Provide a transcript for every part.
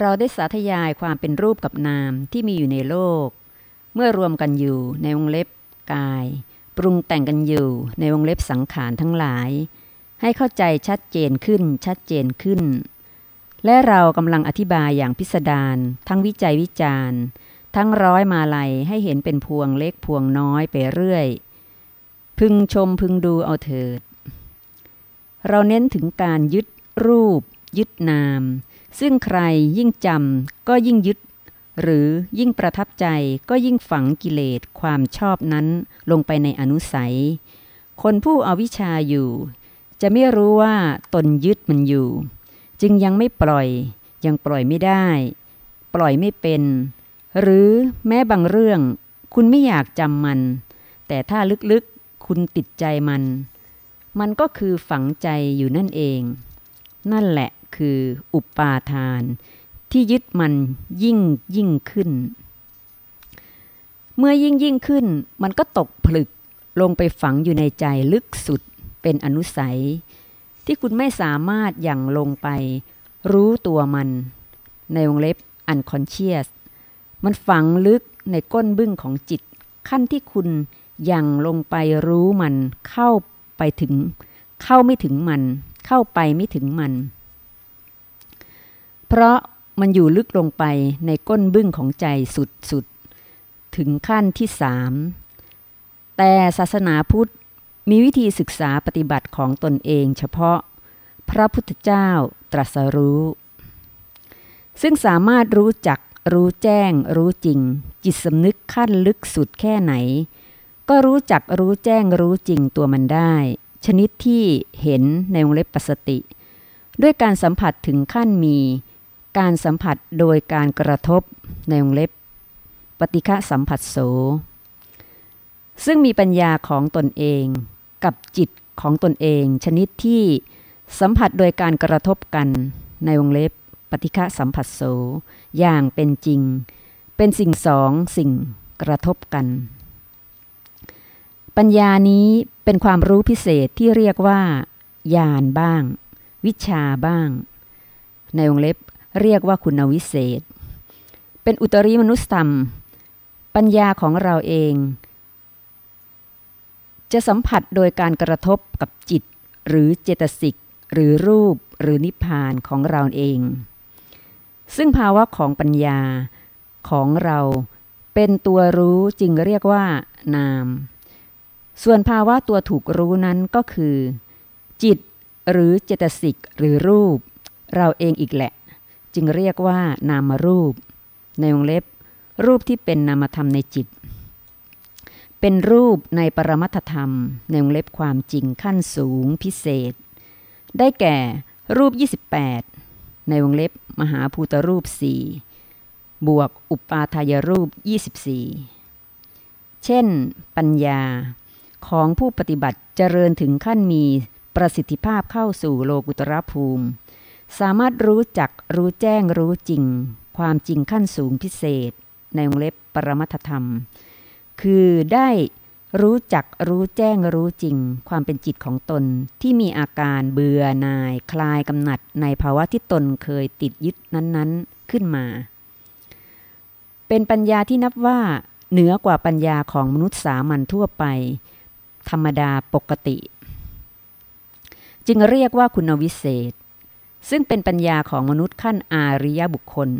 เราได้สาธยายความเป็นรูปกับนามที่มีอยู่ในโลก เมื่อรวมกันอยู่ในวงเล็บกาย ปรุงแต่งกันอยู่ในวงเล็บสังขารทั้งหลาย ให้เข้าใจชัดเจนขึ้นชัดเจนขึ้น และเรากำลังอธิบายอย่างพิสดารทั้งวิจัยวิจารณ์ทั้งร้อยมาลัยให้เห็นเป็นพวงเล็กพวงน้อยไปเรื่อย พึงชมพึงดูเอาเถิด เราเน้นถึงการยึดรูป ยึดนาม ซึ่งใครยิ่งจำก็ยิ่งยึด หรือยิ่งประทับใจก็ยิ่งฝังกิเลสความชอบนั้นลงไปในอนุสัย คนผู้เอาวิชาอยู่ จะไม่รู้ว่าตนยึดมันอยู่ จึงยังไม่ปล่อย ยังปล่อยไม่ได้ ปล่อยไม่เป็น หรือแม้บางเรื่อง คุณไม่อยากจำมัน แต่ถ้าลึกๆคุณติดใจมัน มันก็คือฝังใจอยู่นั่นเอง นั่นแหละ คืออุปาทาน ที่ยึดมันยิ่งยิ่งขึ้น เมื่อยิ่งยิ่งขึ้น มันก็ตกผลึกลงไปฝังอยู่ในใจลึกสุดเป็นอนุสัย ที่คุณไม่สามารถอย่างลงไป รู้ตัวมัน ในวงเล็บ unconscious มันฝังลึกในก้นบึ้งของจิต ขั้นที่คุณยังลงไปรู้มันเข้าไปถึง เข้าไม่ถึงมัน เข้าไปไม่ถึงมัน เพราะมันอยู่ลึกลงไปในก้นบึ้งของใจสุดๆ ถึงขั้นที่สามแต่ศาสนาพุทธมีวิธีศึกษาปฏิบัติของตนเองเฉพาะพระพุทธเจ้าตรัสรู้ ซึ่งสามารถรู้จักรู้แจ้ง รู้จริง จิตสำนึกขั้นลึกสุดแค่ไหน ก็รู้จักรู้แจ้งรู้จริงตัวมันได้ ชนิดที่เห็นในวงเล็บปัสติ ด้วยการสัมผัสถึงขั้นมี การสัมผัสโดยการกระทบในวงเล็บ ปฏิฆะสัมผัสโส ซึ่งมีปัญญาของตนเองกับจิตของตนเอง ชนิดที่สัมผัสโดยการกระทบกันในวงเล็บ ปฏิฆะสัมผัสโส อย่างเป็นจริง เป็นสิ่งสองสิ่งกระทบกัน ปัญญานี้เป็นความรู้พิเศษที่เรียกว่าญาณบ้าง วิชาบ้าง ในวงเล็บ เรียกว่าคุณวิเศษ เป็นอุตริมนุสธรรม ปัญญาของเราเอง จะสัมผัสโดยการกระทบกับจิต หรือเจตสิก หรือรูปหรือนิพพานของเราเอง ซึ่งภาวะของปัญญาของเราเป็นตัวรู้จึงเรียกว่านาม ส่วนภาวะตัวถูกรู้นั้นก็คือ จิตหรือเจตสิกหรือรูป เราเองอีกแหละ จึงเรียกว่านามรูป ในวงเล็บ รูปที่เป็นนามธรรมในจิต เป็นรูปในปรมัตธรรม ในวงเล็บความจริงขั้นสูงพิเศษ ได้แก่รูป 28 ในวงเล็บ มหาภูตรูป 4 บวกอุปาทายรูป 24 เช่น ปัญญาของผู้ปฏิบัติเจริญถึงขั้นมีประสิทธิภาพเข้าสู่โลกุตรภูมิ สามารถรู้จักรู้แจ้งรู้จริง ความจริงขั้นสูงพิเศษ ในวงเล็บปรมัตธรรม คือได้รู้จักรู้แจ้งรู้จริง ความเป็นจิตของตนที่มีอาการเบื่อนายคลายกำหนัดในภาวะที่ตนเคยติดยึดนั้นๆขึ้นมา เป็นปัญญาที่นับว่า เหนือกว่าปัญญาของมนุษย์สามัญทั่วไป ธรรมดาปกติ จึงเรียกว่าคุณวิเศษ ซึ่งเป็นปัญญาของมนุษย์ขั้นอาริยบุคคล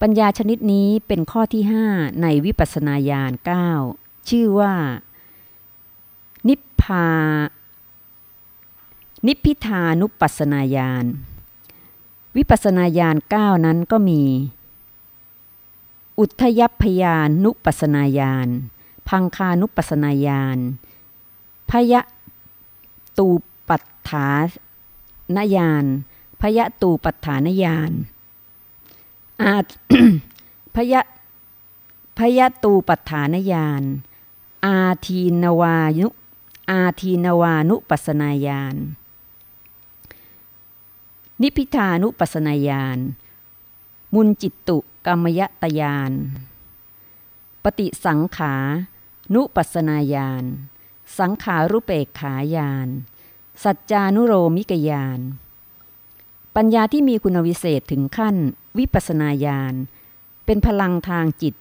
ปัญญาชนิดนี้เป็นข้อที่ 5 ในวิปัสสนาญาณ9ชื่อว่า นิพพานิพพิทานุปัสสนาญาณ วิปัสสนาญาณ9นั้นก็มี อุทยพยานุปัสสนาญาณ พังคานุปัสสนาญาณพยะตูปัฏฐา นญาณพยะตูปัฏฐานญาณอาพยะพยะตูปัฏฐานญาณอาทีนวานุอาทีนวานุปัสนาญาณนิพิทานุปัสนาญาณมุนจิตตุกรรมยตยาน ปฏิสังขา นุปัสนาญาณสังขารุเปกขายาน สัจจานุโรมิกยาน ปัญญาที่มีคุณวิเศษถึงขั้นวิปัสนาญาณ เป็นพลังทางจิต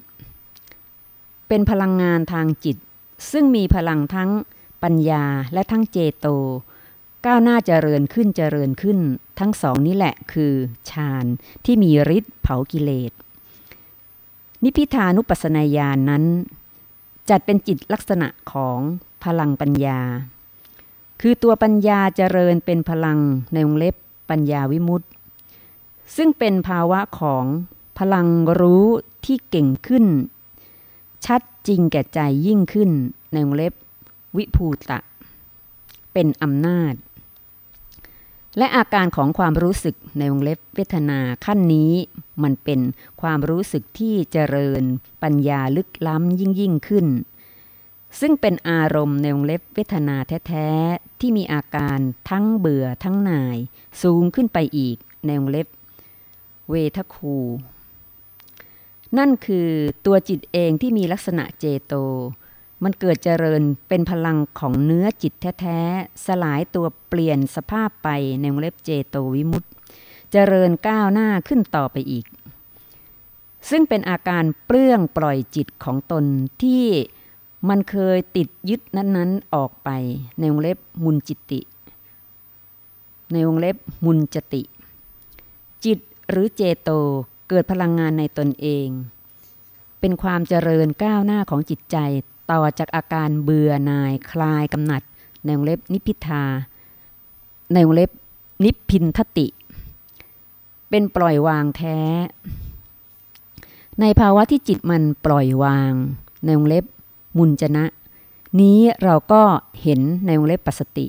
เป็นพลังงานทางจิต ซึ่งมีพลังทั้งปัญญาและทั้งเจโต ก้าวหน้าเจริญขึ้นเจริญขึ้น ทั้งสองนี้แหละคือฌานที่มีฤทธิ์เผากิเลส นิพิทานุปัสนาญาณนนั้น จัดเป็นจิตลักษณะของพลังปัญญา คือตัวปัญญาเจริญเป็นพลังในวงเล็บปัญญาวิมุตติ ซึ่งเป็นภาวะของพลังรู้ที่เก่งขึ้น ชัดจริงแก่ใจยิ่งขึ้นในวงเล็บวิภูตะ เป็นอำนาจ และอาการของความรู้สึกในวงเล็บเวทนาขั้นนี้มันเป็นความรู้สึกที่เจริญปัญญาลึกล้ำยิ่งยิ่งขึ้น ซึ่งเป็นอารมณ์ในวงเล็บเวทนาแท้ๆ ที่มีอาการทั้งเบื่อทั้งหน่าย สูงขึ้นไปอีกในวงเล็บ เวทคู นั่นคือตัวจิตเองที่มีลักษณะเจโต มันเกิดเจริญเป็นพลังของเนื้อจิตแท้ๆ สลายตัวเปลี่ยนสภาพไปในวงเล็บเจโตวิมุตต์เจริญก้าวหน้าขึ้นต่อไปอีก ซึ่งเป็นอาการเปลื้องปล่อยจิตของตนที่ มันเคยติดยึดนั้นๆออกไป ในวงเล็บมุนจิตติ ในวงเล็บมุนจติ จิตหรือเจโตเกิดพลังงานในตนเอง เป็นความเจริญก้าวหน้าของจิตใจ ต่อจากอาการเบื่อนายคลายกำหนัด ในวงเล็บนิพิทา ในวงเล็บนิพินทติ เป็นปล่อยวางแท้ ในภาวะที่จิตมันปล่อยวาง ในวงเล็บ มุนจนะ นี้เราก็เห็นในวงเล็บปัสติ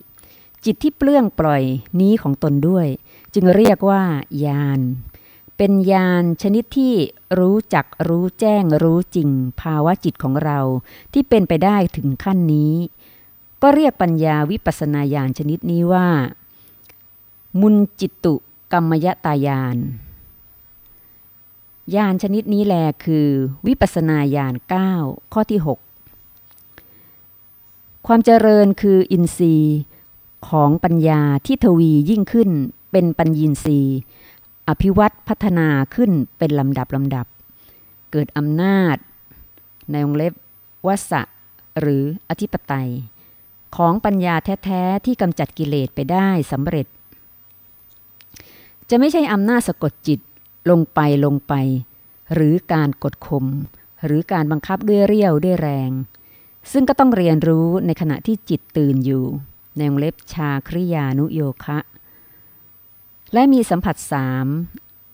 จิตที่เปลื้องปล่อยนี้ของตนด้วย จึงเรียกว่ายานเป็นญาณชนิดที่รู้จักรู้แจ้งรู้จริง ภาวะจิตของเราที่เป็นไปได้ถึงขั้นนี้ ก็เรียกปัญญาวิปัสนาญาณชนิดนี้ว่า มุนจิตตุกรรมยตายานญาณชนิดนี้แลคือ วิปัสนาญาณ9ข้อที่ 6 ความเจริญคืออินทรีย์ของปัญญาที่ทวียิ่งขึ้นเป็นปัญญีนทรีย์ อภิวัตพัฒนาขึ้นเป็นลำดับลำดับ เกิดอำนาจ ในวงเล็บวัสะหรืออธิปไตย ของปัญญาแท้ๆที่กำจัดกิเลสไปได้สำเร็จ จะไม่ใช่อำนาจสะกดจิตลงไปลงไป หรือการกดข่มหรือการบังคับด้วยเรี่ยวด้วยแรง ซึ่งก็ต้องเรียนรู้ในขณะที่จิตตื่นอยู่ ในวงเล็บชาคริยานุโยคะ และมีสัมผัสสาม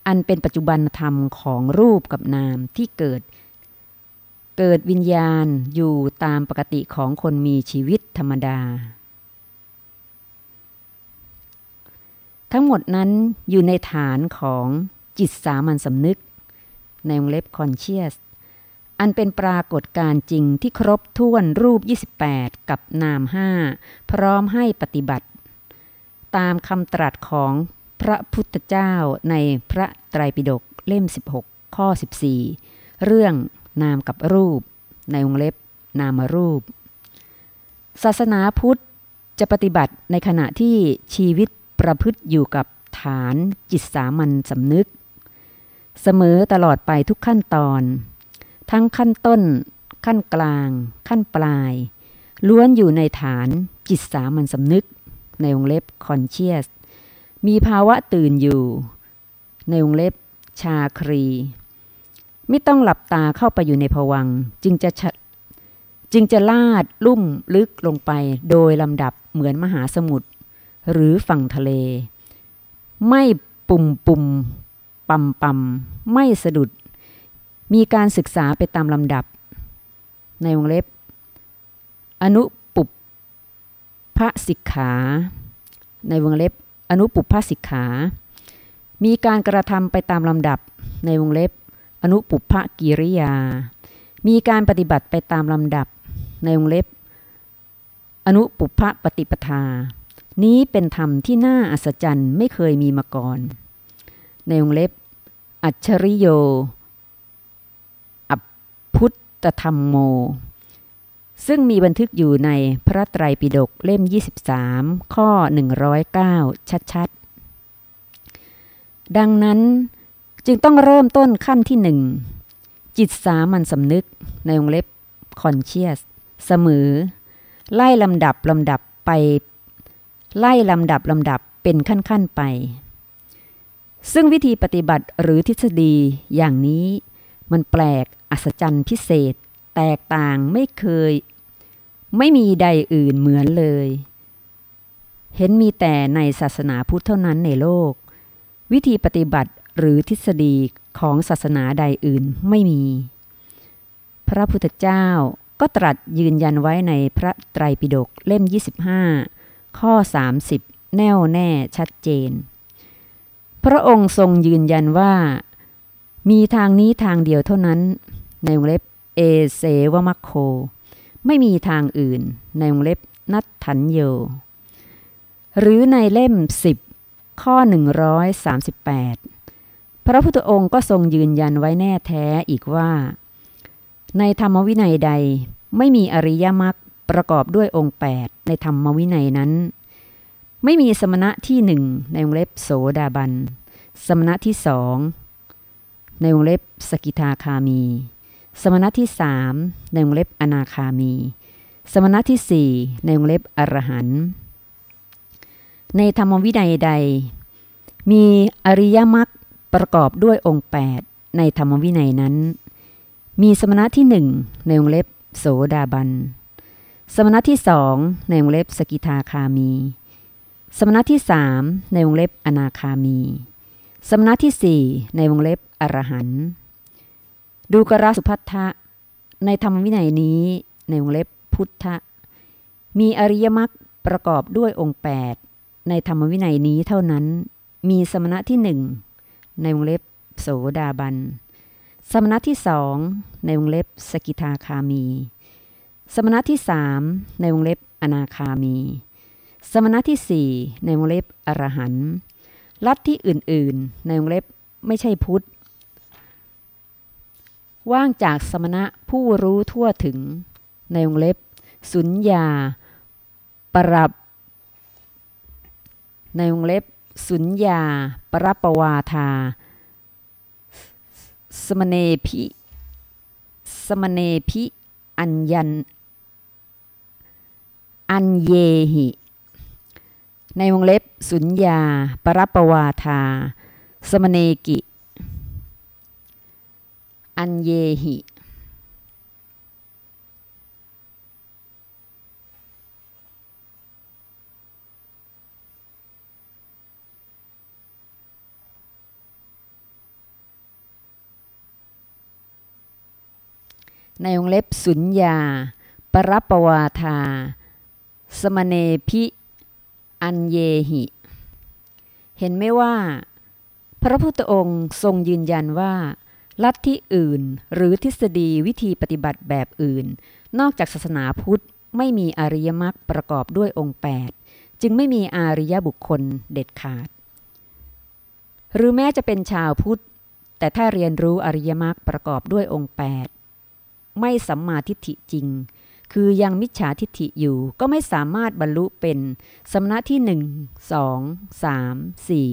อันเป็นปัจจุบันธรรมของรูปกับนามที่เกิด เกิดวิญญาณอยู่ตามปกติของคนมีชีวิตธรรมดา ทั้งหมดนั้นอยู่ในฐานของจิตสามัญสำนึก ในวงเล็บค อันเป็นปรากฏการจริงที่ครบถ้วนรูป 28 กับนาม5พร้อมให้ปฏิบัติ ตามคำตรัสของพระพุทธเจ้าในพระไตรปิฎกเล่ม 16 ข้อ 14 เรื่องนามกับรูป ในวงเล็บ นามรูป ศาสนาพุทธจะปฏิบัติในขณะที่ชีวิตประพฤติอยู่กับฐานจิตสามัญสำนึก เสมอตลอดไปทุกขั้นตอน ทั้งขั้นต้น ขั้นกลาง ขั้นปลาย ล้วนอยู่ในฐานจิตสามัญสำนึก ในวงเล็บ conscious มีภาวะตื่นอยู่ ในวงเล็บ ชาครี ไม่ต้องหลับตาเข้าไปอยู่ในผวังจึงจะจึงจะลาดลุ่มลึกลงไปโดยลำดับเหมือนมหาสมุทรหรือฝั่งทะเล ไม่ปุ่มปุ่มปัมปัมไม่สะดุด มีการศึกษาไปตามลำดับ ในวงเล็บ อนุปุปพระสิกขา ในวงเล็บ อนุปุพพสิกขา มีการกระทำไปตามลำดับ ในวงเล็บ อนุปุพพกิริยา มีการปฏิบัติไปตามลำดับ ในวงเล็บ อนุปุพพปฏิปทา นี้เป็นธรรมที่น่าอัศจรรย์ไม่เคยมีมาก่อน ในวงเล็บ อัจฉริโย พุทธธรรมโม ซึ่งมีบันทึกอยู่ในพระไตรปิฎกเล่ม 23 ข้อ 109 ชัดๆ ดังนั้นจึงต้องเริ่มต้นขั้นที่หนึ่งจิตสามัญสำนึกในวงเล็บ conscious เสมอ ไล่ลำดับลำดับไป ไล่ลำดับลำดับเป็นขั้น ๆ ไป ซึ่งวิธีปฏิบัติหรือทฤษฎีอย่างนี้ มันแปลกอัศจรรย์พิเศษ แตกต่างไม่เคย ไม่มีใดอื่นเหมือนเลย เห็นมีแต่ในศาสนาพุทธเท่านั้นในโลก วิธีปฏิบัติหรือทฤษฎีของศาสนาใดอื่นไม่มี พระพุทธเจ้าก็ตรัสยืนยันไว้ในพระไตรปิฎกเล่ม 25 ข้อ 30 แน่วแน่ชัดเจน พระองค์ทรงยืนยันว่า มีทางนี้ทางเดียวเท่านั้น ในวงเล็บเอเสวมัคโค ไม่มีทางอื่น ในวงเล็บนัตถันโย หรือในเล่ม 10 ข้อ 138 พระพุทธองค์ก็ทรงยืนยันไว้แน่แท้อีกว่า ในธรรมวินัยใดไม่มีอริยมรรคประกอบด้วยองค์ 8 ในธรรมวินัยนั้น ไม่มีสมณะที่หนึ่งในวงเล็บโสดาบัน สมณะที่สอง ในวงเล็บสกิทาคามี สมณะที่สามในวงเล็บอนาคามี สมณะที่สี่ในวงเล็บอรหันต์ในธรรมวินัยใด มีอริยมรรคประกอบด้วยองค์ 8 ในธรรมวินัยนั้น มีสมณะที่หนึ่งในวงเล็บโสดาบัน สมณะที่สองในวงเล็บสกิทาคามี สมณะที่สามในวงเล็บอนาคามี สมณะที่สี่ในวงเล็บอรหันต์ดูกราสุพัทธะในธรรมวินัยนี้ในวงเล็บพุทธะมีอริยมรรคประกอบด้วยองค์ 8 ในธรรมวินัยนี้เท่านั้น มีสมณะที่หนึ่งในวงเล็บโสดาบัน สมณะที่สองในวงเล็บสกิทาคามี สมณะที่สามในวงเล็บอนาคามี สมณะที่สี่ในวงเล็บอรหันต์ ลัทธิอื่นๆ ในวงเล็บไม่ใช่พุทธ ว่างจากสมณะผู้รู้ทั่วถึงในวงเล็บ สุญญา ปรับ ในวงเล็บ สุญญา ปรับปวาทา สมเนพิสมเนพิ อัญยัน อัญเยหิ ในวงเล็บสุญญา ปรับปวาทา สมเนกิ อัญเยหิ ในวงเล็บสุญญา ปรับปวาทา สมเนพิ อัญเยหิ เห็นไหมว่า พระพุทธองค์ทรงยืนยันว่าลัทธิอื่นหรือทฤษฎีวิธีปฏิบัติแบบอื่น นอกจากศาสนาพุทธไม่มีอริยมรรคประกอบด้วยองค์ 8 จึงไม่มีอาริยบุคคลเด็ดขาด หรือแม้จะเป็นชาวพุทธ แต่ถ้าเรียนรู้อริยมรรคประกอบด้วยองค์ 8 ไม่สัมมาทิฏฐิจริง คือยังมิจฉาทิฏฐิอยู่ก็ไม่สามารถบรรลุเป็นสมณะที่หนึ่งสองสามสี่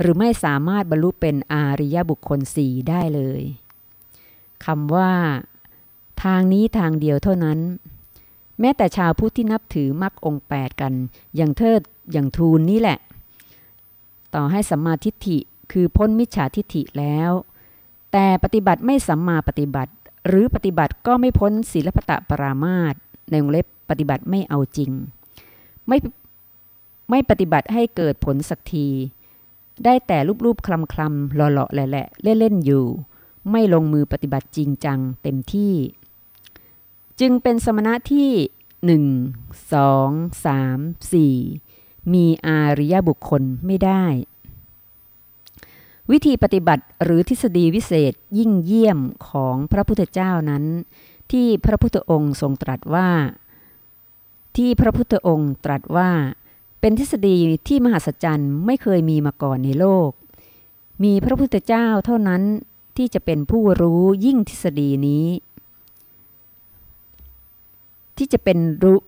หรือไม่สามารถบรรลุเป็นอาริยบุคคลสี่ได้เลยคำว่า ทางนี้ทางเดียวเท่านั้น แม้แต่ชาวพุทธที่นับถือมรรคองแปดกันอย่างเทิดอย่างทูลนี่แหละ ต่อให้สัมมาทิฏฐิคือพ้นมิจฉาทิฏฐิแล้ว แต่ปฏิบัติไม่สัมมาปฏิบัติ หรือปฏิบัติก็ไม่พ้นศีลปตะปรามาตในวงเล็บปฏิบัติไม่เอาจริง ไม่ไม่ปฏิบัติให้เกิดผลสักที ได้แต่รูปๆคลำคลำๆหล่อๆแหละๆเล่นอยู่ ไม่ลงมือปฏิบัติจริงจังเต็มที่ จึงเป็นสมณะที่หนึ่งสองสามสี่มีอาริยบุคคลไม่ได้ วิธีปฏิบัติหรือทฤษฎีวิเศษยิ่งเยี่ยมของพระพุทธเจ้านั้น ที่พระพุทธองค์ทรงตรัสว่า ที่พระพุทธองค์ตรัสว่า เป็นทฤษฎีที่มหัศจรรย์ไม่เคยมีมาก่อนในโลก มีพระพุทธเจ้าเท่านั้นที่จะเป็นผู้รู้ยิ่งทฤษฎีนี้ ที่จะเป็นรู้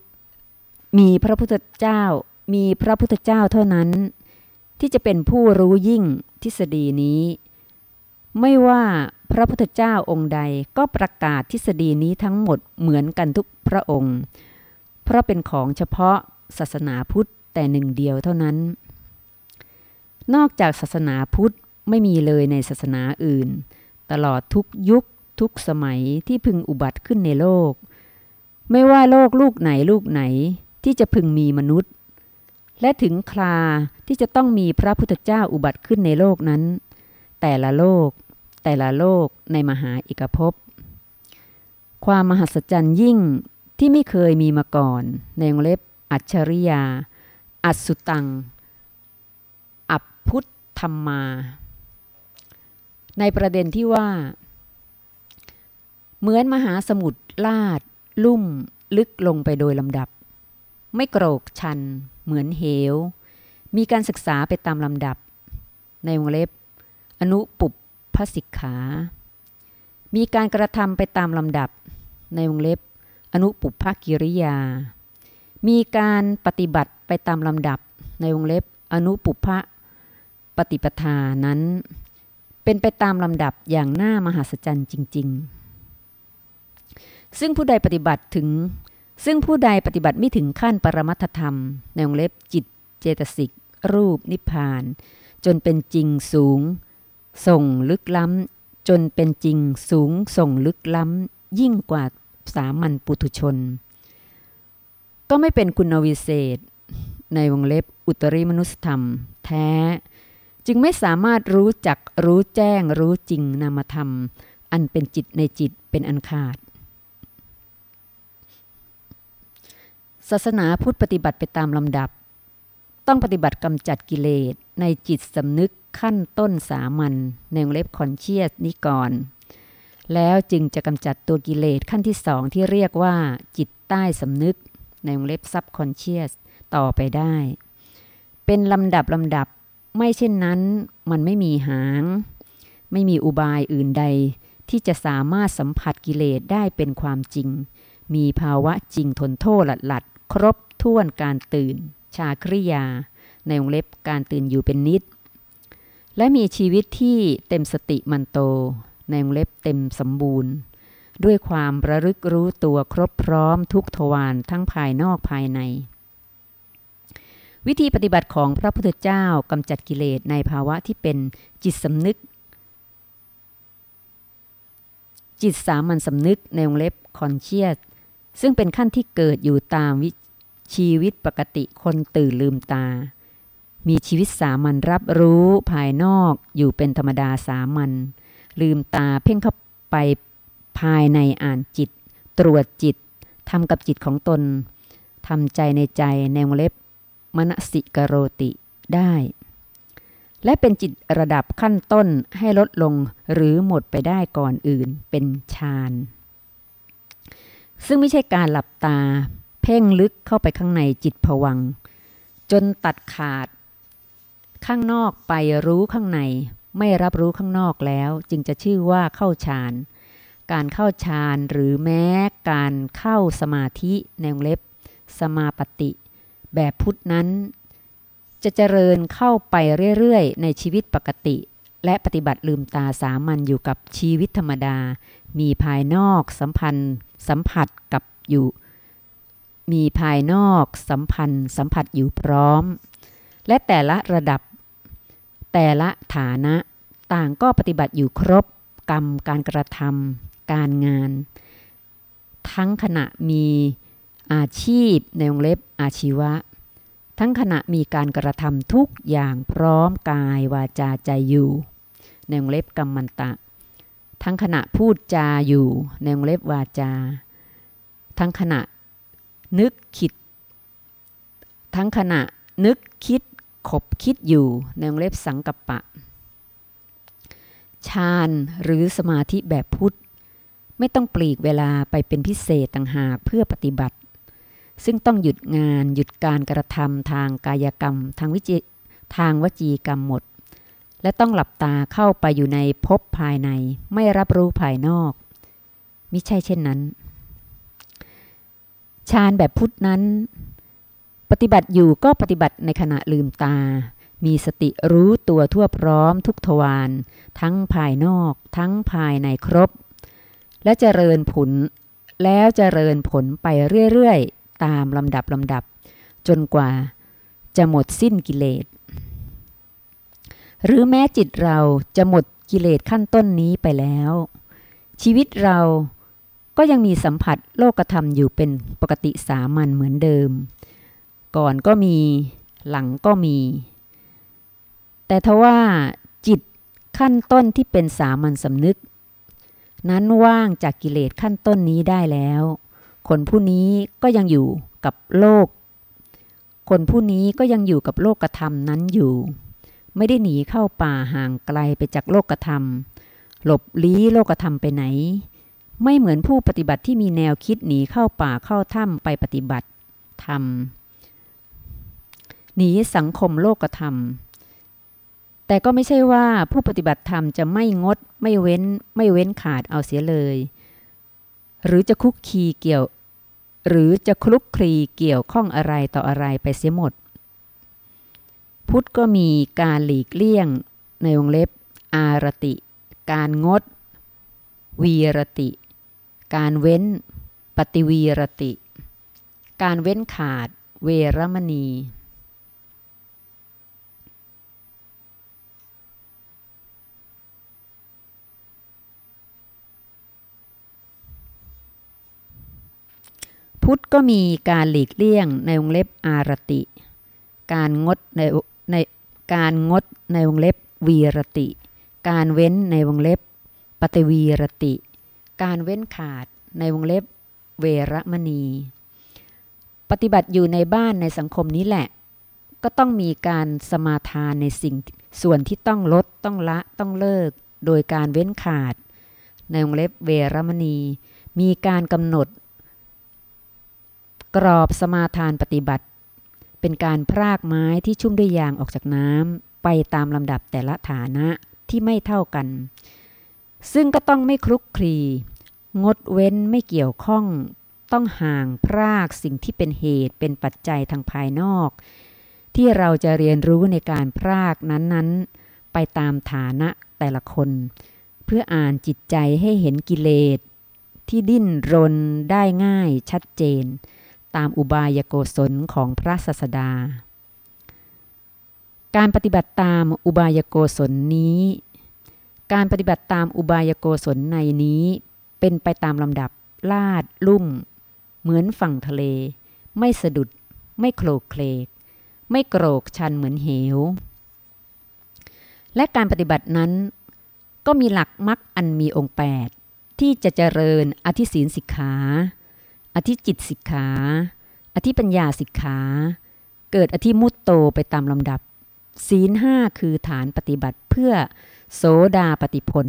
มีพระพุทธเจ้ามีพระพุทธเจ้าเท่านั้น ที่จะเป็นผู้รู้ยิ่งทฤษฎีนี้ ไม่ว่าพระพุทธเจ้าองค์ใดก็ประกาศทฤษฎีนี้ทั้งหมดเหมือนกันทุกพระองค์ เพราะเป็นของเฉพาะศาสนาพุทธแต่หนึ่งเดียวเท่านั้น นอกจากศาสนาพุทธไม่มีเลยในศาสนาอื่น ตลอดทุกยุคทุกสมัยที่พึงอุบัติขึ้นในโลก ไม่ว่าโลกลูกไหนลูกไหนที่จะพึงมีมนุษย์ และถึงครา ที่จะต้องมีพระพุทธเจ้าอุบัติขึ้นในโลกนั้น แต่ละโลก แต่ละโลกในมหาอิกภพ ความมหัศจรรย์ยิ่งที่ไม่เคยมีมาก่อน ในวงเล็บอัจฉริยา อัสุตัง อัปพุทธรรมา ในประเด็นที่ว่า เหมือนมหาสมุทรลาด ลุ่ม ลึกลงไปโดยลำดับ ไม่โกรกชัน เหมือนเหว มีการศึกษาไปตามลำดับ ในวงเล็บ อนุปุปพสิกขา มีการกระทำไปตามลำดับ ในวงเล็บ อนุปุปภกิริยา มีการปฏิบัติไปตามลำดับ ในวงเล็บ อนุปุพะปฏิปทานั้น เป็นไปตามลำดับอย่างน่ามหัศจรรย์จริง ๆ ซึ่งผู้ใดปฏิบัติถึง ซึ่งผู้ใดปฏิบัติไม่ถึงขั้นปรมัตธรรม ในวงเล็บจิตเจตสิก รูปนิพพาน จนเป็นจริงสูง ส่งลึกล้ำ จนเป็นจริงสูงส่งลึกล้ำ ยิ่งกว่าสามัญปุถุชน ก็ไม่เป็นคุณวิเศษ ในวงเล็บอุตริมนุสธรรม แท้ จึงไม่สามารถรู้จักรู้แจ้งรู้จริงนามธรรม อันเป็นจิตในจิตเป็นอันขาดศาสนาพุทธปฏิบัติไปตามลำดับ ต้องปฏิบัติกำจัดกิเลสในจิตสำนึกขั้นต้นสามัญในวงเล็บ conscious นี้ก่อน แล้วจึงจะกำจัดตัวกิเลสขั้นที่สองที่เรียกว่า จิตใต้สำนึกในวงเล็บ subconscious ต่อไปได้ เป็นลำดับลำดับไม่เช่นนั้นมันไม่มีทาง ไม่มีอุบายอื่นใด ที่จะสามารถสัมผัสกิเลสได้เป็นความจริง มีภาวะจริงทนโท่หลัดหลัดครบถ้วนการตื่น ชาคริยา ในวงเล็บการตื่นอยู่เป็นนิด และมีชีวิตที่เต็มสติมันโต ในวงเล็บเต็มสมบูรณ์ ด้วยความระลึกรู้ตัวครบพร้อมทุกทวารทั้งภายนอกภายใน วิธีปฏิบัติของพระพุทธเจ้ากำจัดกิเลสในภาวะที่เป็นจิตสำนึก จิตสามัญสำนึกในวงเล็บคอนเชียสซึ่งเป็นขั้นที่เกิดอยู่ตาม ชีวิตปกติคนตื่นลืมตา มีชีวิตสามัญรับรู้ภายนอกอยู่เป็นธรรมดาสามัญลืมตาเพ่งเข้าไปภายในอ่านจิต ตรวจจิตทำกับจิตของตนทำใจในใจในวงเล็บมณสิกโรติได้ และเป็นจิตระดับขั้นต้นให้ลดลงหรือหมดไปได้ก่อนอื่นเป็นฌานซึ่งไม่ใช่การหลับตา เพ่งลึกเข้าไปข้างในจิตผวัง จนตัดขาด ข้างนอกไปรู้ข้างใน ไม่รับรู้ข้างนอกแล้ว จึงจะชื่อว่าเข้าฌานการเข้าฌานหรือแม้การเข้าสมาธิในวงเล็บ สมาปฏิ แบบพุทธนั้น จะเจริญเข้าไปเรื่อยๆ ในชีวิตปกติ และปฏิบัติลืมตาสามัญอยู่กับชีวิตธรรมดา มีภายนอกสัมพันธ์ สัมผัสกับอยู่ มีภายนอกสัมพันธ์สัมผัสอยู่พร้อม และแต่ละระดับ แต่ละฐานะต่างก็ปฏิบัติอยู่ครบ กรรมการกระทำการงาน ทั้งขณะมีอาชีพในวงเล็บอาชีวะ ทั้งขณะมีการกระทำทุกอย่างพร้อมกายวาจาใจอยู่ ในวงเล็บกรรมันตะ ทั้งขณะพูดจาอยู่ในวงเล็บวาจา ทั้งขณะ นึกคิด ทั้งขณะนึกคิดขบคิดอยู่ในวงเล็บสังกัปปะฌานหรือสมาธิแบบพุทธ ไม่ต้องปลีกเวลาไปเป็นพิเศษต่างหากเพื่อปฏิบัติ ซึ่งต้องหยุดงานหยุดการกระทำทางกายกรรมทางวิจิทางวจีกรรมหมด และต้องหลับตาเข้าไปอยู่ในภพภายในไม่รับรู้ภายนอก มิใช่เช่นนั้น ฌานแบบพุทธนั้น ปฏิบัติอยู่ก็ปฏิบัติในขณะลืมตา มีสติรู้ตัวทั่วพร้อมทุกทวารทั้งภายนอก ทั้งภายในครบ และเจริญผล แล้วเจริญผลไปเรื่อยๆ ตามลำดับลำดับ จนกว่าจะหมดสิ้นกิเลส หรือแม้จิตเราจะหมดกิเลสขั้นต้นนี้ไปแล้ว ชีวิตเรา ก็ยังมีสัมผัสโลกธรรมอยู่เป็นปกติสามัญเหมือนเดิม ก่อนก็มีหลังก็มี แต่ทว่าจิตขั้นต้นที่เป็นสามัญสำนึก นั้นว่างจากกิเลสขั้นต้นนี้ได้แล้ว คนผู้นี้ก็ยังอยู่กับโลก คนผู้นี้ก็ยังอยู่กับโลกธรรมนั้นอยู่ ไม่ได้หนีเข้าป่าห่างไกลไปจากโลกธรรม หลบลี้โลกธรรมไปไหน ไม่เหมือนผู้ปฏิบัติที่มีแนวคิดหนีเข้าป่าเข้าถ้ำไปปฏิบัติธรรมหนีสังคมโลกธรรม แต่ก็ไม่ใช่ว่าผู้ปฏิบัติธรรมจะไม่งดไม่เว้นไม่เว้นขาดเอาเสียเลย หรือจะคุกคีเกี่ยว หรือจะคลุกคลีเกี่ยวข้องอะไรต่ออะไรไปเสียหมด พุทธก็มีการหลีกเลี่ยงในวงเล็บ อารติ การงด วีรติ การเว้นปฏิวีรติ การเว้นขาดเวรมณี พุทธก็มีการหลีกเลี่ยงในวงเล็บอารติ การงดในในการงดในวงเล็บวีรติ การเว้นในวงเล็บปฏิวีรติ การเว้นขาดในวงเล็บเวรมณี ปฏิบัติอยู่ในบ้านในสังคมนี้แหละ ก็ต้องมีการสมาทานในสิ่งส่วนที่ต้องลดต้องละต้องเลิก โดยการเว้นขาด ในวงเล็บเวรมณี มีการกำหนด กรอบสมาทานปฏิบัติ เป็นการพรากไม้ที่ชุ่มด้วยยางออกจากน้ำไปตามลำดับแต่ละฐานะที่ไม่เท่ากัน ซึ่งก็ต้องไม่คลุกคลี งดเว้นไม่เกี่ยวข้องต้องห่างพรากสิ่งที่เป็นเหตุเป็นปัจจัยทางภายนอก ที่เราจะเรียนรู้ในการพรากนั้นๆ ไปตามฐานะแต่ละคน เพื่ออ่านจิตใจให้เห็นกิเลส ที่ดิ้นรนได้ง่ายชัดเจน ตามอุบายโกศลของพระศาสดา การปฏิบัติตามอุบายโกศลนี้ การปฏิบัติตามอุบายโกศลในนี้ เป็นไปตามลำดับ ลาด ลุ่ม เหมือนฝั่งทะเล ไม่สะดุด ไม่โคลกเคลก ไม่โกรกชันเหมือนเหว และการปฏิบัตินั้น ก็มีหลักมักอันมีองค์8ที่จะเจริญอธิศีลสิกขา อธิจิตสิกขา อธิปัญญาสิกขา เกิดอธิมุตโตไปตามลำดับ ศีลห้าคือฐานปฏิบัติเพื่อโสดาปฏิผล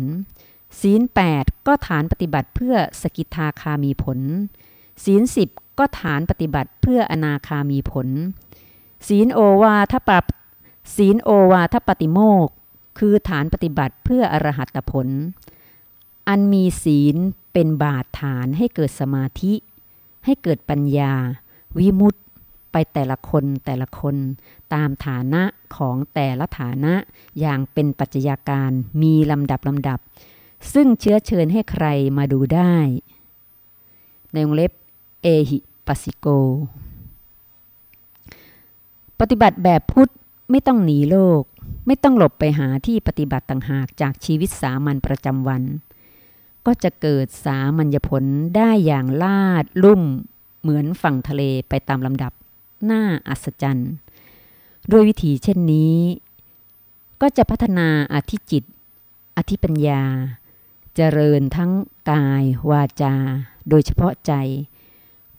ศีลแปดก็ฐานปฏิบัติเพื่อสกิทาคามีผล ศีลสิบก็ฐานปฏิบัติเพื่ออนาคามีผล ศีลโอวาทปปศีลโอวาทปฏิโมกคือฐานปฏิบัติเพื่ออรหัตผล อันมีศีลเป็นบาทฐานให้เกิดสมาธิ ให้เกิดปัญญา วิมุตไปแต่ละคนแต่ละคนตามฐานะของแต่ละฐานะอย่างเป็นปัจจัยการมีลำดับลำดับ ซึ่งเชื้อเชิญให้ใครมาดูได้ ในวงเล็บเอหิปัสิโก ปฏิบัติแบบพุทธไม่ต้องหนีโลก ไม่ต้องหลบไปหาที่ปฏิบัติต่างหากจากชีวิตสามัญประจำวัน ก็จะเกิดสามัญญผลได้อย่างลาดลุ่ม เหมือนฝั่งทะเลไปตามลำดับ น่าอัศจรรย์ ด้วยวิธีเช่นนี้ ก็จะพัฒนาอธิจิต อธิปัญญา เจริญทั้งกายวาจา โดยเฉพาะใจ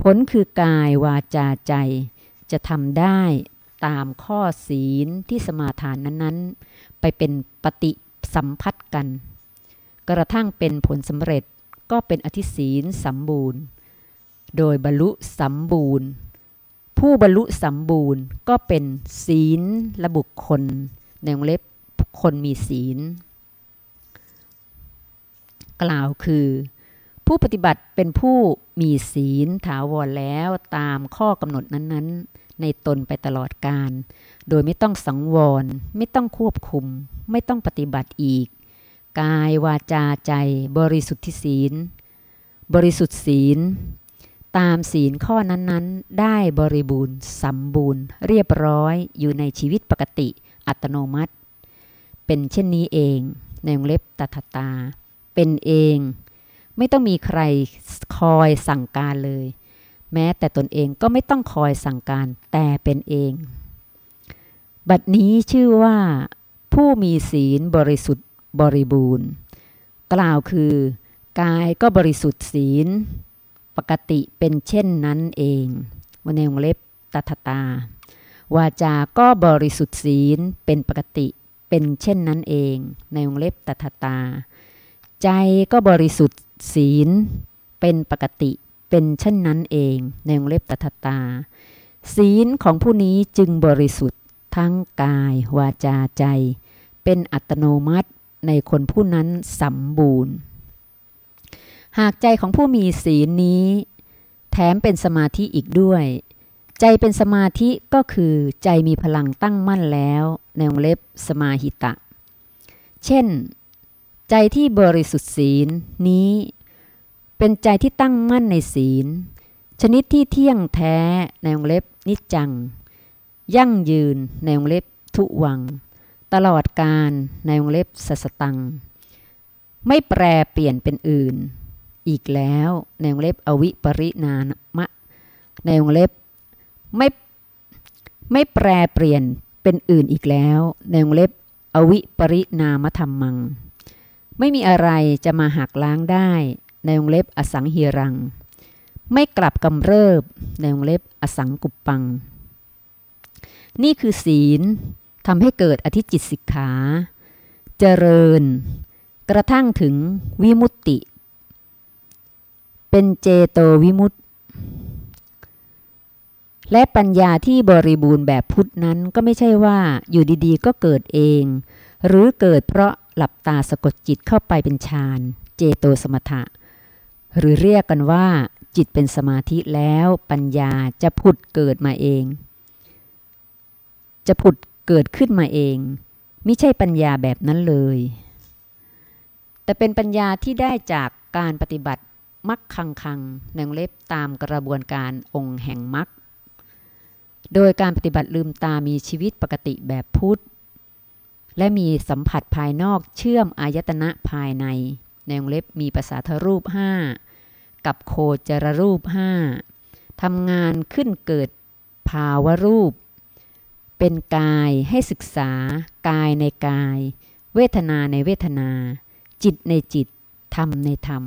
ผลคือกายวาจาใจ จะทำได้ตามข้อศีลที่สมาทานนั้นๆ ไปเป็นปฏิสัมพัทธ์กัน กระทั่งเป็นผลสำเร็จก็เป็นอธิศีลสมบูรณ์ โดยบรรลุสมบูรณ์ ผู้บรรลุสมบูรณ์ก็เป็นศีลระบุคคลในวงเล็บคนมีศีล กล่าวคือ ผู้ปฏิบัติเป็นผู้มีศีลถาวรแล้วตามข้อกำหนดนั้นๆ ในตนไปตลอดกาลโดยไม่ต้องสังวร ไม่ต้องควบคุม ไม่ต้องปฏิบัติอีก กายวาจาใจ บริสุทธิศีล บริสุทธิ์ศีล ตามศีลข้อนั้นๆ ได้บริบูรณ์สมบูรณ์ เรียบร้อยอยู่ในชีวิตปกติอัตโนมัติ เป็นเช่นนี้เองในวงเล็บตถตา เป็นเอง ไม่ต้องมีใครคอยสั่งการเลย แม้แต่ตนเองก็ไม่ต้องคอยสั่งการแต่เป็นเอง บัดนี้ชื่อว่าผู้มีศีลบริสุทธิ์บริบูรณ์ กล่าวคือกายก็บริสุทธิ์ศีล ปกติเป็นเช่นนั้นเองวันในวงเล็บตถตาวาจาก็บริสุทธิ์ศีลเป็นปกติเป็นเช่นนั้นเอง ในวงเล็บตถตา ใจก็บริสุทธิ์ศีล เป็นปกติเป็นเช่นนั้นเอง ในวงเล็บตถตา ศีลของผู้นี้จึงบริสุทธิ์ทั้งกาย วาจาใจ เป็นอัตโนมัติในคนผู้นั้นสมบูรณ์ หากใจของผู้มีศีลนี้ แถมเป็นสมาธิอีกด้วย ใจเป็นสมาธิก็คือใจมีพลังตั้งมั่นแล้ว ในวงเล็บสมาหิตะ เช่น ใจที่บริสุทธิ์ศีลนี้ เป็นใจที่ตั้งมั่นในศีล ชนิดที่เที่ยงแท้ในวงเล็บนิจจัง ยั่งยืนในวงเล็บทุวัง ตลอดการในวงเล็บสัสตัง ไม่แปรเปลี่ยนเป็นอื่น อีกแล้วในวงเล็บอวิปริณามะ ในวงเล็บไม่ไม่แปรเปลี่ยนเป็นอื่นอีกแล้ว ในวงเล็บอวิปริณามธรรมัง ไม่มีอะไรจะมาหักล้างได้ ในวงเล็บอสังหิรัง ไม่กลับกำเริบ ในวงเล็บอสังกุปปัง นี่คือศีลทำให้เกิดอธิจิตสิกขา เจริญ กระทั่งถึงวิมุตติ เป็นเจโตวิมุตตและปัญญาที่บริบูรณ์แบบพุทธนั้นก็ไม่ใช่ว่าอยู่ดีๆ ก็เกิดเอง หรือเกิดเพราะ หลับตาสะกดจิตเข้าไปเป็นฌานเจโตสมถะ หรือเรียกกันว่าจิตเป็นสมาธิแล้วปัญญาจะผุดเกิดมาเอง จะผุดเกิดขึ้นมาเองไม่ใช่ปัญญาแบบนั้นเลย แต่เป็นปัญญาที่ได้จากการปฏิบัติมักคังคังในงเล็บตามกระบวนการองค์แห่งมักโดยการปฏิบัติลืมตามีชีวิตปกติแบบพุทธ และมีสัมผัสภายนอกเชื่อมอายตนะภายใน ในวงเล็บมีภาษาทรูป 5 กับโคจรรูป 5ทำงานขึ้นเกิดภาวะรูป เป็นกายให้ศึกษากายในกาย เวทนาในเวทนา จิตในจิต ธรรมในธรรม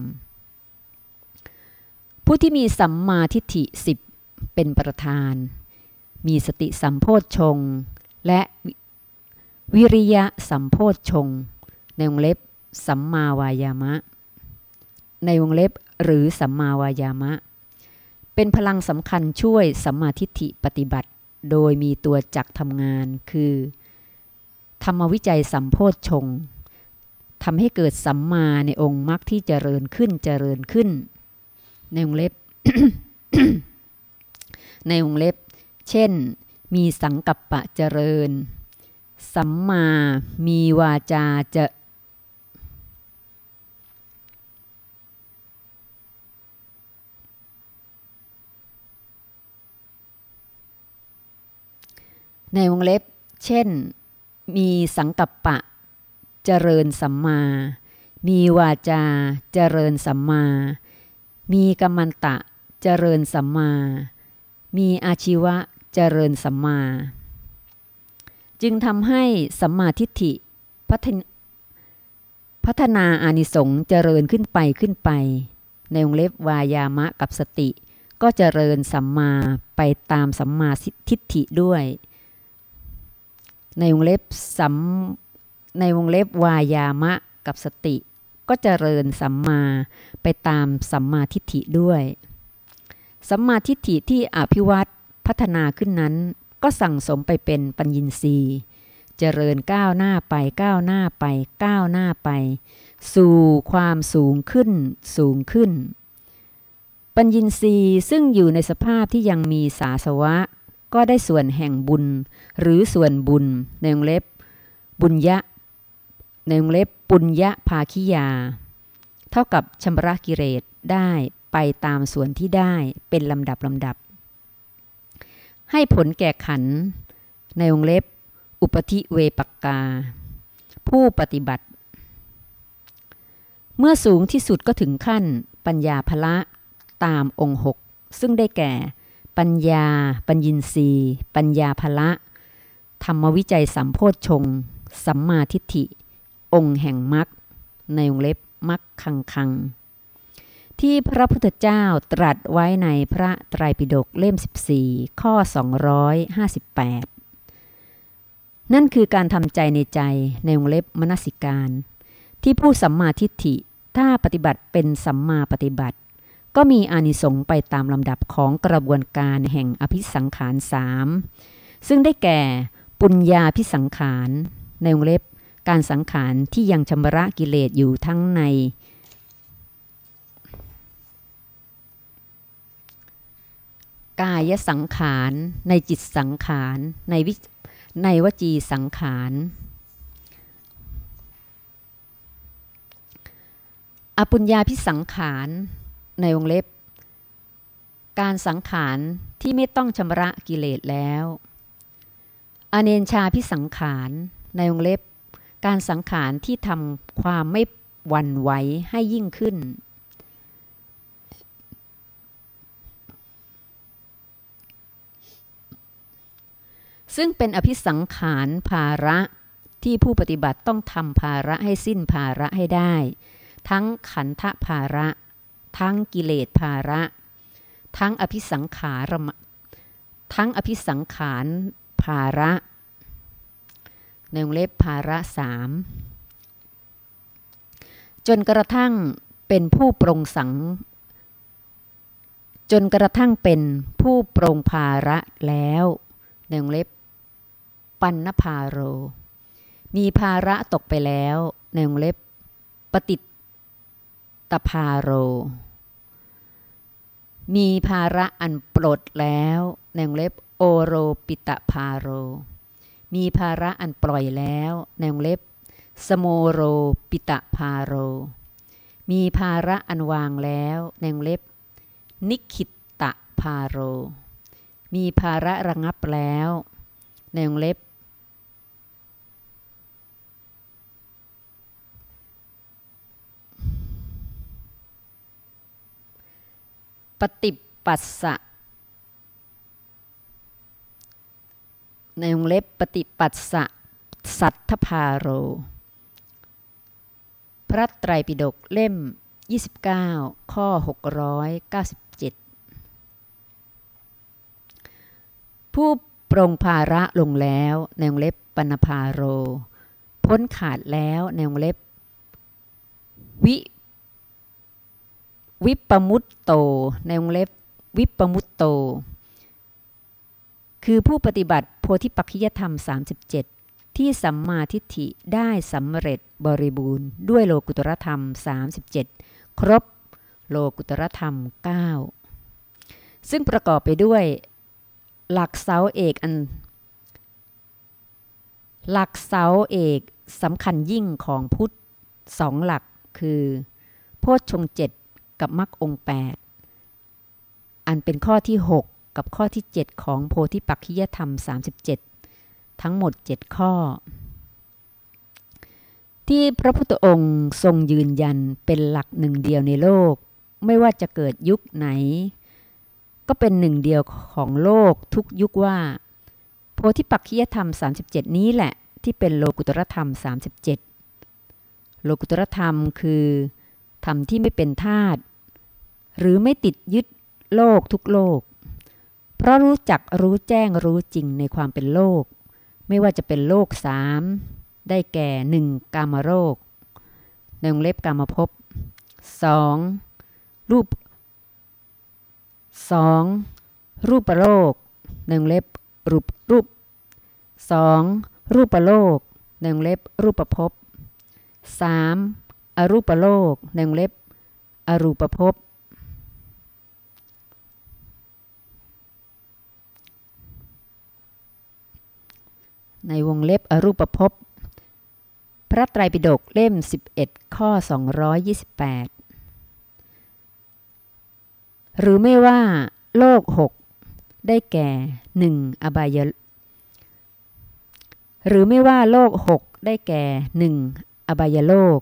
ผู้ที่มีสัมมาทิฏฐิสิบเป็นประธาน มีสติสัมโพชฌงและ วิริยะสัมโพชฌงในวงเล็บ สัมมาวายามะ ในวงเล็บหรือสัมมาวายามะ เป็นพลังสำคัญช่วยสัมมาทิฏฐิปฏิบัติ โดยมีตัวจักทำงานคือ ธรรมวิจัยสัมโพชฌงทำให้เกิดสัมมาในองค์มรรคที่เจริญขึ้นเจริญขึ้น ในวงเล็บ ในวงเล็บ เช่น มีสังกัปปะเจริญ สัมมามีวาจาจะในวงเล็บ เช่น มีสังกัปปะ เจริญสัมมา มีวาจา เจริญสัมมา มีกัมมันตะ เจริญสัมมา มีอาชีวะ เจริญสัมมา จึงทำให้สัมมาทิฏฐิพัฒพัฒนาอานิสงส์เจริญขึ้นไปขึ้นไป ในวงเล็บวายามะกับสติ ก็เจริญสัมมาไปตามสัมมาทิฏฐิด้วย ในวงเล็บสัมในวงเล็บวายามะกับสติ ก็เจริญสัมมาไปตามสัมมาทิฏฐิด้วย สัมมาทิฏฐิที่อภิวัตพัฒนาขึ้นนั้น ก็สั่งสมไปเป็นปัญญินทรีย์เจริญก้าวหน้าไปก้าวหน้าไปก้าวหน้าไป สู่ความสูงขึ้นสูงขึ้น ปัญญินทรีย์ซึ่งอยู่ในสภาพที่ยังมีสาสวะ ก็ได้ส่วนแห่งบุญ หรือส่วนบุญในวงเล็บ บุญยะในวงเล็บปุญญะภาคิยา เท่ากับชำระกิเลสได้ไปตามส่วนที่ได้เป็นลำดับลำดับ ให้ผลแก่ขัน ในวงเล็บ อุปธิเวปกกา ผู้ปฏิบัติ เมื่อสูงที่สุดก็ถึงขั้นปัญญาภละตามองค์หกซึ่งได้แก่ ปัญญา ปัญญินรีปัญญาภละ ธรรมวิจัยสัมโพธชง สัมมาทิฏฐิ องค์แห่งมรรคในวงเล็บมรรคคังคัง ที่พระพุทธเจ้าตรัสไว้ในพระไตรปิฎกเล่ม 14 ข้อ 258 นั่นคือการทำใจในใจในวงเล็บมนสิการ ที่ผู้สัมมาทิฏฐิถ้าปฏิบัติเป็นสัมมาปฏิบัติ ก็มีอานิสงส์ไปตามลำดับของกระบวนการแห่งอภิสังขารสามซึ่งได้แก่ปุญญาพิสังขาร ในวงเล็บการสังขารที่ยังชำระกิเลสอยู่ทั้งใน กายสังขาร ในจิตสังขารในวิในวจีสังขารอปุญญาพิสังขารในวงเล็บ การสังขารที่ไม่ต้องชำระกิเลสแล้ว อเนนชาพิสังขารในวงเล็บ การสังขารที่ทำความไม่หวั่นไหวให้ยิ่งขึ้น ซึ่งเป็นอภิสังขารภาระที่ผู้ปฏิบัติต้องทำภาระให้สิ้นภาระให้ได้ ทั้งขันธภาระ ทั้งกิเลสภาระ ทั้งอภิสังขารทั้งอภิสังขารภาระ ในวงเล็บภาระสามจนกระทั่งเป็นผู้ปรงสัง จนกระทั่งเป็นผู้ปรงภาระแล้วในวงเล็บ ปันนภาโร มีภาระตกไปแล้วในวงเล็บปฏิตพาโร มีภาระอันปลดแล้วในวงเล็บโอโรปิตพาโร มีภาระอันปล่อยแล้วในวงเล็บสโมโรปิตพาโร มีภาระอันวางแล้วในวงเล็บ นิคิตตะพาโร มีภาระระงับแล้วในวงเล็บ ปฏิปัสสะในวงเล็บปฏิปัสสะสัทธพาโร พระไตรปิฎกเล่ม 29 ข้อ 697 ผู้ปรงภาระลงแล้วในวงเล็บปนภาโร พ้นขาดแล้วในวงเล็บ วิ วิปมุตโต ในวงเล็บวิปมุตโต คือผู้ปฏิบัติโพธิปัจขิยธรรม 37 ที่สัมมาทิฏฐิได้สำเร็จบริบูรณ์ ด้วยโลกุตรธรรม 37 ครบโลกุตรธรรม 9 ซึ่งประกอบไปด้วย หลักเสาเอกอัน หลักเสาเอกสำคัญยิ่งของพุทธสองหลักคือ โพชฌงเจ็ด กับมรรคองแปดอันเป็นข้อที่ 6 กับข้อที่ 7 ของโพธิปักขิยธรรม 37 ทั้งหมด 7 ข้อ ที่พระพุทธองค์ทรงยืนยันเป็นหลักหนึ่งเดียวในโลก ไม่ว่าจะเกิดยุคไหน ก็เป็นหนึ่งเดียวของโลกทุกยุคว่า โพธิปักขิยธรรม 37 นี้แหละที่เป็นโลกุตรธรรม 37 โลกุตรธรรมคือ ธรรมที่ไม่เป็นธาตุหรือไม่ติดยึดโลกทุกโลก เพราะรู้จักรู้แจ้งรู้จริงในความเป็นโลก ไม่ว่าจะเป็นโลกสามได้แก่หนึ่งกามโรคในวงเล็บกามภพสองรูปสองรูปโลกในวงเล็บรูปรูปสองรูปโลกในวงเล็บรูปภพสาม อรูปโลกในวงเล็บ อรูปภพในวงเล็บอรูปภพพระไตรปิฎกเล่ม 11 ข้อ 228 หรือไม่ว่า โลก 6 ได้แก่ 1. อบายหรือไม่ว่าโลก 6 ได้แก่ 1. อบายโลก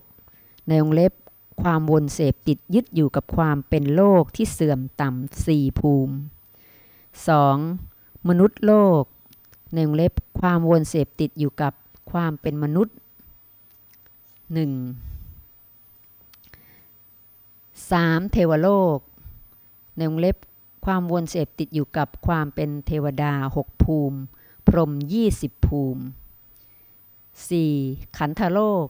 ในวงเล็บความวนเสพติดยึดอยู่กับความเป็นโลกที่เสื่อมต่ำสี่ภูมิ 2. มนุษย์โลก ในวงเล็บความวนเสพติดอยู่กับความเป็นมนุษย์ 1. 3. เทวโลก ในวงเล็บความวนเสพติดอยู่กับความเป็นเทวดาหกภูมิ พรหมยี่สิบภูมิ 4. ขันธโลก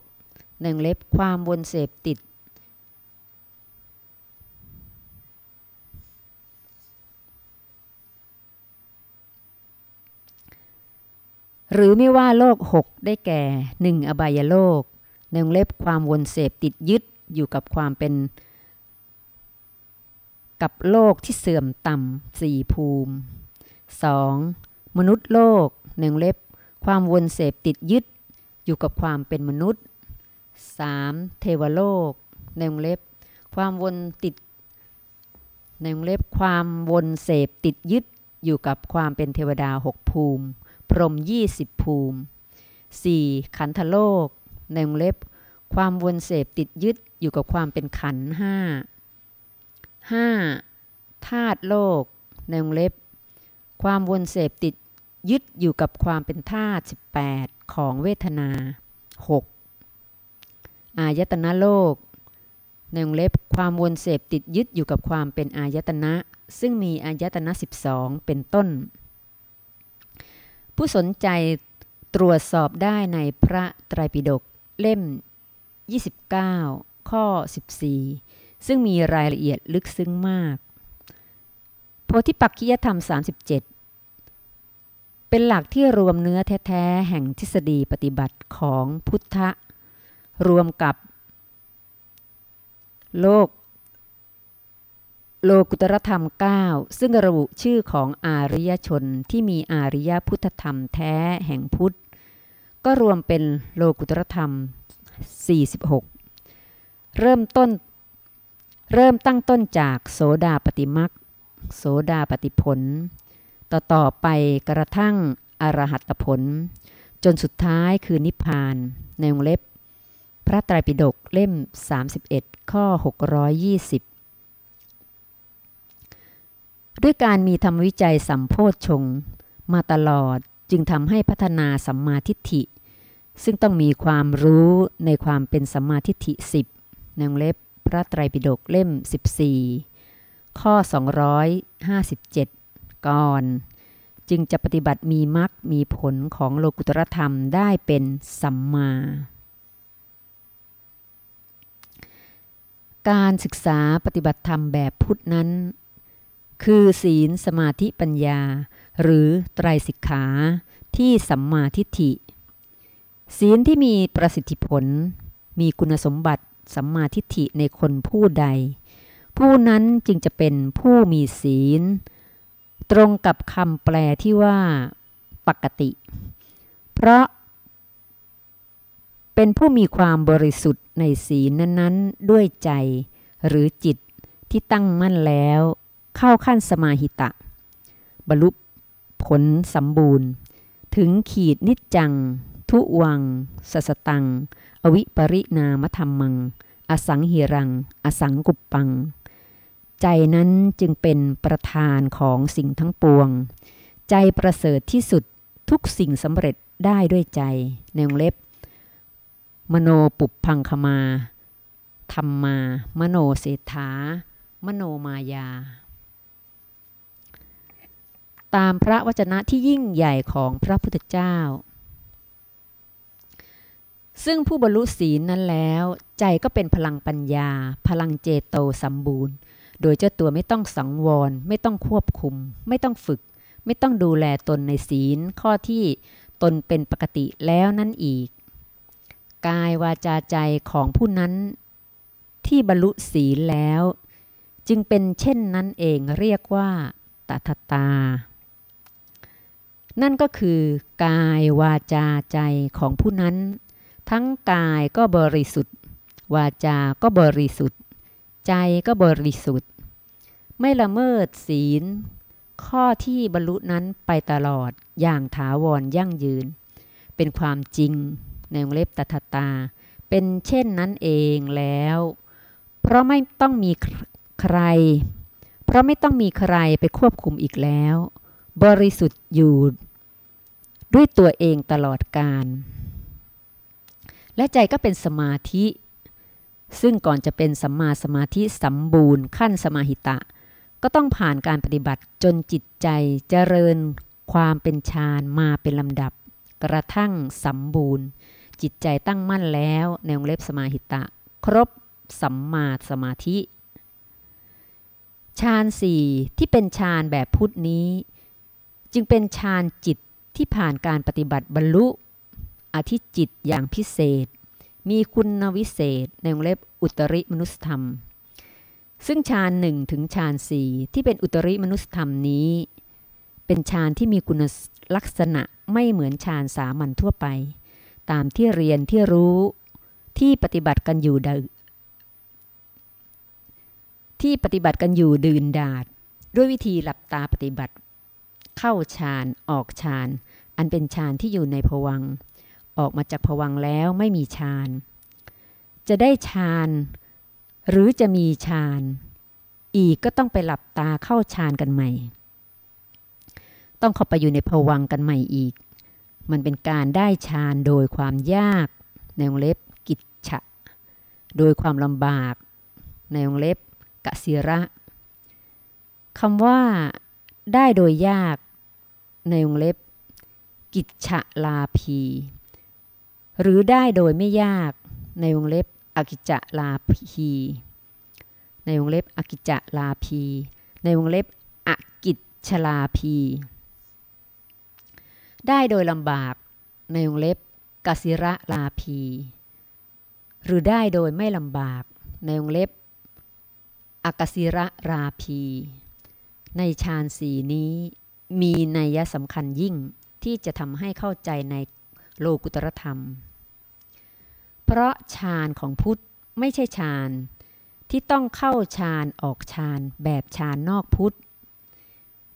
ในวงเล็บความวนเสพติด หรือไม่ว่าโลก6ได้แก่ 1. อบายโลกในวงเล็บความวนเสพติดยึดอยู่กับความเป็น กับโลกที่เสื่อมต่ำสี่ภูมิ 2. มนุษย์โลกในวงเล็บความวนเสพติดยึดอยู่กับความเป็นมนุษย์ 3. เทวโลก ในวงเล็บ ความวนติด ในวงเล็บความวนเสพติดยึดอยู่กับความเป็นเทวดาหกภูมิ พรหมยี่สิบภูมิ 4. ขันธโลก ในวงเล็บ ความวนเสพติดยึดอยู่กับความเป็นขันห้า 5. ธาตุโลก ในวงเล็บ ความวนเสพติดยึดอยู่กับความเป็นธาตุ18 ของเวทนา 6. อายตนะโลก ในวงเล็บความวนเสพติดยึดอยู่กับความเป็นอายตนะ ซึ่งมีอายตนะ 12 เป็นต้น ผู้สนใจตรวจสอบได้ในพระไตรปิฎกเล่ม 29 ข้อ 14 ซึ่งมีรายละเอียดลึกซึ้งมาก โพธิปักขิยธรรม 37เป็นหลักที่รวมเนื้อแท้ ๆ แห่งทฤษฎีปฏิบัติของพุทธ รวมกับโลกโลกุตรธรรม 9 ซึ่งระบุชื่อของอาริยชนที่มีอาริยพุทธธรรมแท้แห่งพุทธ ก็รวมเป็นโลกุตรธรรม 46 เริ่มต้น เริ่มตั้งต้นจากโสดาปฏิมักโสดาปฏิผล ต่อต่อไปกระทั่งอรหัตผล จนสุดท้ายคือนิพพานในวงเล็บ พระไตรปิฎกเล่ม 31 ข้อ 620 ด้วยการมีธรรมวิจัยสัมโพชงมาตลอดจึงทำให้พัฒนาสัมมาทิฏฐิ ซึ่งต้องมีความรู้ในความเป็นสัมมาทิฏฐิ 10นวงเล็บพระไตรปิฎกเล่ม 14 ข้อ 257 ก่อน จึงจะปฏิบัติมีมรรคมีผลของโลกุตรธรรมได้เป็นสัมมา การศึกษาปฏิบัติธรรมแบบพุทธนั้น คือศีลสมาธิปัญญา หรือไตรสิกขาที่สัมมาทิฏฐิ ศีลที่มีประสิทธิผล มีคุณสมบัติสัมมาทิฏฐิในคนผู้ใด ผู้นั้นจึงจะเป็นผู้มีศีล ตรงกับคำแปลที่ว่า ปกติ เพราะ เป็นผู้มีความบริสุทธิ์ในศีลนั้นๆ ด้วยใจ หรือจิตที่ตั้งมั่นแล้ว เข้าขั้นสมาหิตะ บรรลุผลสมบูรณ์ ถึงขีดนิจจัง ทุวัง สสตัง อวิปริณามธรรมัง อสังหิรัง อสังกุปปัง ใจนั้นจึงเป็นประธานของสิ่งทั้งปวง ใจประเสริฐที่สุดทุกสิ่งสำเร็จได้ด้วยใจในวงเล็บ มโนปุพังคมาธรรมา มโนเศรษฐามโนมายา ตามพระวจนะที่ยิ่งใหญ่ของพระพุทธเจ้า ซึ่งผู้บรรลุศีลนั้นแล้ว ใจก็เป็นพลังปัญญา พลังเจโตสมบูรณ์ โดยเจ้าตัวไม่ต้องสังวร ไม่ต้องควบคุม ไม่ต้องฝึก ไม่ต้องดูแลตนในศีลข้อที่ตนเป็นปกติแล้วนั่นอีก กายวาจาใจของผู้นั้น ที่บรรลุศีลแล้ว จึงเป็นเช่นนั้นเองเรียกว่าตถตา นั่นก็คือกายวาจาใจของผู้นั้น ทั้งกายก็บริสุทธิ์ วาจาก็บริสุทธิ์ ใจก็บริสุทธิ์ ไม่ละเมิดศีล ข้อที่บรรลุนั้นไปตลอดอย่างถาวรยั่งยืน เป็นความจริง ในวงเล็บตถตา เป็นเช่นนั้นเองแล้ว เพราะไม่ต้องมีใคร เพราะไม่ต้องมีใครไปควบคุมอีกแล้ว บริสุทธิ์อยู่ด้วยตัวเองตลอดการ และใจก็เป็นสมาธิ ซึ่งก่อนจะเป็นสัมมาสมาธิสมบูรณ์ขั้นสมาหิตะ ก็ต้องผ่านการปฏิบัติจนจิตใจเจริญความเป็นฌานมาเป็นลำดับ กระทั่งสมบูรณ์ จิตใจตั้งมั่นแล้วในวงเล็บสมาหิตะ ครบสัมมาสมาธิฌานสี่ที่เป็นฌานแบบพุทธนี้ จึงเป็นฌานจิตที่ผ่านการปฏิบัติบรรลุอธิจิตอย่างพิเศษ มีคุณวิเศษในวงเล็บอุตริมนุสธรรม ซึ่งฌานหนึ่งถึงฌานสี่ที่เป็นอุตริมนุสธรรมนี้ เป็นฌานที่มีคุณ ลักษณะไม่เหมือนฌานสามัญทั่วไป ตามที่เรียนที่รู้ที่ปฏิบัติกันอยู่ที่ปฏิบัติกันอยู่ดื่นดาด ด้วยวิธีหลับตาปฏิบัติ เข้าฌานออกฌาน อันเป็นฌานที่อยู่ในภวัง ออกมาจากภวังแล้วไม่มีฌาน จะได้ฌานหรือจะมีฌาน อีกก็ต้องไปหลับตาเข้าฌานกันใหม่ ต้องเข้าไปอยู่ในภวังกันใหม่อีก มันเป็นการได้ฌานโดยความยากในวงเล็บกิจฉะ โดยความลำบาก ในวงเล็บกสิระคำว่าได้โดยยากในวงเล็บ กิจฉลาภีหรือได้โดยไม่ยากในวงเล็บอกิจะลาภีในวงเล็บอกิจะลาภีในวงเล็บอกิจชลาภี ได้โดยลำบากในวงเล็บกสิระลาภีหรือได้โดยไม่ลำบากในวงเล็บอกสิระราภีในฌานสีนี้มีนัยสำคัญยิ่งที่จะทำให้เข้าใจในโลกุตรธรรม เพราะฌานของพุทธไม่ใช่ฌานที่ต้องเข้าฌานออกฌานแบบฌานนอกพุทธ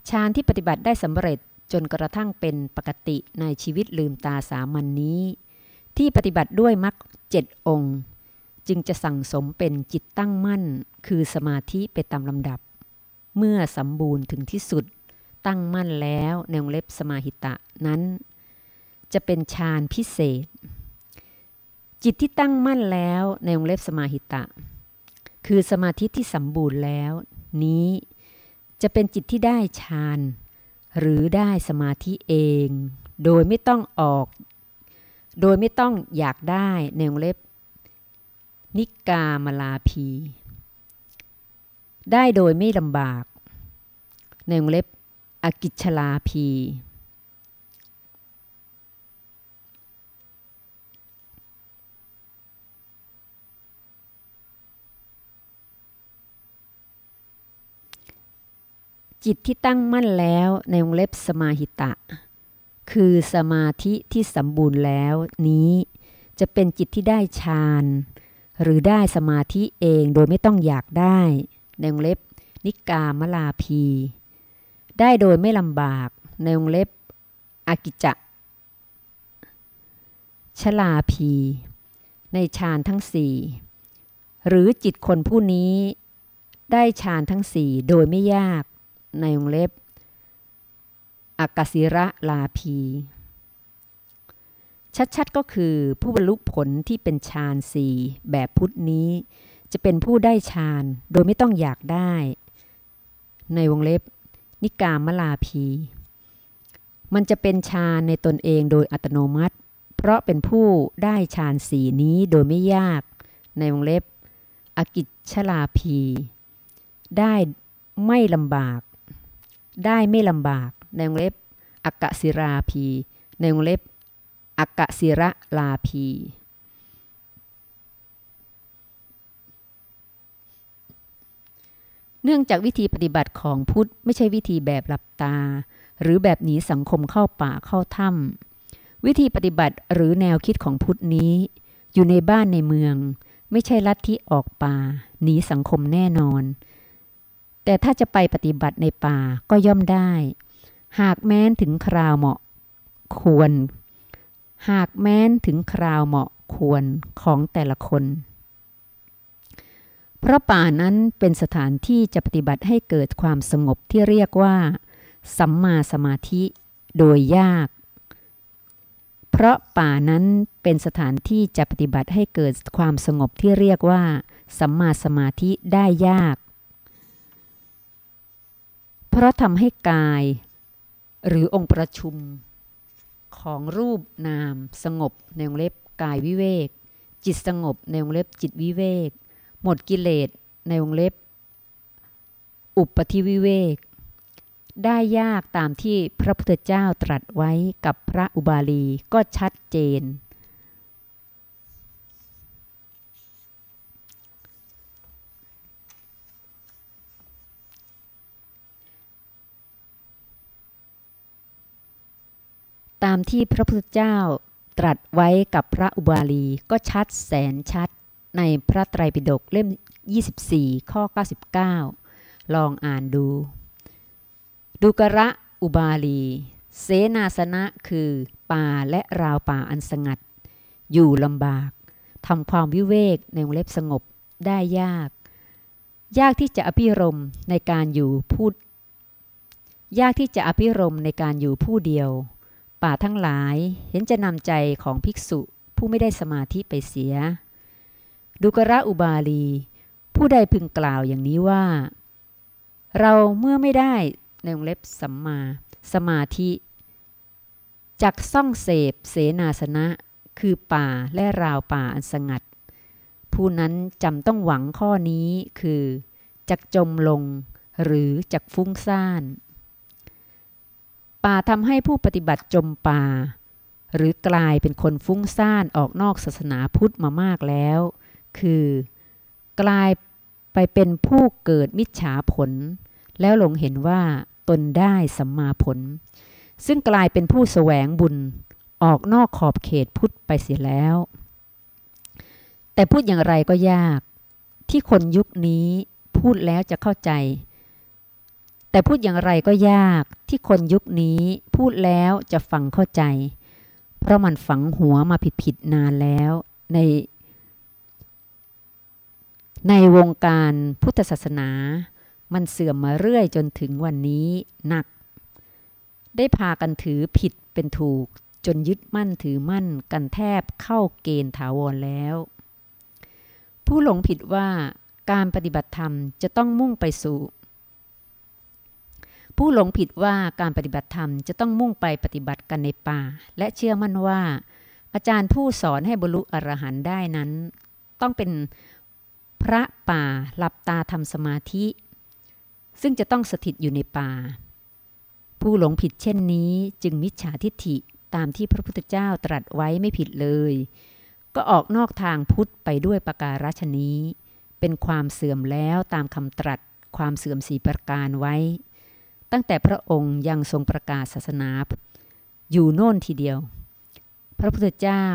ฌานที่ปฏิบัติได้สำเร็จ จนกระทั่งเป็นปกติในชีวิตลืมตาสามัญนนี้ ที่ปฏิบัติด้วยมรรคเจ็ดองค์ จึงจะสั่งสมเป็นจิตตั้งมั่น คือสมาธิไปตามลำดับ เมื่อสมบูรณ์ถึงที่สุด ตั้งมั่นแล้วในวงเล็บสมาหิตะนั้น จะเป็นฌานพิเศษ จิตที่ตั้งมั่นแล้วในวงเล็บสมาหิตะ คือสมาธิที่สมบูรณ์แล้ว นี้จะเป็นจิตที่ได้ฌาน หรือได้สมาธิเอง โดยไม่ต้องออก โดยไม่ต้องอยากได้ในวงเล็บ นิกามลาภีได้โดยไม่ลำบาก ในวงเล็บอกิชลาภี จิตที่ตั้งมั่นแล้วในวงเล็บสมาหิตะ คือสมาธิที่สมบูรณ์แล้วนี้จะเป็นจิตที่ได้ฌานหรือได้สมาธิเองโดยไม่ต้องอยากได้ในวงเล็บนิกามลาภีได้โดยไม่ลำบากในวงเล็บอากิจะชลาภีในฌานทั้งสี่หรือจิตคนผู้นี้ ได้ฌานทั้งสี่โดยไม่ยาก ในวงเล็บอากาศิระลาภีชัดๆก็คือผู้บรรลุผลที่เป็นฌานสี่แบบพุทธนี้ จะเป็นผู้ได้ฌานโดยไม่ต้องอยากได้ ในวงเล็บ นิกามลาภีมันจะเป็นฌานในตนเองโดยอัตโนมัติ เพราะเป็นผู้ได้ฌานสีนี้โดยไม่ยาก ในวงเล็บ อกิจชลาภีได้ไม่ลำบาก ได้ไม่ลำบากในวงเล็บอกกศิราภีในวงเล็บอกกศิระลาภีเนื่องจากวิธีปฏิบัติของพุทธไม่ใช่วิธีแบบหลับตา หรือแบบหนีสังคมเข้าป่าเข้าถ้ำวิธีปฏิบัติหรือแนวคิดของพุทธนี้ อยู่ในบ้านในเมือง ไม่ใช่ลัทธิออกป่าหนีสังคมแน่นอน แต่ถ้าจะไปปฏิบัติในป่าก็ย่อมได้ หากแม้นถึงคราวเหมาะควร หากแม้นถึงคราวเหมาะควรของแต่ละคน เพราะป่านั้นเป็นสถานที่จะปฏิบัติให้เกิดความสงบที่เรียกว่า สัมมาสมาธิโดยยาก เพราะป่านั้นเป็นสถานที่จะปฏิบัติให้เกิดความสงบที่เรียกว่า สัมมาสมาธิได้ยาก เพราะทำให้กาย หรือองค์ประชุม ของรูปนาม สงบในวงเล็บกายวิเวก จิตสงบในวงเล็บจิตวิเวก หมดกิเลสในวงเล็บ อุปธิวิเวก ได้ยากตามที่พระพุทธเจ้าตรัสไว้กับพระอุบาลีก็ชัดเจน ตามที่พระพุทธเจ้าตรัสไว้กับพระอุบาลีก็ชัดแสนชัดในพระไตรปิฎกเล่ม 24 ข้อ 99 ลองอ่านดูดูกระอุบาลี เสนาสนะคือป่าและราวป่าอันสงัด อยู่ลำบากทำความวิเวกในวงเล็บสงบได้ยาก ยากที่จะอภิรมในการอยู่พูด ยากที่จะอภิรมในการอยู่ผู้เดียว ป่าทั้งหลายเห็นจะนำใจของภิกษุผู้ไม่ได้สมาธิไปเสีย ดุกระอุบาลี ผู้ใดพึงกล่าวอย่างนี้ว่า เราเมื่อไม่ได้ในวงเล็บสัมมา สมาธิจักซ่องเสพเสนาสนะคือป่าและราวป่าอันสงัด ผู้นั้นจำต้องหวังข้อนี้คือจักจมลงหรือจักฟุ้งซ่าน ป่าทำให้ผู้ปฏิบัติจมป่า หรือกลายเป็นคนฟุ้งซ่านออกนอกศาสนาพุทธมามากแล้ว คือ กลายไปเป็นผู้เกิดมิจฉาผล แล้วหลงเห็นว่าตนได้สัมมาผล ซึ่งกลายเป็นผู้แสวงบุญออกนอกขอบเขตพุทธไปเสียแล้ว แต่พูดอย่างไรก็ยาก ที่คนยุคนี้พูดแล้วจะเข้าใจ แต่พูดอย่างไรก็ยากที่คนยุคนี้พูดแล้วจะฟังเข้าใจ เพราะมันฝังหัวมาผิดๆนานแล้วใน ในวงการพุทธศาสนา มันเสื่อมมาเรื่อยจนถึงวันนี้หนัก ได้พากันถือผิดเป็นถูกจนยึดมั่นถือมั่นกันแทบเข้าเกณฑ์ถาวรแล้ว ผู้หลงผิดว่าการปฏิบัติธรรมจะต้องมุ่งไปสู่ ผู้หลงผิดว่าการปฏิบัติธรรมจะต้องมุ่งไปปฏิบัติกันในป่า และเชื่อมั่นว่า อาจารย์ผู้สอนให้บรรลุอรหันต์ได้นั้น ต้องเป็นพระป่าหลับตาทำสมาธิ ซึ่งจะต้องสถิตอยู่ในป่า ผู้หลงผิดเช่นนี้จึงมิจฉาทิฏฐิตามที่พระพุทธเจ้าตรัสไว้ไม่ผิดเลย ก็ออกนอกทางพุทธไปด้วยประการชนี้ เป็นความเสื่อมแล้วตามคำตรัสความเสื่อมสีประการไว้ ตั้งแต่พระองค์ยังทรงประกาศศาสนาอยู่โน่นทีเดียว พระพุทธเจ้า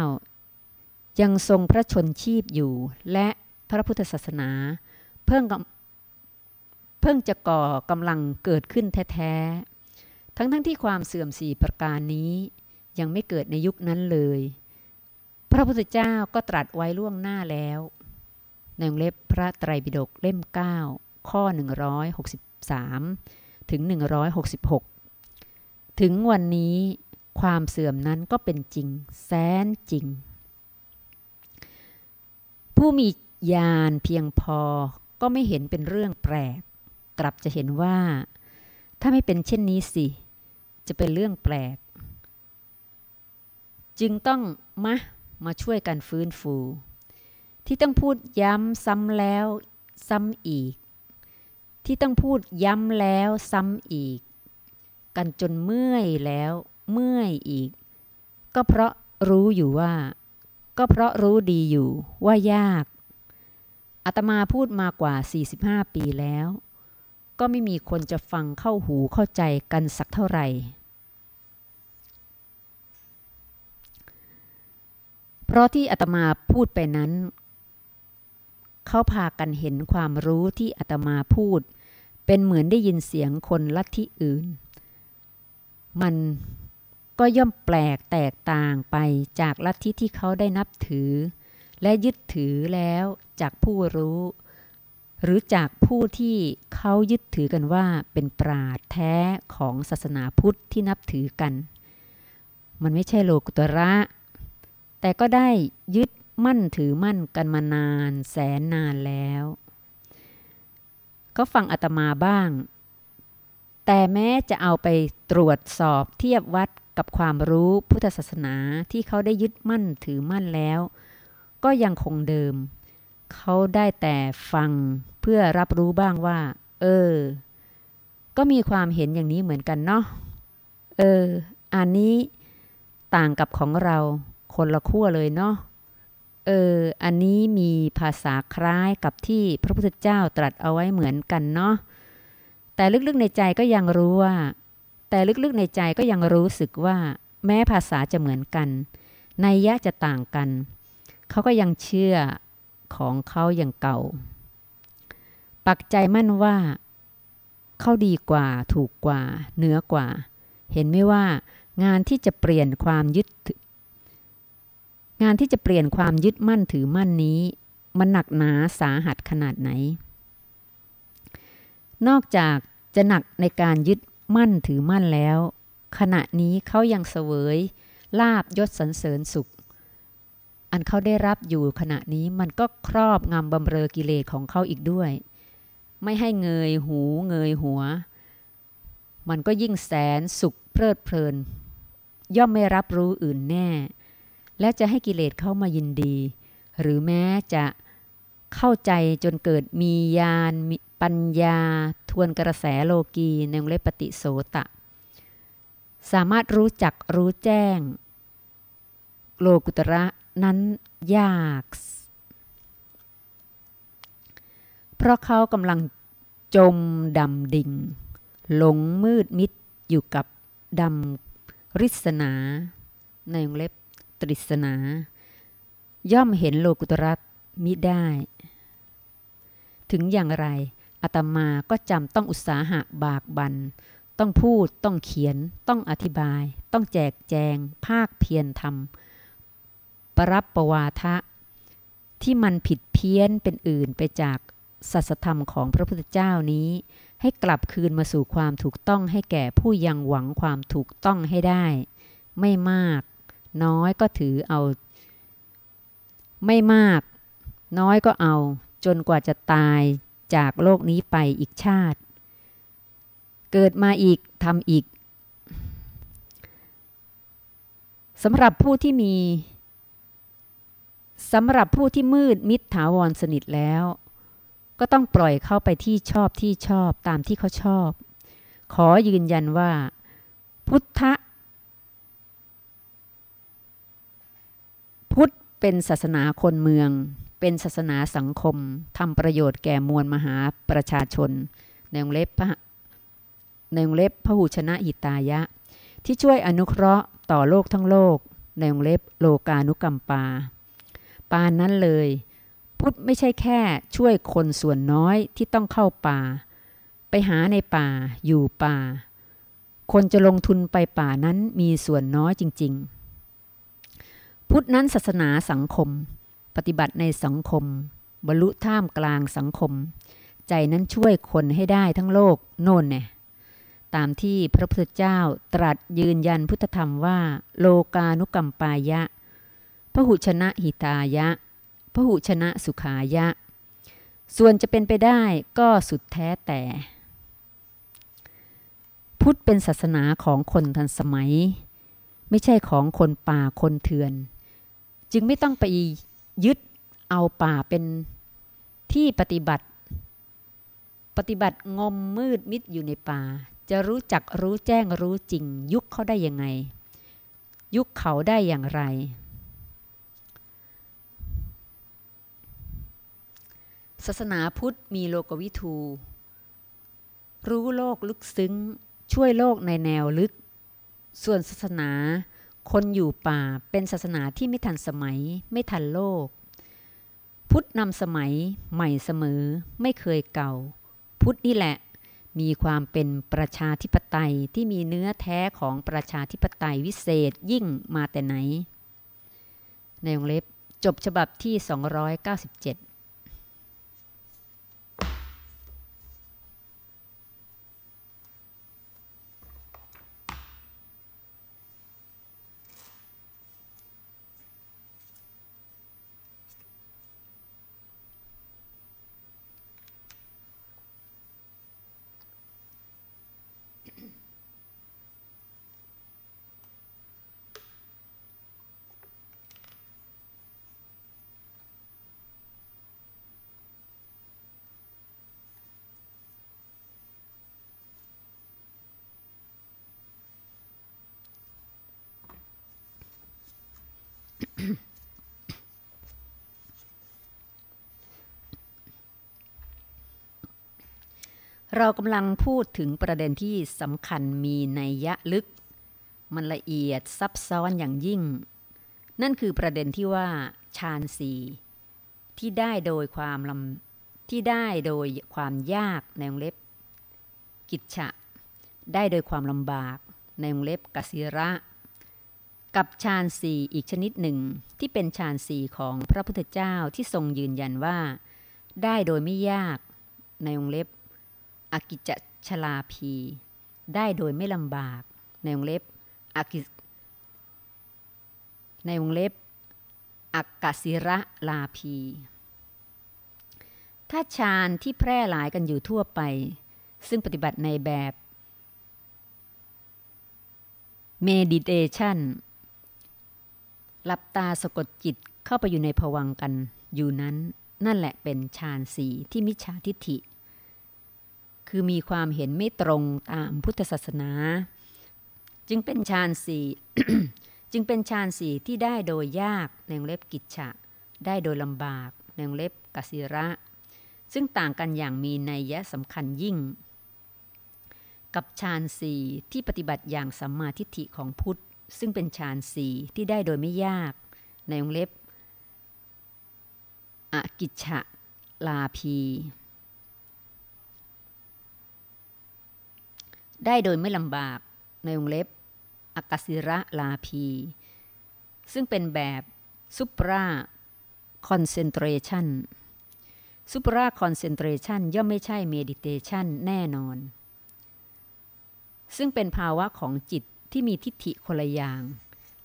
ยังทรงพระชนชีพอยู่ และพระพุทธศาสนา เพิ่งเพิ่งจะก่อกำลังเกิดขึ้นแท้ๆ ทั้งๆทที่ความเสื่อมสี่ประการนี้ ยังไม่เกิดในยุคนั้นเลย พระพุทธเจ้าก็ตรัสไว้ล่วงหน้าแล้วในเล็บพระไตรปิฎกเล่ม 9 ข้อ 163 ถึง 166 ถึงวันนี้ความเสื่อมนั้นก็เป็นจริง แสนจริง ผู้มีญาณเพียงพอก็ไม่เห็นเป็นเรื่องแปลก กลับจะเห็นว่า ถ้าไม่เป็นเช่นนี้สิ จะเป็นเรื่องแปลก จึงต้องมามาช่วยกันฟื้นฟู ที่ต้องพูดย้ำซ้ำแล้วซ้ำอีก ที่ต้องพูดย้ำแล้วซ้ำอีก กันจนเมื่อยแล้วเมื่อยอีก ก็เพราะรู้อยู่ว่า ก็เพราะรู้ดีอยู่ว่ายากอาตมาพูดมากว่า 45 ปีแล้ว ก็ไม่มีคนจะฟังเข้าหูเข้าใจกันสักเท่าไหร่ เพราะที่อาตมาพูดไปนั้น เขาพากันเห็นความรู้ที่อาตมาพูด เป็นเหมือนได้ยินเสียงคนลัทธิอื่น มันก็ย่อมแปลกแตกต่างไปจากลัทธิที่เขาได้นับถือ และยึดถือแล้วจากผู้รู้ หรือจากผู้ที่เขายึดถือกันว่าเป็นปราดแท้ของศาสนาพุทธที่นับถือกัน มันไม่ใช่โลกุตระ แต่ก็ได้ยึด มั่นถือมั่นกันมานานแสนนานแล้ว ก็ฟังอาตมาบ้าง แต่แม้จะเอาไปตรวจสอบเทียบวัดกับความรู้พุทธศาสนาที่เขาได้ยึดมั่นถือมั่นแล้ว ก็ยังคงเดิม เขาได้แต่ฟังเพื่อรับรู้บ้างว่า เออ ก็มีความเห็นอย่างนี้เหมือนกันเนาะเออ อันนี้ต่างกับของเราคนละขั้วเลยเนาะ เออ อันนี้มีภาษาคล้ายกับที่พระพุทธเจ้าตรัสเอาไว้เหมือนกันเนาะ แต่ลึกๆในใจก็ยังรู้ว่า แต่ลึกๆในใจก็ยังรู้สึกว่า แม้ภาษาจะเหมือนกันนัยยะจะต่างกัน เขาก็ยังเชื่อของเขาอย่างเก่า ปักใจมั่นว่าเขาดีกว่า ถูกกว่า เหนือกว่า เห็นไหมว่างานที่จะเปลี่ยนความยึด งานที่จะเปลี่ยนความยึดมั่นถือมั่นนี้ มันหนักหนาสาหัสขนาดไหน นอกจากจะหนักในการยึดมั่นถือมั่นแล้ว ขณะนี้เขายังเสวยลาบยศสรรเสริญสุข อันเขาได้รับอยู่ขณะนี้มันก็ครอบงำบำเรอกิเลสของเขาอีกด้วย ไม่ให้เงยหูเงยหัว มันก็ยิ่งแสนสุขเพลิดเพลิน ย่อมไม่รับรู้อื่นแน่ และจะให้กิเลสเข้ามายินดี หรือแม้จะเข้าใจจนเกิดมียานปัญญา ทวนกระแสโลกีในวงเล็บปฏิโสตะ สามารถรู้จักรู้แจ้ง โลกุตระนั้นยาก เพราะเขากำลังจมดำดิ่ง หลงมืดมิดอยู่กับดำริศนา ในวงเล็บ ตริศนา ย่อมเห็นโลกุตระมิได้ ถึงอย่างไรอาตมาก็จำต้องอุตสาหะบากบัน ต้องพูดต้องเขียน ต้องอธิบาย ต้องแจกแจง ภาคเพียรทำปรับประวาทะ ที่มันผิดเพี้ยนเป็นอื่นไปจากสัจธรรมของพระพุทธเจ้านี้ ให้กลับคืนมาสู่ความถูกต้องให้แก่ผู้ยังหวังความถูกต้องให้ได้ ไม่มาก น้อยก็ถือเอา ไม่มาก น้อยก็เอา จนกว่าจะตายจากโลกนี้ไปอีกชาติ เกิดมาอีกทำอีกสำหรับผู้ที่มีสำหรับผู้ที่มืดมิดถาวรสนิทแล้ว ก็ต้องปล่อยเข้าไปที่ชอบที่ชอบตามที่เขาชอบ ขอยืนยันว่า พุทธพุทธ เป็นศาสนาคนเมือง เป็นศาสนาสังคมทำประโยชน์แก่มวลมหาประชาชนในวงเล็บพระในวงเล็บพระหูชนะหิตายะ ที่ช่วยอนุเคราะห์ต่อโลกทั้งโลก ในวงเล็บโลกานุกรรมปา ปานนั้นเลย พุทธไม่ใช่แค่ช่วยคนส่วนน้อยที่ต้องเข้าป่า ไปหาในป่าอยู่ป่า คนจะลงทุนไปป่านั้นมีส่วนน้อยจริง ๆ พุทธนั้นศาสนาสังคม ปฏิบัติในสังคม บรรลุท่ามกลางสังคม ใจนั้นช่วยคนให้ได้ทั้งโลกโน่นเนี่ยตามที่พระพุทธเจ้าตรัสยืนยันพุทธธรรมว่า โลกานุกรรมปายะพหุชนะหิตายะพหุชนะสุขายะ ส่วนจะเป็นไปได้ก็สุดแท้แต่ พุทธเป็นศาสนาของคนทันสมัย ไม่ใช่ของคนป่าคนเถื่อน จึงไม่ต้องไปยึดเอาป่าเป็นที่ปฏิบัติ ปฏิบัติงมมืดมิดอยู่ในป่า จะรู้จักรู้แจ้งรู้จริง ยุคเขาได้ยังไง ยุคเขาได้อย่างไร ศาสนาพุทธมีโลกวิทู รู้โลกลึกซึ้ง ช่วยโลกในแนวลึก ส่วนศาสนา คนอยู่ป่าเป็นศาสนาที่ไม่ทันสมัย ไม่ทันโลก พุทธนำสมัยใหม่เสมอ ไม่เคยเก่า พุทธนี่แหละ มีความเป็นประชาธิปไตยที่มีเนื้อแท้ของประชาธิปไตยวิเศษยิ่งมาแต่ไหน ในวงเล็บจบฉบับที่ 297 เรากำลังพูดถึงประเด็นที่สำคัญมีนัยยะลึก มันละเอียดซับซ้อนอย่างยิ่ง นั่นคือประเด็นที่ว่าฌานสีที่ได้โดยความลำที่ได้โดยความยากในวงเล็บ กิจฉะ ได้โดยความลำบากในวงเล็บกสิระ กับฌานสีอีกชนิดหนึ่งที่เป็นฌานสีของพระพุทธเจ้าที่ทรงยืนยันว่า ได้โดยไม่ยากในวงเล็บ อากิจชลาพีได้โดยไม่ลำบากในวงเล็บอากิในวงเล็บอักกศิระลาพีถ้าฌานที่แพร่หลายกันอยู่ทั่วไป ซึ่งปฏิบัติในแบบ meditation หลับตาสะกดจิตเข้าไปอยู่ในผวังกันอยู่นั้น นั่นแหละเป็นฌานสีที่มิจฉาทิฏฐิ คือมีความเห็นไม่ตรงตามพุทธศาสนา จึงเป็นฌานสี่จึงเป็นฌานสี่ที่ได้โดยยากในเล็บกิจฉะ ได้โดยลำบากในเล็บกสิระ ซึ่งต่างกันอย่างมีนัยยะสำคัญยิ่ง กับฌานสี่ที่ปฏิบัติอย่างสัมมาทิฏฐิของพุทธ ซึ่งเป็นฌานสี่ที่ได้โดยไม่ยากในวงเล็บอกิจฉลาภี ได้โดยไม่ลำบากในวงเล็บอากาศิระลาพี ซึ่งเป็นแบบ supra concentration supra concentration ย่อมไม่ใช่ meditation แน่นอน ซึ่งเป็นภาวะของจิตที่มีทิฏฐิคนละอย่าง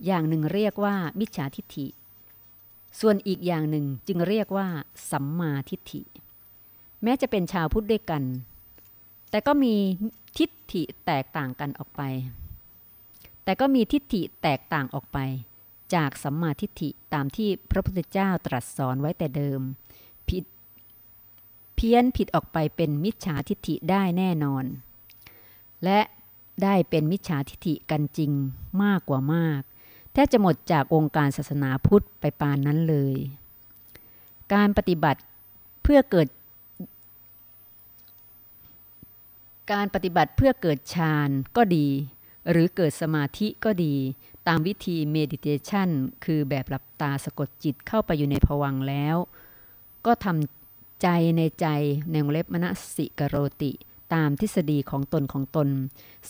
อย่างหนึ่งเรียกว่ามิจฉาทิฏฐิ ส่วนอีกอย่างหนึ่งจึงเรียกว่า สัมมาทิฏฐิ แม้จะเป็นชาวพุทธด้วยกัน แต่ก็มีทิฏฐิแตกต่างกันออกไป แต่ก็มีทิฏฐิแตกต่างออกไป จากสัมมาทิฏฐิตามที่พระพุทธเจ้าตรัสสอนไว้แต่เดิมผิดเพี้ยนผิดออกไปเป็นมิจฉาทิฏฐิได้แน่นอน และได้เป็นมิจฉาทิฏฐิกันจริงมากกว่ามาก แทบจะหมดจากองค์การศาสนาพุทธไปปานนั้นเลย การปฏิบัติเพื่อเกิด การปฏิบัติเพื่อเกิดฌานก็ดี หรือเกิดสมาธิก็ดี ตามวิธีเมดิเทชันคือแบบหลับตาสะกดจิตเข้าไปอยู่ในผวังแล้ว ก็ทำใจในใจในวงเล็บมณสิกโรติตามทฤษฎีของตนของตน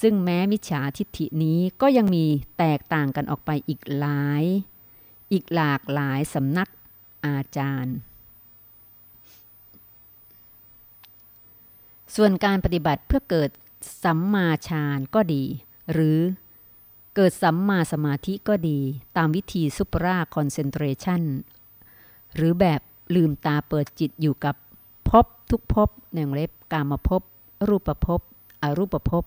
ซึ่งแม้มิจฉาทิฏฐินี้ก็ยังมีแตกต่างกันออกไปอีกหลาย อีกหลากหลายสำนักอาจารย์ ส่วนการปฏิบัติเพื่อเกิดสัมมาฌานก็ดี หรือเกิดสัมมาสมาธิก็ดี ตามวิธีซุปราคอนเซนเทรชันหรือแบบลืมตาเปิดจิตอยู่กับพบทุกพบในเล็บกามาพบ รูปภพอรูปภพ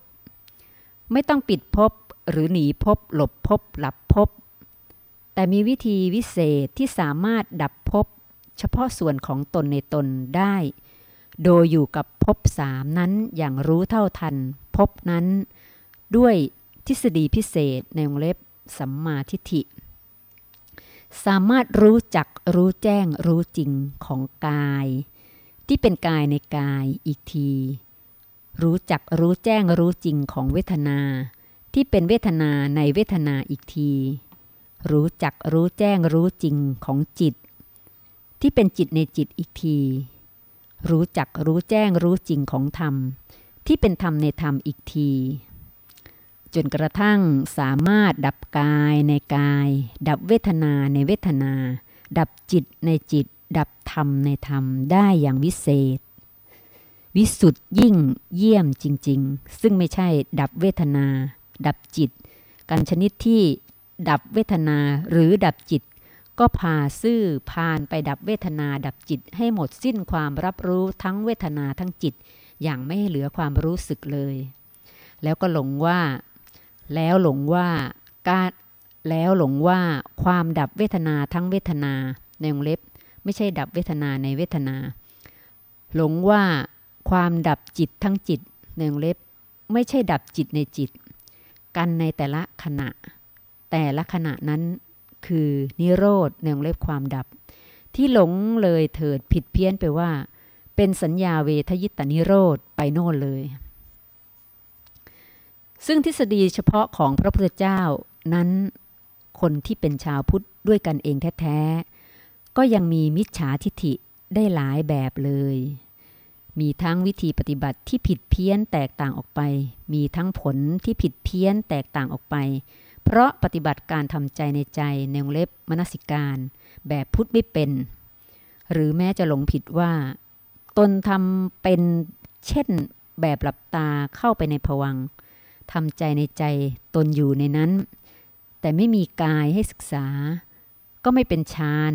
ไม่ต้องปิดพบหรือหนีพบ หลบพบ หลับพบ แต่มีวิธีวิเศษที่สามารถดับพบ เฉพาะส่วนของตนในตนได้ โดยอยู่กับภพสามนั้นอย่างรู้เท่าทันภพนั้น ด้วยทฤษฎีพิเศษในวงเล็บสัมมาทิฏฐิ สามารถรู้จักรู้แจ้งรู้จริงของกาย ที่เป็นกายในกายอีกที รู้จักรู้แจ้งรู้จริงของเวทนา ที่เป็นเวทนาในเวทนาอีกที รู้จักรู้แจ้งรู้จริงของจิต ที่เป็นจิตในจิตอีกที รู้จักรู้แจ้งรู้จริงของธรรม ที่เป็นธรรมในธรรมอีกที จนกระทั่งสามารถดับกายในกาย ดับเวทนาในเวทนา ดับจิตในจิต ดับธรรมในธรรมได้อย่างวิเศษ วิสุทธ์ยิ่งเยี่ยมจริง ๆ ซึ่งไม่ใช่ดับเวทนา ดับจิต กันชนิดที่ดับเวทนาหรือดับจิต ก็พาซื่อพานไปดับเวทนาดับจิต ให้หมดสิ้นความรับรู้ทั้งเวทนาทั้งจิต อย่างไม่เหลือความรู้สึกเลย แล้วก็หลงว่า แล้วหลงว่าการแล้วหลงว่าความดับเวทนาทั้งเวทนาในวงเล็บ ไม่ใช่ดับเวทนาในเวทนา หลงว่าความดับจิตทั้งจิตในวงเล็บ ไม่ใช่ดับจิตในจิต กันในแต่ละขณะ แต่ละขณะนั้น คือนิโรธในวงเล็บความดับ ที่หลงเลยเถิดผิดเพี้ยนไปว่า เป็นสัญญาเวทยิตานิโรธไปโน่นเลย ซึ่งทฤษฎีเฉพาะของพระพุทธเจ้านั้น คนที่เป็นชาวพุทธด้วยกันเองแท้ๆ ก็ยังมีมิจฉาทิฐิได้หลายแบบเลย มีทั้งวิธีปฏิบัติที่ผิดเพี้ยนแตกต่างออกไป มีทั้งผลที่ผิดเพี้ยนแตกต่างออกไป เพราะปฏิบัติการทำใจในใจในวงเล็บมนสิการ แบบพุทธไม่เป็น หรือแม้จะหลงผิดว่า ตนทำเป็นเช่นแบบหลับตาเข้าไปในผวังทำใจในใจตนอยู่ในนั้น แต่ไม่มีกายให้ศึกษา ก็ไม่เป็นฌาน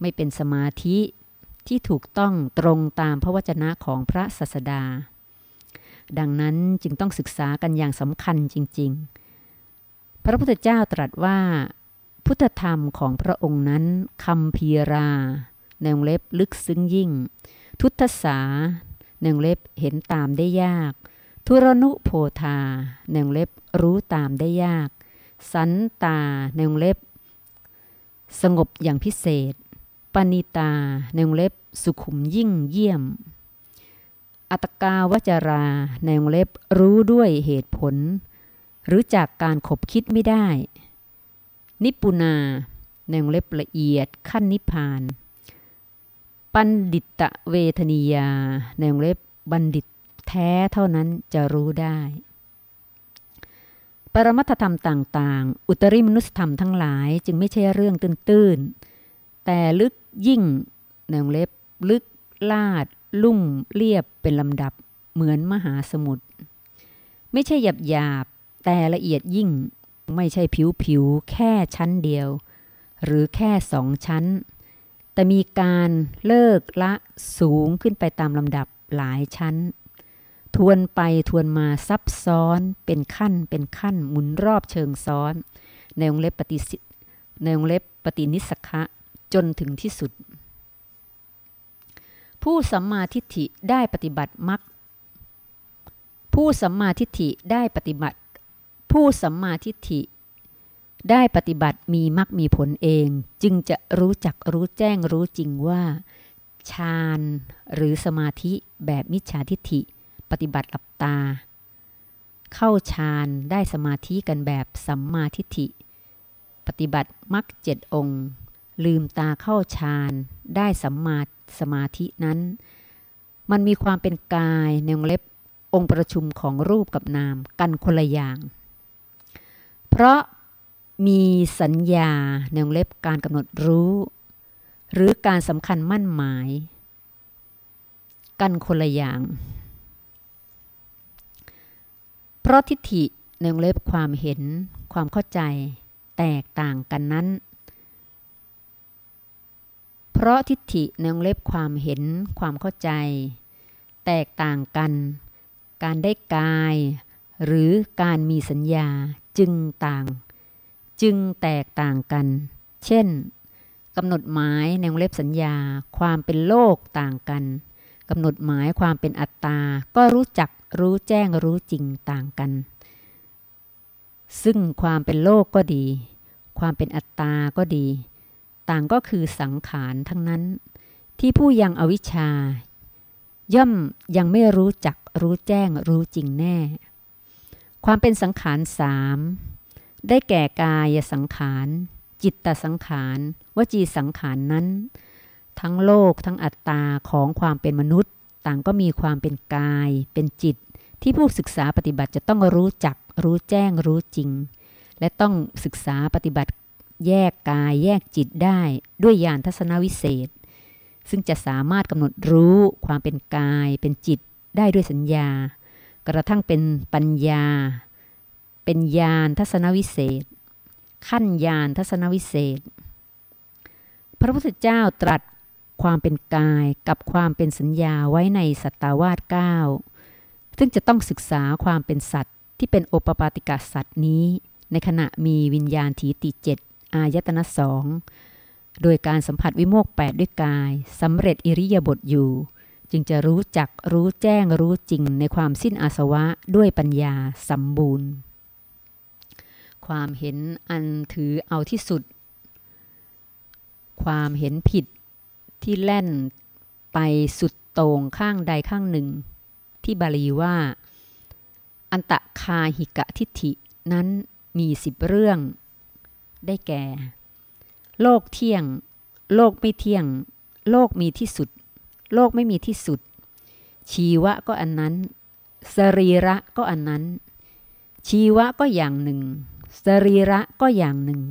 ไม่เป็นสมาธิที่ถูกต้องตรงตามพระวจนะของพระศาสดา ดังนั้นจึงต้องศึกษากันอย่างสำคัญจริง ๆ พระพุทธเจ้าตรัสว่า พุทธธรรมของพระองค์นั้นคำพีราในวงเล็บลึกซึ้งยิ่ง ทุตสาในวงเล็บเห็นตามได้ยาก ทุรนุโพธาในวงเล็บรู้ตามได้ยาก สันตาในวงเล็บ สงบอย่างพิเศษปณิตาในวงเล็บสุขุมยิ่งเยี่ยม อัตกาวจราในวงเล็บรู้ด้วยเหตุผล หรือจากการขบคิดไม่ได้ นิปุนาในวงเล็บละเอียดขั้นนิพพาน ปันดิตะเวทนียา ในวงเล็บบัณฑิตแท้เท่านั้นจะรู้ได้ ปรมัตธรรมต่าง ๆ อุตริมนุสธรรมทั้งหลายจึงไม่ใช่เรื่องตื้น ๆ แต่ลึกยิ่งในวงเล็บลึกลาด ลุ่มเรียบเป็นลำดับเหมือนมหาสมุทรไม่ใช่หยาบหยาบ แต่ละเอียดยิ่งไม่ใช่ผิวผิวแค่ชั้นเดียว หรือแค่สองชั้น แต่มีการเลิกละสูงขึ้นไปตามลำดับหลายชั้น ทวนไปทวนมาซับซ้อนเป็นขั้นเป็นขั้นหมุนรอบเชิงซ้อน ในวงเล็บปฏิสิในวงเล็บปฏินิสขะจนถึงที่สุด ผู้สัมมาทิฏฐิได้ปฏิบัติมักผู้สัมมาทิฏฐิได้ปฏิบัติ ผู้สัมมาทิฏฐิ ได้ปฏิบัติมีมักมีผลเอง จึงจะรู้จักรู้แจ้งรู้จริงว่าฌานหรือสมาธิแบบมิจฉาทิฏฐิ ปฏิบัติหลับตา เข้าฌานได้สมาธิกันแบบสัมมาทิฏฐิ ปฏิบัติมักเจ็ดองค์ ลืมตาเข้าฌานได้สัมมาสมาธินั้น มันมีความเป็นกายในวงเล็บองค์ประชุมของรูปกับนามกันคนละอย่าง เพราะมีสัญญาในวงเล็บการกำหนดรู้ หรือการสำคัญมั่นหมาย กันคนละอย่าง เพราะทิฏฐิในวงเล็บความเห็นความเข้าใจแตกต่างกันนั้น เพราะทิฏฐิในวงเล็บความเห็นความเข้าใจ แตกต่างกัน การได้กาย หรือการมีสัญญา จึงต่าง จึงแตกต่างกัน เช่นกำหนดหมายในวงเล็บสัญญา ความเป็นโลกต่างกันกำหนดหมายความเป็นอัตตา ก็รู้จักรู้แจ้งรู้จริงต่างกัน ซึ่งความเป็นโลกก็ดี ความเป็นอัตตาก็ดี ต่างก็คือสังขารทั้งนั้น ที่ผู้ยังอวิชชา ย่อมยังไม่รู้จักรู้แจ้งรู้จริงแน่ ความเป็นสังขารสามได้แก่กายสังขาร จิตตสังขาร วจีสังขารนนั้น ทั้งโลกทั้งอัตตาของความเป็นมนุษย์ ต่างก็มีความเป็นกาย เป็นจิต ที่ผู้ศึกษาปฏิบัติจะต้องรู้จัก รู้แจ้งรู้จริง และต้องศึกษาปฏิบัติแยกกายแยกจิตได้ด้วยญาณทัศนวิเศษ ซึ่งจะสามารถกำหนดรู้ความเป็นกายเป็นจิตได้ด้วยสัญญา กระทั่งเป็นปัญญา เป็นญาณทัศนวิเศษ ขั้นญาณทัศนวิเศษ พระพุทธเจ้าตรัสความเป็นกายกับความเป็นสัญญาไว้ในสัตตาวาส9ซึ่งจะต้องศึกษาความเป็นสัตว์ที่เป็นโอปปาติกาสัตว์นี้ ในขณะมีวิญญาณทีติเจ็ดอายตนะสองโดยการสัมผัสวิโมกแปดด้วยกายสำเร็จอิริยาบถอยู่ จึงจะรู้จักรู้แจ้งรู้จริงในความสิ้นอาสวะด้วยปัญญาสมบูรณ์ ความเห็นอันถือเอาที่สุด ความเห็นผิดที่แล่นไปสุดโต่งข้างใดข้างหนึ่ง ที่บาลีว่า อันตะคาหิกะทิฐินั้นมีสิบเรื่อง ได้แก่ โลกเที่ยง โลกไม่เที่ยง โลกมีที่สุด โลกไม่มีที่สุด ชีวะก็อันนั้น สรีระก็อันนั้น ชีวะก็อย่างหนึ่ง สรีระก็อย่างหนึ่ง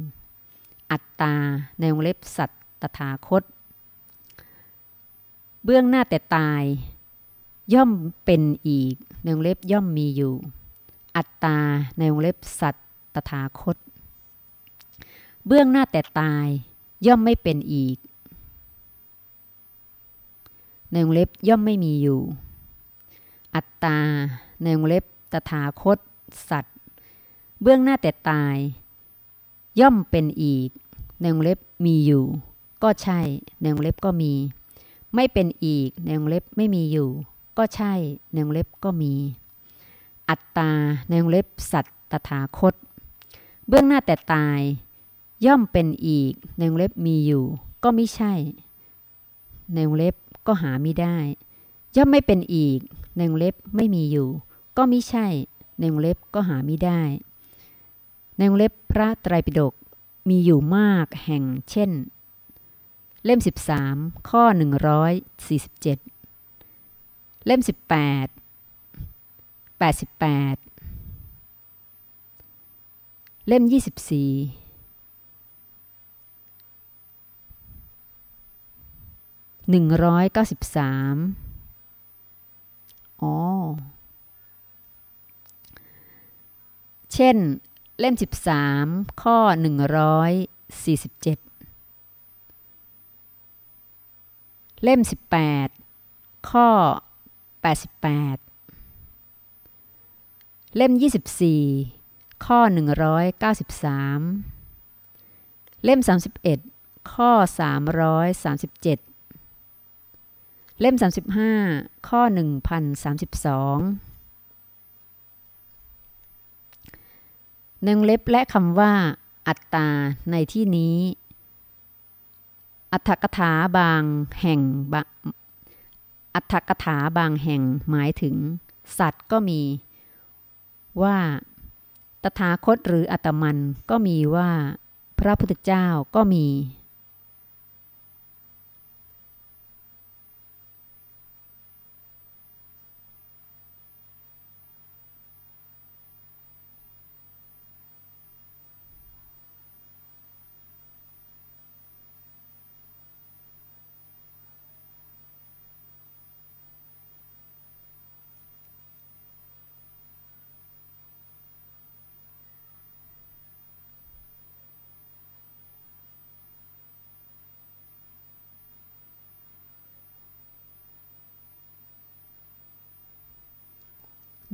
อัตตาในวงเล็บสัตตถาคต เบื้องหน้าแต่ตาย ย่อมเป็นอีกในวงเล็บย่อมมีอยู่ อัตตาในวงเล็บสัตตถาคต เบื้องหน้าแต่ตายย่อมไม่เป็นอีก ในวงเล็บย่อมไม่มีอยู่ อัตตา ในวงเล็บตถาคต สัตว์ เบื้องหน้าแต่ตาย ย่อมเป็นอีก ในวงเล็บมีอยู่ ก็ใช่ ในวงเล็บก็มี ไม่เป็นอีก ในวงเล็บไม่มีอยู่ ก็ใช่ ในวงเล็บก็มี อัตตา ในวงเล็บสัตว์ตถาคต เบื้องหน้าแต่ตาย ย่อมเป็นอีก ในวงเล็บมีอยู่ ก็ไม่ใช่ ในวงเล็บ ก็หาไม่ได้ ย่อมไม่เป็นอีก ในวงเล็บไม่มีอยู่ ก็ไม่ใช่ ในวงเล็บก็หาไม่ได้ ในวงเล็บพระไตรปิฎกมีอยู่มากแห่งเช่น เล่ม 13 ข้อ 147 เล่ม 18 88 เล่ม 24 193อ๋อ เช่น เล่ม 13 ข้อ 147 เล่ม 18 ข้อ 88 เล่ม 24 ข้อ 193 เล่ม 31 ข้อ 337 เล่ม 35 ข้อ 1032หนึ่งเล็บและคำว่า อัตตาในที่นี้ อัตถกถาบางแห่งอัตถกถาบางแห่งหมายถึง สัตว์ก็มี ว่า ตถาคตหรืออัตมันก็มีว่า พระพุทธเจ้าก็มี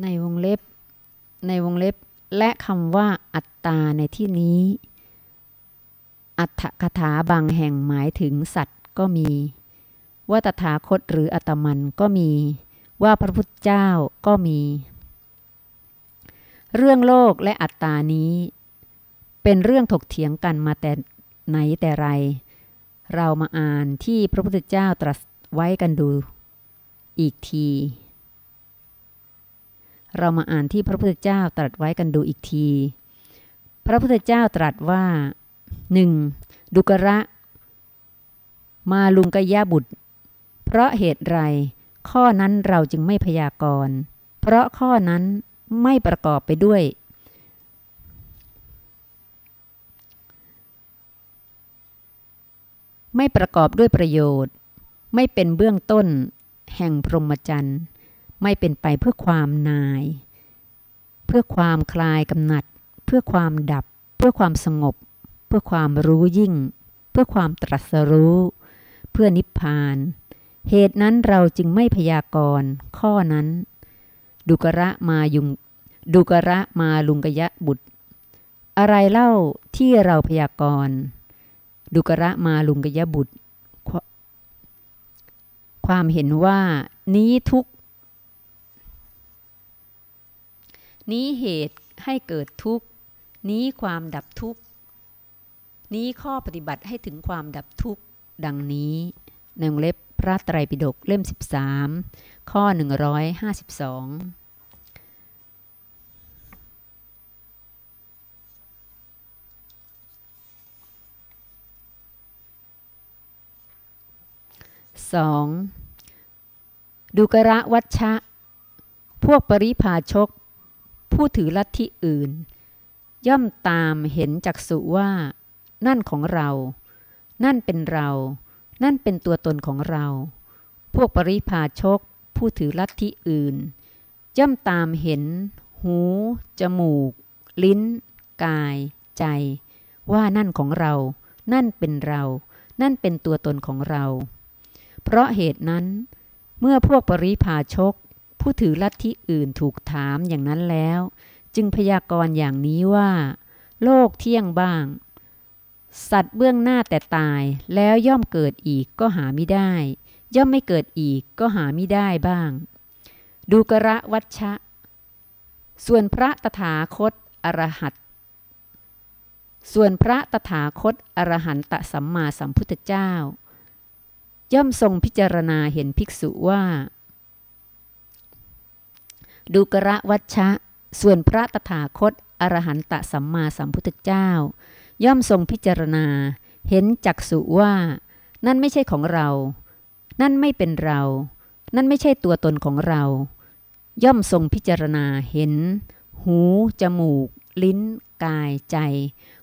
ในวงเล็บ ในวงเล็บ และคำว่า อัตตาในที่นี้ อัตถคถาบางแห่งหมายถึงสัตว์ก็มี ว่าตถาคตหรืออัตมันก็มี ว่าพระพุทธเจ้าก็มี เรื่องโลกและอัตตานี้ เป็นเรื่องถกเถียงกันมาแต่ไหนแต่ไร เรามาอ่านที่พระพุทธเจ้าตรัสไว้กันดู อีกที เรามาอ่านที่พระพุทธเจ้าตรัสไว้กันดูอีกที พระพุทธเจ้าตรัสว่า 1. ดุกระ มาลุงกยะบุตร เพราะเหตุไร ข้อนั้นเราจึงไม่พยากรณ์ เพราะข้อนั้นไม่ประกอบไปด้วย ไม่ประกอบด้วยประโยชน์ ไม่เป็นเบื้องต้น แห่งพรหมจรรย์ ไม่เป็นไปเพื่อความนาย เพื่อความคลายกำหนัด เพื่อความดับ เพื่อความสงบ เพื่อความรู้ยิ่ง เพื่อความตรัสรู้ เพื่อนิพพาน เหตุนั้นเราจึงไม่พยากรณ์ข้อนั้น ดุกระมายุงดุกระมาลุงกยะบุตร อะไรเล่าที่เราพยากรณ์ดุกระมาลุงกยะบุตร ความเห็นว่านี้ทุก นี้เหตุให้เกิดทุกข์ นี้ความดับทุกข์ นี้ข้อปฏิบัติให้ถึงความดับทุกข์ ดังนี้ในวงเล็บพระไตรปิฎกเล่ม 13 ข้อ 152สองดูกระวัชชะ พวกปริพาชก ผู้ถือลัทธิอื่น ย่อมตามเห็นจักสุว่า นั่นของเรา นั่นเป็นเรา นั่นเป็นตัวตนของเรา พวกปริพาชก ผู้ถือลัทธิอื่น ย่อมตามเห็น หู จมูก ลิ้น กาย ใจ ว่านั่นของเรา นั่นเป็นเรา นั่นเป็นตัวตนของเรา เพราะเหตุนั้น เมื่อพวกปริพาชก ผู้ถือลัทธิอื่นถูกถามอย่างนั้นแล้ว จึงพยากรณ์อย่างนี้ว่า โลกเที่ยงบ้าง สัตว์เบื้องหน้าแต่ตายแล้วย่อมเกิดอีกก็หาไม่ได้ ย่อมไม่เกิดอีกก็หาไม่ได้บ้าง ดูกระวัชชะ ส่วนพระตถาคตอรหัตส่วนพระตถาคตอรหันตสัมมาสัมพุทธเจ้า ย่อมทรงพิจารณาเห็นภิกษุว่า ดูกระวัชชะ ส่วนพระตถาคต อรหันตสัมมาสัมพุทธเจ้า ย่อมทรงพิจารณา เห็นจักสุว่า นั่นไม่ใช่ของเรา นั่นไม่เป็นเรา นั่นไม่ใช่ตัวตนของเรา ย่อมทรงพิจารณาเห็น หู จมูก ลิ้น กายใจ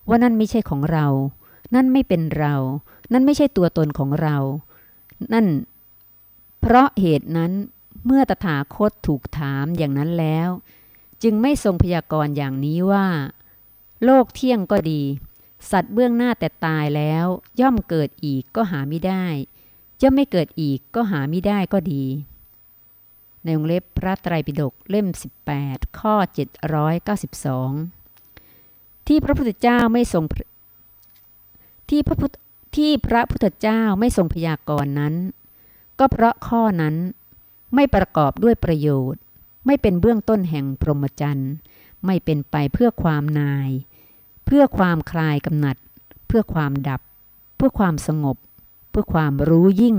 ว่านั่นไม่ใช่ของเรา นั่นไม่เป็นเรา นั่นไม่ใช่ตัวตนของเรา นั่น เพราะเหตุนั้น เมื่อตถาคตถูกถามอย่างนั้นแล้ว จึงไม่ทรงพยากรณ์อย่างนี้ว่า โลกเที่ยงก็ดี สัตว์เบื้องหน้าแต่ตายแล้ว ย่อมเกิดอีกก็หาไม่ได้ย่อมไม่เกิดอีกก็หาไม่ได้ก็ดี ในวงเล็บพระไตรปิฎกเล่ม 18 ข้อ 792 ที่พระพุทธเจ้าไม่ทรงที่พระพุทธที่พระพุทธเจ้าไม่ทรงพยากรณ์นั้น ก็เพราะข้อนั้น ไม่ประกอบด้วยประโยชน์ ไม่เป็นเบื้องต้นแห่งพรหมจรรย์ ไม่เป็นไปเพื่อความนาย เพื่อความคลายกำหนัด เพื่อความดับ เพื่อความสงบ เพื่อความรู้ยิ่ง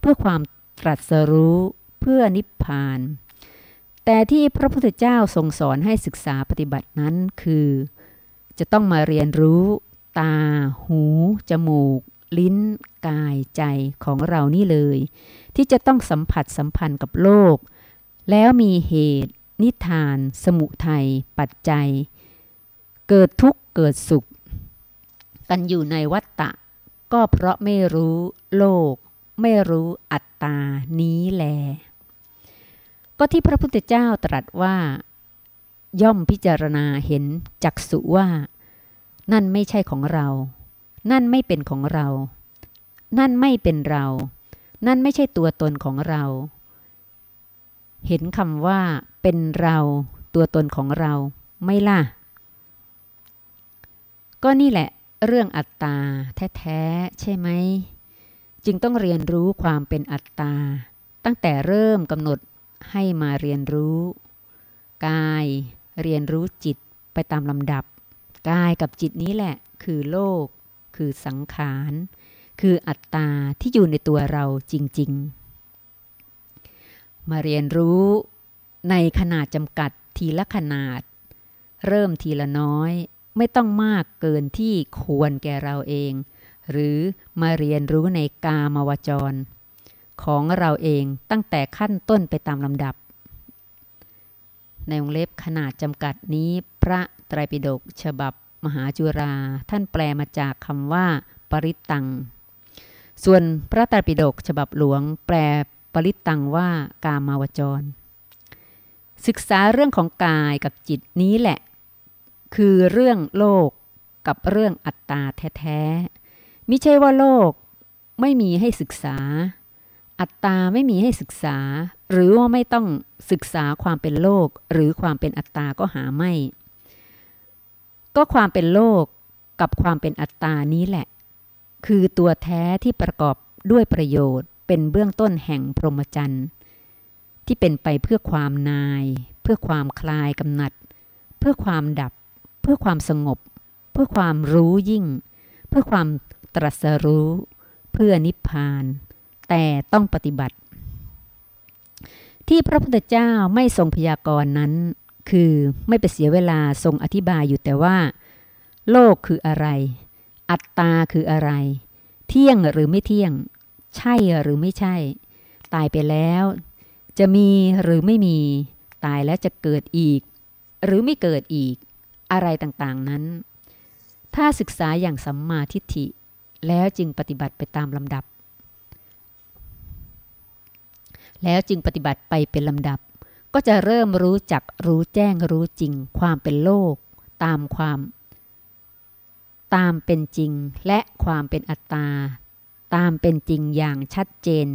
เพื่อความตรัสรู้ เพื่อนิพพาน แต่ที่พระพุทธเจ้าทรงสอนให้ศึกษาปฏิบัตินั้นคือ จะต้องมาเรียนรู้ ตา หู จมูก ลิ้น กายใจของเรานี่เลย ที่จะต้องสัมผัสสัมพันธ์กับโลก แล้วมีเหตุ นิทาน สมุทัยปัจจัย เกิดทุกข์เกิดสุข กันอยู่ในวัฏฏะก็เพราะไม่รู้โลก ไม่รู้อัตตานี้แล ก็ที่พระพุทธเจ้าตรัสว่า ย่อมพิจารณาเห็นจักสุว่า นั่นไม่ใช่ของเรา นั่นไม่เป็นของเรา นั่นไม่เป็นเรา นั่นไม่ใช่ตัวตนของเรา เห็นคำว่าเป็นเราตัวตนของเราไม่ล่ะ ก็นี่แหละเรื่องอัตตาแท้ๆใช่ไหม จึงต้องเรียนรู้ความเป็นอัตตา ตั้งแต่เริ่มกำหนดให้มาเรียนรู้ กายเรียนรู้จิตไปตามลำดับ กายกับจิตนี้แหละคือโลก คือสังขาร คืออัตตาที่อยู่ในตัวเราจริง ๆ มาเรียนรู้ในขนาดจำกัดทีละขนาด เริ่มทีละน้อย ไม่ต้องมากเกินที่ควรแก่เราเอง หรือมาเรียนรู้ในกามาวจร ของเราเองตั้งแต่ขั้นต้นไปตามลำดับ ในวงเล็บขนาดจำกัดนี้พระไตรปิฎกฉบับ มหาจุรา ท่านแปลมาจากคำว่า ปริตัง ส่วนพระไตรปิฎกฉบับหลวง แปลปริตังว่ากามาวจร ศึกษาเรื่องของกายกับจิตนี้แหละ คือเรื่องโลกกับเรื่องอัตตาแท้ๆม่ใช่ว่าโลกไม่มีให้ศึกษา อัตตาไม่มีให้ศึกษา หรือว่าไม่ต้องศึกษาความเป็นโลก หรือความเป็นอัตตาก็หาไม่ ก็ความเป็นโลกกับความเป็นอัตตานี้แหละ คือตัวแท้ที่ประกอบด้วยประโยชน์ เป็นเบื้องต้นแห่งพรหมจรรย์ที่เป็นไปเพื่อความนาย เพื่อความคลายกำหนัด เพื่อความดับ เพื่อความสงบ เพื่อความรู้ยิ่ง เพื่อความตรัสรู้ เพื่อนิพพาน แต่ต้องปฏิบัติ ที่พระพุทธเจ้าไม่ทรงพยากรณ์นั้น คือไม่ไปเสียเวลาทรงอธิบายอยู่แต่ว่า โลกคืออะไร อัตตาคืออะไร เที่ยงหรือไม่เที่ยง ใช่หรือไม่ใช่ ตายไปแล้ว จะมีหรือไม่มี ตายแล้วจะเกิดอีก หรือไม่เกิดอีก อะไรต่างๆนั้น ถ้าศึกษาอย่างสัมมาทิฏฐิ แล้วจึงปฏิบัติไปตามลำดับ แล้วจึงปฏิบัติไปเป็นลำดับ ก็จะเริ่มรู้จักรู้แจ้งรู้จริง ความเป็นโลก ตามความ ตามเป็นจริงและความเป็นอัตตา ตามเป็นจริงอย่างชัดเจน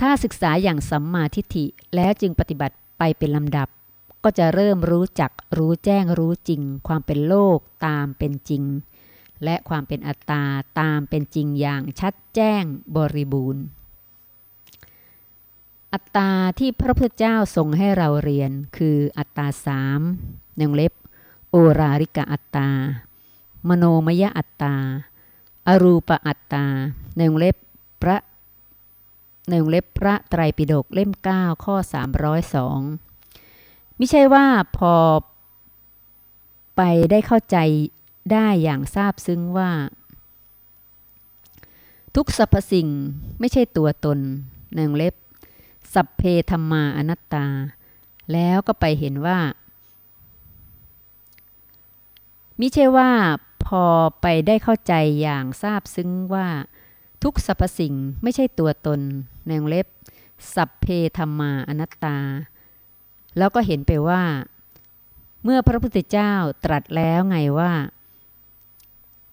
ถ้าศึกษาอย่างสัมมาทิฏฐิแล้วจึงปฏิบัติไปเป็นลำดับ ก็จะเริ่มรู้จักรู้แจ้งรู้จริง ความเป็นโลก ตามเป็นจริง และความเป็นอัตตา ตามเป็นจริงอย่างชัดแจ้งบริบูรณ์ อัตตาที่พระพุทธเจ้าทรงให้เราเรียน คืออัตตาสามในงเล็บ โอราริกะอัตตา มโนมยอัตตา อรูปอัตตาในวงเล็บพระในวงเล็บพระไตรปิฎกเล่ม 9 ข้อ 302 ไม่ใช่ว่าพอไปได้เข้าใจได้อย่างทราบซึ้งว่า ทุกสรรพสิ่งไม่ใช่ตัวตนในวงเล็บ สัพเพธรรมาอนัตตา แล้วก็ไปเห็นว่า มิใช่ว่าพอไปได้เข้าใจอย่างทราบซึ้งว่า ทุกสรรพสิ่งไม่ใช่ตัวตนในวงเล็บ สัพเพธรรมาอนัตตา แล้วก็เห็นไปว่า เมื่อพระพุทธเจ้าตรัสแล้วไงว่า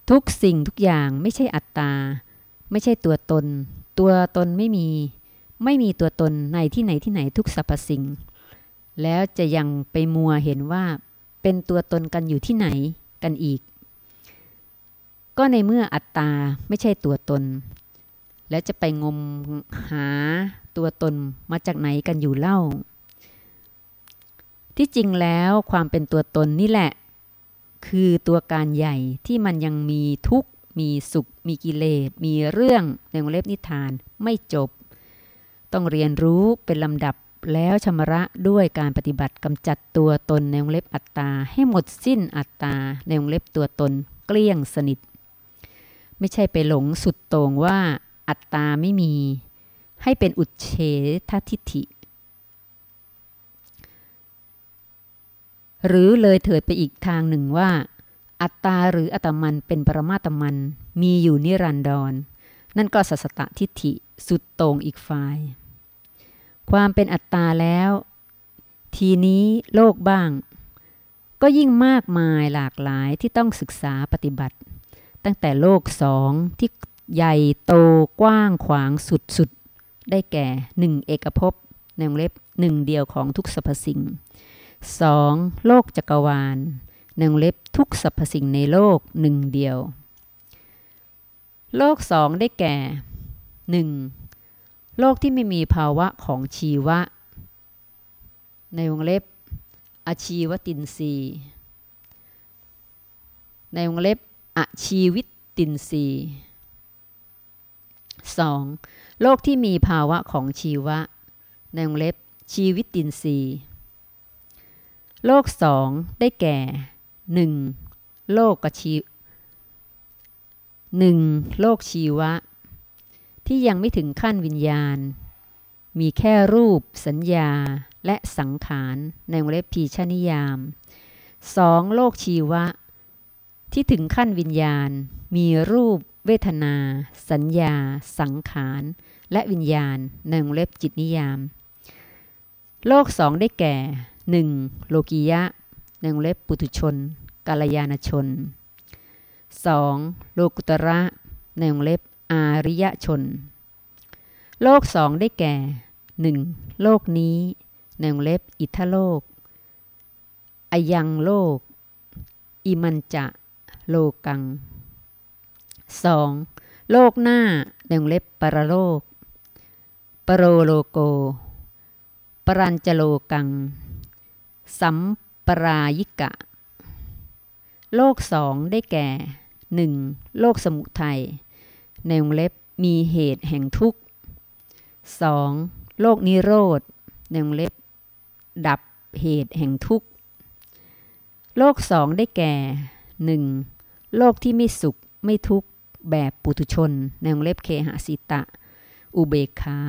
ทุกสิ่งทุกอย่างไม่ใช่อัตตา ไม่ใช่ตัวตน ตัวตนไม่มี ไม่มีตัวตนในที่ไหนที่ไหนทุกสรรพสิ่ง แล้วจะยังไปมัวเห็นว่าเป็นตัวตนกันอยู่ที่ไหนกันอีก ก็ในเมื่ออัตตาไม่ใช่ตัวตน แล้วจะไปงมหาตัวตนมาจากไหนกันอยู่เล่า ที่จริงแล้วความเป็นตัวตนนี่แหละ คือตัวการใหญ่ที่มันยังมีทุกข์ มีสุข มีกิเลส มีเรื่องในวงเล็บนิทานไม่จบ ต้องเรียนรู้เป็นลำดับแล้วชำระด้วยการปฏิบัติกำจัดตัวตนในวงเล็บอัตตา ให้หมดสิ้นอัตตาในวงเล็บตัวตนเกลี้ยงสนิท ไม่ใช่ไปหลงสุดโต่งว่าอัตตาไม่มี ให้เป็นอุเฉททิฏฐิ หรือเลยเถิดไปอีกทางหนึ่งว่า อัตตาหรืออัตมันเป็นปรมาตมันมีอยู่นิรันดรนั่นก็สัสตทิฏฐิสุดโต่งอีกฝ่าย ความเป็นอัตตาแล้ว ทีนี้โลกบ้าง ก็ยิ่งมากมายหลากหลายที่ต้องศึกษาปฏิบัติ ตั้งแต่โลกสองที่ใหญ่โตกว้างขวางสุดๆ ได้แก่หนึ่งเอกภพในวงเล็บหนึ่งเดียวของทุกสรรพสิ่งสองโลกจักรวาลในวงเล็บทุกสรรพสิ่งในโลกหนึ่งเดียว โลกสองได้แก่หนึ่ง โลกที่ไม่มีภาวะของชีวะ ในวงเล็บ อาชีวตินรีในวงเล็บอชีวิตตินรี 2. โลกที่มีภาวะของชีวะ ในวงเล็บ ชีวิตตินรีโลกสองได้แก่ 1. โลกกชีหนึ่งโลกชีวะ ที่ยังไม่ถึงขั้นวิญญาณ มีแค่รูป สัญญา และสังขารในวงเล็บพีชนิยาม 2. โลกชีวะ ที่ถึงขั้นวิญญาณ มีรูป เวทนา สัญญา สังขาร และวิญญาณในวงเล็บจิตนิยาม โลกสองได้แก่ 1. โลกิยะในวงเล็บปุถุชนกาลยานชน 2. โลกุตระในวงเล็บ อาริยชน โลกสองได้แก่ 1. โลกนี้ในวงเล็บอิทธโลกอายังโลก อิมันจะโลกัง 2. โลกหน้าในวงเล็บปรโลกปรโรโลโก ปรัญจโลกัง สัมปรายิกะ โลกสองได้แก่ 1. โลกสมุทัย ในวงเล็บมีเหตุแห่งทุกข์ 2. โลกนิโรธในวงเล็บ ดับเหตุแห่งทุกข์ โลกสองได้แก่ 1. โลกที่ไม่สุขไม่ทุกข์ แบบปุถุชน ในวงเล็บเคหสิตะ อุเบกขา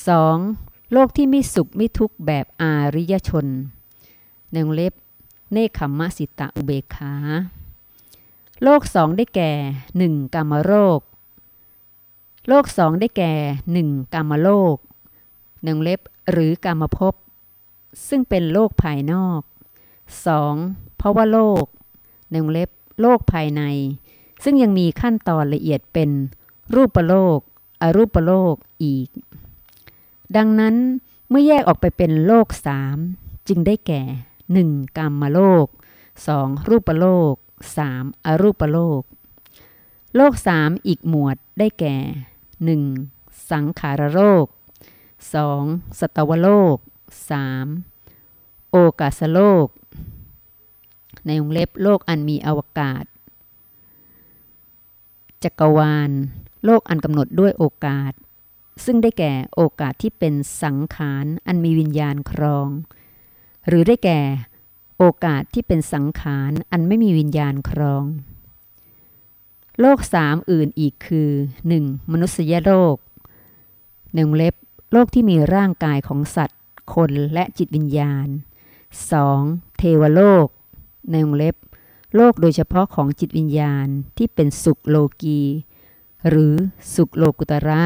2. โลกที่ไม่สุขไม่ทุกข์ แบบอาริยชน ในวงเล็บ เนคขมมสิตะอุเบกขา โลกสองได้แก่หนึ่งกามโรคโลกสองได้แก่หนึ่งกามโลกหนึ่งเล็บหรือกามภพซึ่งเป็นโลกภายนอก 2. เพราะว่าโลกหนึ่งเล็บโลกภายใน ซึ่งยังมีขั้นตอนละเอียดเป็นรูปโลกอรูปโลกอีก ดังนั้นเมื่อแยกออกไปเป็นโลกสามจึงได้แก่ 1. กรรมโลก 2. รูปโลก 3. อรูปโลก โลกสามอีกหมวดได้แก่ 1. สังขารโลก 2. สตวโลก 3. โอกาสโลก ในวงเล็บโลกอันมีอวกาศ จักรวาล โลกอันกำหนดด้วยโอกาส ซึ่งได้แก่โอกาสที่เป็นสังขารอันมีวิญญาณครอง หรือได้แก่ โอกาสที่เป็นสังขารอันไม่มีวิญญาณครอง โลกสามอื่นอีกคือ 1. มนุษยโลกหนึ่งเล็บโลกที่มีร่างกายของสัตว์ คนและจิตวิญญาณ 2. เทวโลกในวงเล็บ โลกโดยเฉพาะของจิตวิญญาณที่เป็นสุขโลกี หรือสุขโลกุตระ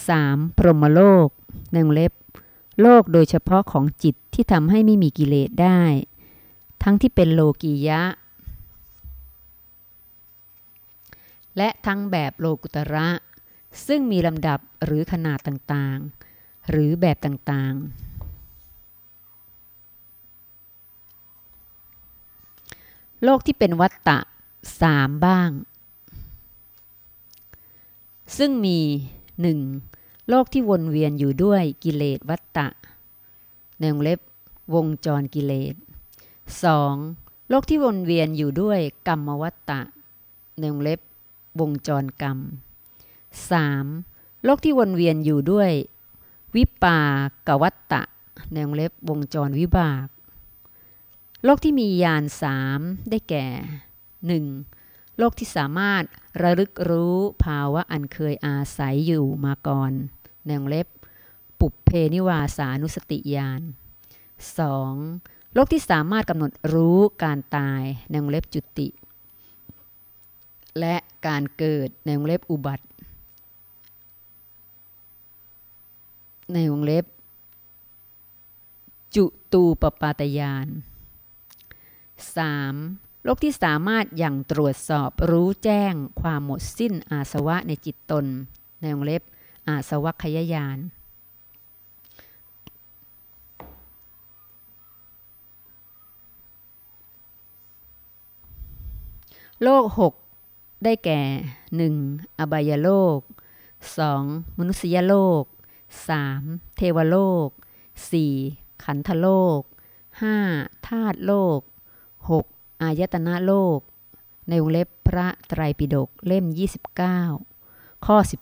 3. พรหมโลกในวงเล็บ โลกโดยเฉพาะของจิตที่ทำให้ไม่มีกิเลสได้ ทั้งที่เป็นโลกียะ และทั้งแบบโลกุตระ ซึ่งมีลำดับหรือขนาดต่างๆ หรือแบบต่างๆ โลกที่เป็นวัตตะสามบ้าง ซึ่งมีหนึ่ง โลกที่วนเวียนอยู่ด้วยกิเลสวัตตะในวงเล็บวงจรกิเลส 2. โลกที่วนเวียนอยู่ด้วยกรรมวัตตะในวงเล็บวงจรกรรม 3. โลกที่วนเวียนอยู่ด้วย วิปากวัตตะในวงเล็บวงจรวิบาก โลกที่มียานสามได้แก่ 1. โลกที่สามารถระลึกรู้ภาวะอันเคยอาศัยอยู่มาก่อนในวงเล็บ ปุเพนิวาสานุสติญาณ 2. โลกที่สามารถกำหนดรู้การตายในวงเล็บจุติ และการเกิดในวงเล็บอุบัติ ในวงเล็บ จุตูปปาตยาน 3. โลกที่สามารถอย่างตรวจสอบรู้แจ้งความหมดสิ้นอาสวะในจิตตน ในวงเล็บอาสวัคยายาน โลกหกได้แก่ 1. อบายโลก 2. มนุษยโลก 3. เทวโลก 4. ขันธโลก 5. ธาตุโลก อายตนะโลกในวงเล็บพระไตรปิฎกเล่ม 29 ข้อ 14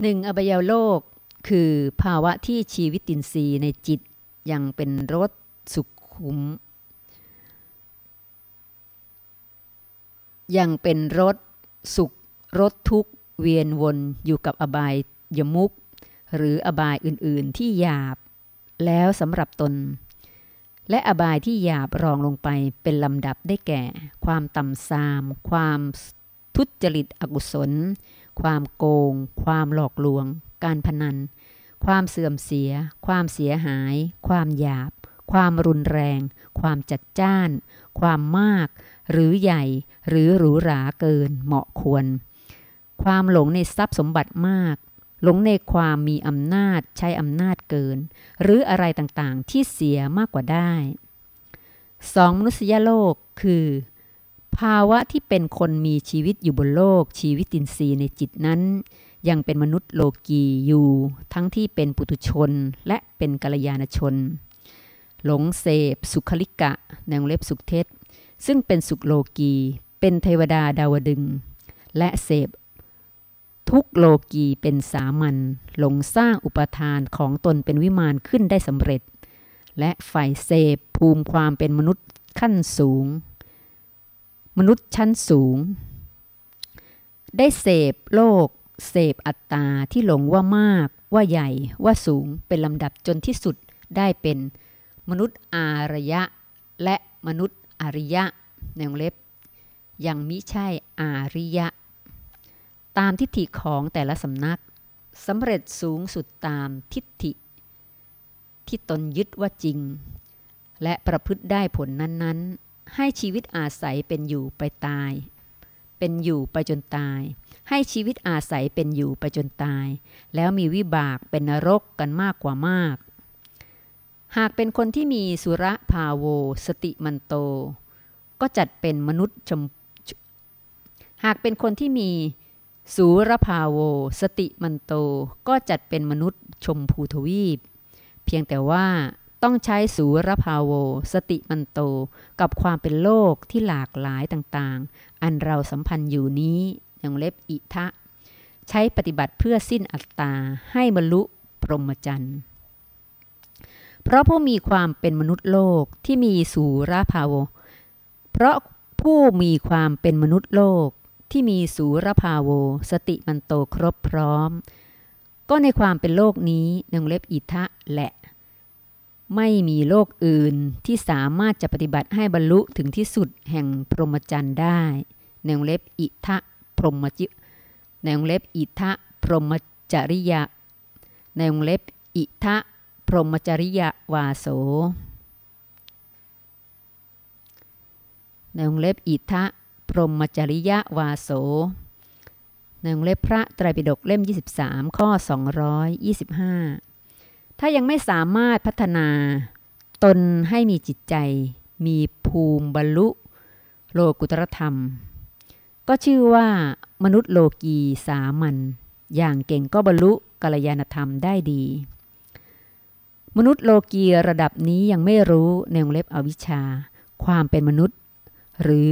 หนึ่งอบายโลกคือภาวะที่ชีวิตินทรีย์ในจิตยังเป็นรสสุขุม ยังเป็นรสสุขรสทุกเวียนวนอยู่กับอบายยมุก หรืออบายอื่นๆที่หยาบ แล้วสำหรับตน และอบายที่หยาบรองลงไปเป็นลำดับได้แก่ ความต่ำซาม ความทุจริตอกุศล ความโกง ความหลอกลวง การพนัน ความเสื่อมเสีย ความเสียหาย ความหยาบ ความรุนแรง ความจัดจ้าน ความมาก หรือใหญ่ หรือหรูหราเกินเหมาะควร ความหลงในทรัพย์สมบัติมาก หลงในความมีอำนาจใช้อำนาจเกิน หรืออะไรต่างๆ ที่เสียมากกว่าได้สองมนุษยโลกคือ ภาวะที่เป็นคนมีชีวิตอยู่บนโลก ชีวิตตินทรีย์ในจิตนั้น ยังเป็นมนุษย์โลกีอยู่ ทั้งที่เป็นปุถุชนและเป็นกัลยาณชน หลงเสพสุขลิกะในวงเล็บสุขเทศซึ่งเป็นสุขโลกี เป็นเทวดาดาวดึง และเสพ ทุกโลกีเป็นสามัญหลงสร้างอุปทานของตนเป็นวิมานขึ้นได้สำเร็จ และฝ่ายเสพภูมิความเป็นมนุษย์ขั้นสูง มนุษย์ชั้นสูง ได้เสพโลก เสพอัตตาที่หลงว่ามาก ว่าใหญ่ว่าสูงเป็นลำดับจนที่สุดได้เป็นมนุษย์อารยะ และมนุษย์อริยะในวงเล็บ ยังมิใช่อาริยะ ตามทิฏฐิของแต่ละสำนักสำเร็จสูงสุดตามทิฏฐิ ที่ตนยึดว่าจริง และประพฤติได้ผลนั้น ๆ ให้ชีวิตอาศัยเป็นอยู่ไปตาย เป็นอยู่ไปจนตาย ให้ชีวิตอาศัยเป็นอยู่ไปจนตาย แล้วมีวิบากเป็นนรกกันมากกว่ามาก หากเป็นคนที่มีสุระภาโว สติมันโต ก็จัดเป็นมนุษย์ชมหากเป็นคนที่มี สูรภาโว สติมันโตก็จัดเป็นมนุษย์ชมพูทวีป เพียงแต่ว่าต้องใช้สูรภาโว สติมันโตกับความเป็นโลกที่หลากหลายต่างๆ อันเราสัมพันธ์อยู่นี้อย่างเล็บอิทะ ใช้ปฏิบัติเพื่อสิ้นอัตตาให้บรรลุพรหมจรรย์เพราะผู้มีความเป็นมนุษย์โลกที่มีสูรภาโว เพราะผู้มีความเป็นมนุษย์โลก ที่มีสูรภาโว สติมันโตครบพร้อม ก็ในความเป็นโลกนี้นงเล็บอิทะแหละ ไม่มีโลกอื่นที่สามารถจะปฏิบัติให้บรรลุถึงที่สุดแห่งพรหมจรรย์ได้ในวงเล็บอิทะพรหมจิในวงเล็บอิทะพรหมจริยะ ในวงเล็บอิทะพรหมจริยวาโสในวงเล็บอิทะ รหมจริยวาโสในวงเล็บพระไตรปิฎกเล่ม 23 ข้อ 225 ถ้ายังไม่สามารถพัฒนาตนให้มีจิตใจ มีภูมิบรรลุ โลกุตรธรรม ก็ชื่อว่ามนุษย์โลกีสามัญอย่างเก่งก็บรรลุกัลยาณธรรมได้ดี มนุษย์โลกีระดับนี้ยังไม่รู้ในวงเล็บอวิชชา ความเป็นมนุษย์ หรือ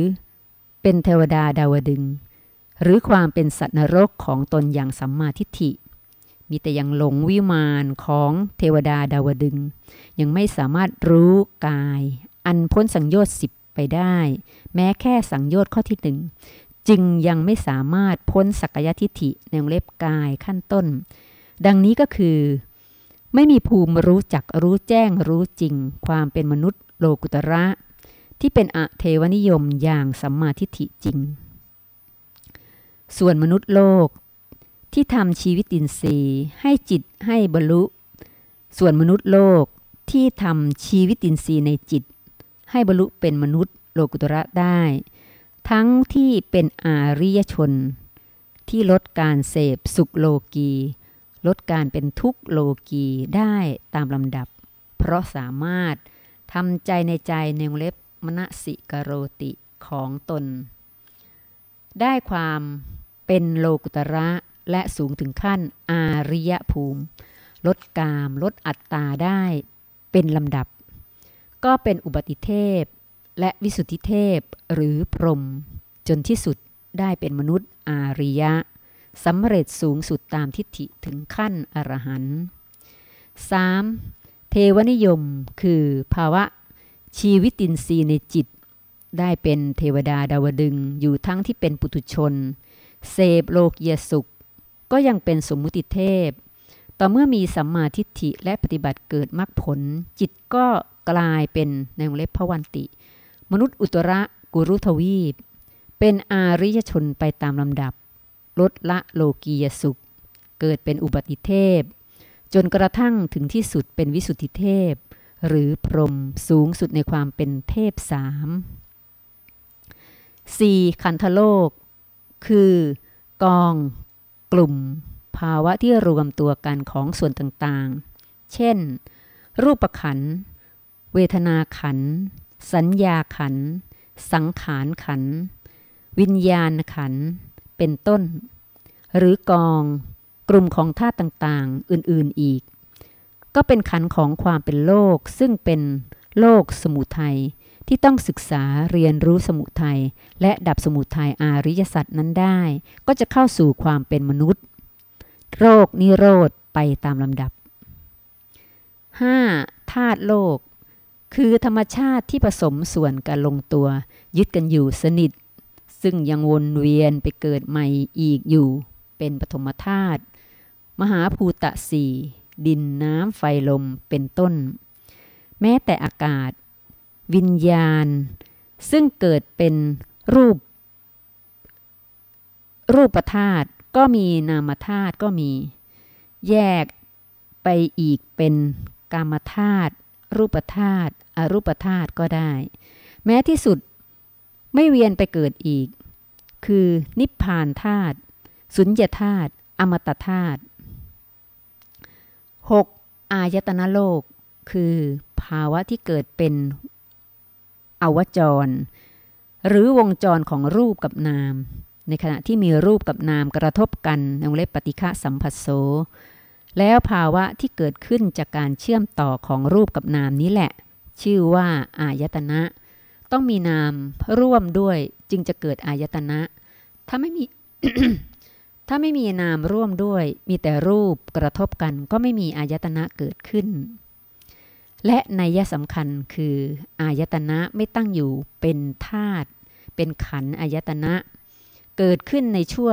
เป็นเทวดาดาวดึง หรือความเป็นสัตว์นรกของตนอย่างสัมมาทิฏฐิ มีแต่ยังหลงวิมานของเทวดาดาวดึง ยังไม่สามารถรู้กาย อันพ้นสังโยชน์สิบไปได้ แม้แค่สังโยชน์ข้อที่หนึ่งจึงยังไม่สามารถพ้นสักยทิฏฐิในวงเล็บกายขั้นต้น ดังนี้ก็คือ ไม่มีภูมิรู้จักรู้แจ้งรู้จริง ความเป็นมนุษย์โลกุตระ ที่เป็นอเทวนิยมอย่างสัมมาทิฏฐิจริง ส่วนมนุษย์โลก ที่ทำชีวิตอินทรีย์ให้จิตให้บรรลุ ส่วนมนุษย์โลกที่ทำชีวิตอินทรีย์ในจิต ให้บรรลุเป็นมนุษย์โลกุตระได้ ทั้งที่เป็นอาริยชน ที่ลดการเสพสุขโลกี ลดการเป็นทุกโลกีได้ตามลำดับ เพราะสามารถทำใจในใจในวงเล็บ มณสิกโรติของตน ได้ความเป็นโลกุตระและสูงถึงขั้นอาริยภูมิ ลดกามลดอัตตาได้เป็นลำดับ ก็เป็นอุบัติเทพ และวิสุทธิเทพหรือพรหมจนที่สุดได้เป็นมนุษย์อาริยะสำเร็จสูงสุดตามทิฏฐิถึงขั้นอรหันต์ 3. เทวนิยมคือภาวะ ชีวิตินทรีย์ในจิต ได้เป็นเทวดาดาวดึงอยู่ทั้งที่เป็นปุถุชน เสพโลกียสุข ก็ยังเป็นสมมุติเทพ ต่อเมื่อมีสัมมาทิฏฐิและปฏิบัติเกิดมรรคผล จิตก็กลายเป็นในวงเล็บพวันติ มนุษย์อุตระกุรุทวีป เป็นอาริยชนไปตามลำดับ ลดละโลกียสุข เกิดเป็นอุบัติเทพ จนกระทั่งถึงที่สุดเป็นวิสุทธิเทพ หรือพรหมสูงสุดในความเป็นเทพสาม 4. คันธโลก คือกอง กลุ่ม ภาวะที่รวมตัวกันของส่วนต่างๆ เช่น รูปขันธเวทนาขัน สัญญาขัน สังขารขัน วิญญาณขัน เป็นต้น หรือกอง กลุ่มของธาตุต่างๆ อื่นๆอีก ก็เป็นขันของความเป็นโลก ซึ่งเป็นโลกสมุทัยที่ต้องศึกษาเรียนรู้สมุทัยและดับสมุทัยอาริยสัตว์นั้นได้ ก็จะเข้าสู่ความเป็นมนุษย์ โรคนิโรธไปตามลำดับ 5. ธาตุโลก คือธรรมชาติที่ผสมส่วนกันลงตัว ยึดกันอยู่สนิท ซึ่งยังวนเวียนไปเกิดใหม่อีกอยู่ เป็นปฐมธาตุมหาภูตะสี่ ดินน้ำไฟลมเป็นต้น แม้แต่อากาศ วิญญาณ ซึ่งเกิดเป็นรูป รูปธาตุก็มีนามธาตุก็มี แยกไปอีกเป็นกามธาตุรูปธาตุอรูปธาตุก็ได้ แม้ที่สุดไม่เวียนไปเกิดอีก คือนิพพานธาตุสุญญธาตุอมตะธาตุ 6. อายตนะโลก คือภาวะที่เกิดเป็นอวจร หรือวงจรของรูปกับนาม ในขณะที่มีรูปกับนามกระทบกันในวงเล็บปฏิฆะสัมผัสโซแล้วภาวะที่เกิดขึ้นจากการเชื่อมต่อของรูปกับนามนี้แหละ ชื่อว่าอายตนะ ต้องมีนามร่วมด้วยจึงจะเกิดอายตนะ ถ้าไม่มี ถ้าไม่มีนามร่วมด้วย มีแต่รูปกระทบกันก็ไม่มีอายตนะเกิดขึ้น และในยะสำคัญคืออายตนะไม่ตั้งอยู่เป็นธาตุเป็นขันอายตนะ เกิดขึ้นในชั่ว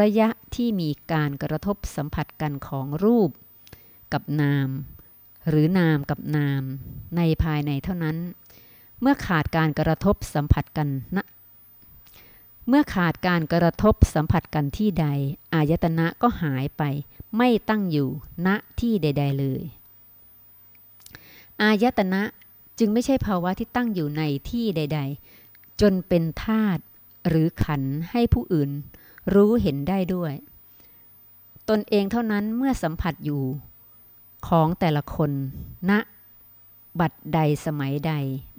ระยะที่มีการกระทบสัมผัสกันของรูป กับนาม หรือนามกับนาม ในภายในเท่านั้น เมื่อขาดการกระทบสัมผัสกันนะ เมื่อขาดการกระทบสัมผัสกันที่ใด อายตนะก็หายไป ไม่ตั้งอยู่ณที่ใด ๆ เลย อายตนะจึงไม่ใช่ภาวะที่ตั้งอยู่ในที่ใด ๆ จนเป็นธาตุหรือขันให้ผู้อื่น รู้เห็นได้ด้วย ตนเองเท่านั้นเมื่อสัมผัสอยู่ของแต่ละคนณนะบัดใดสมัยใด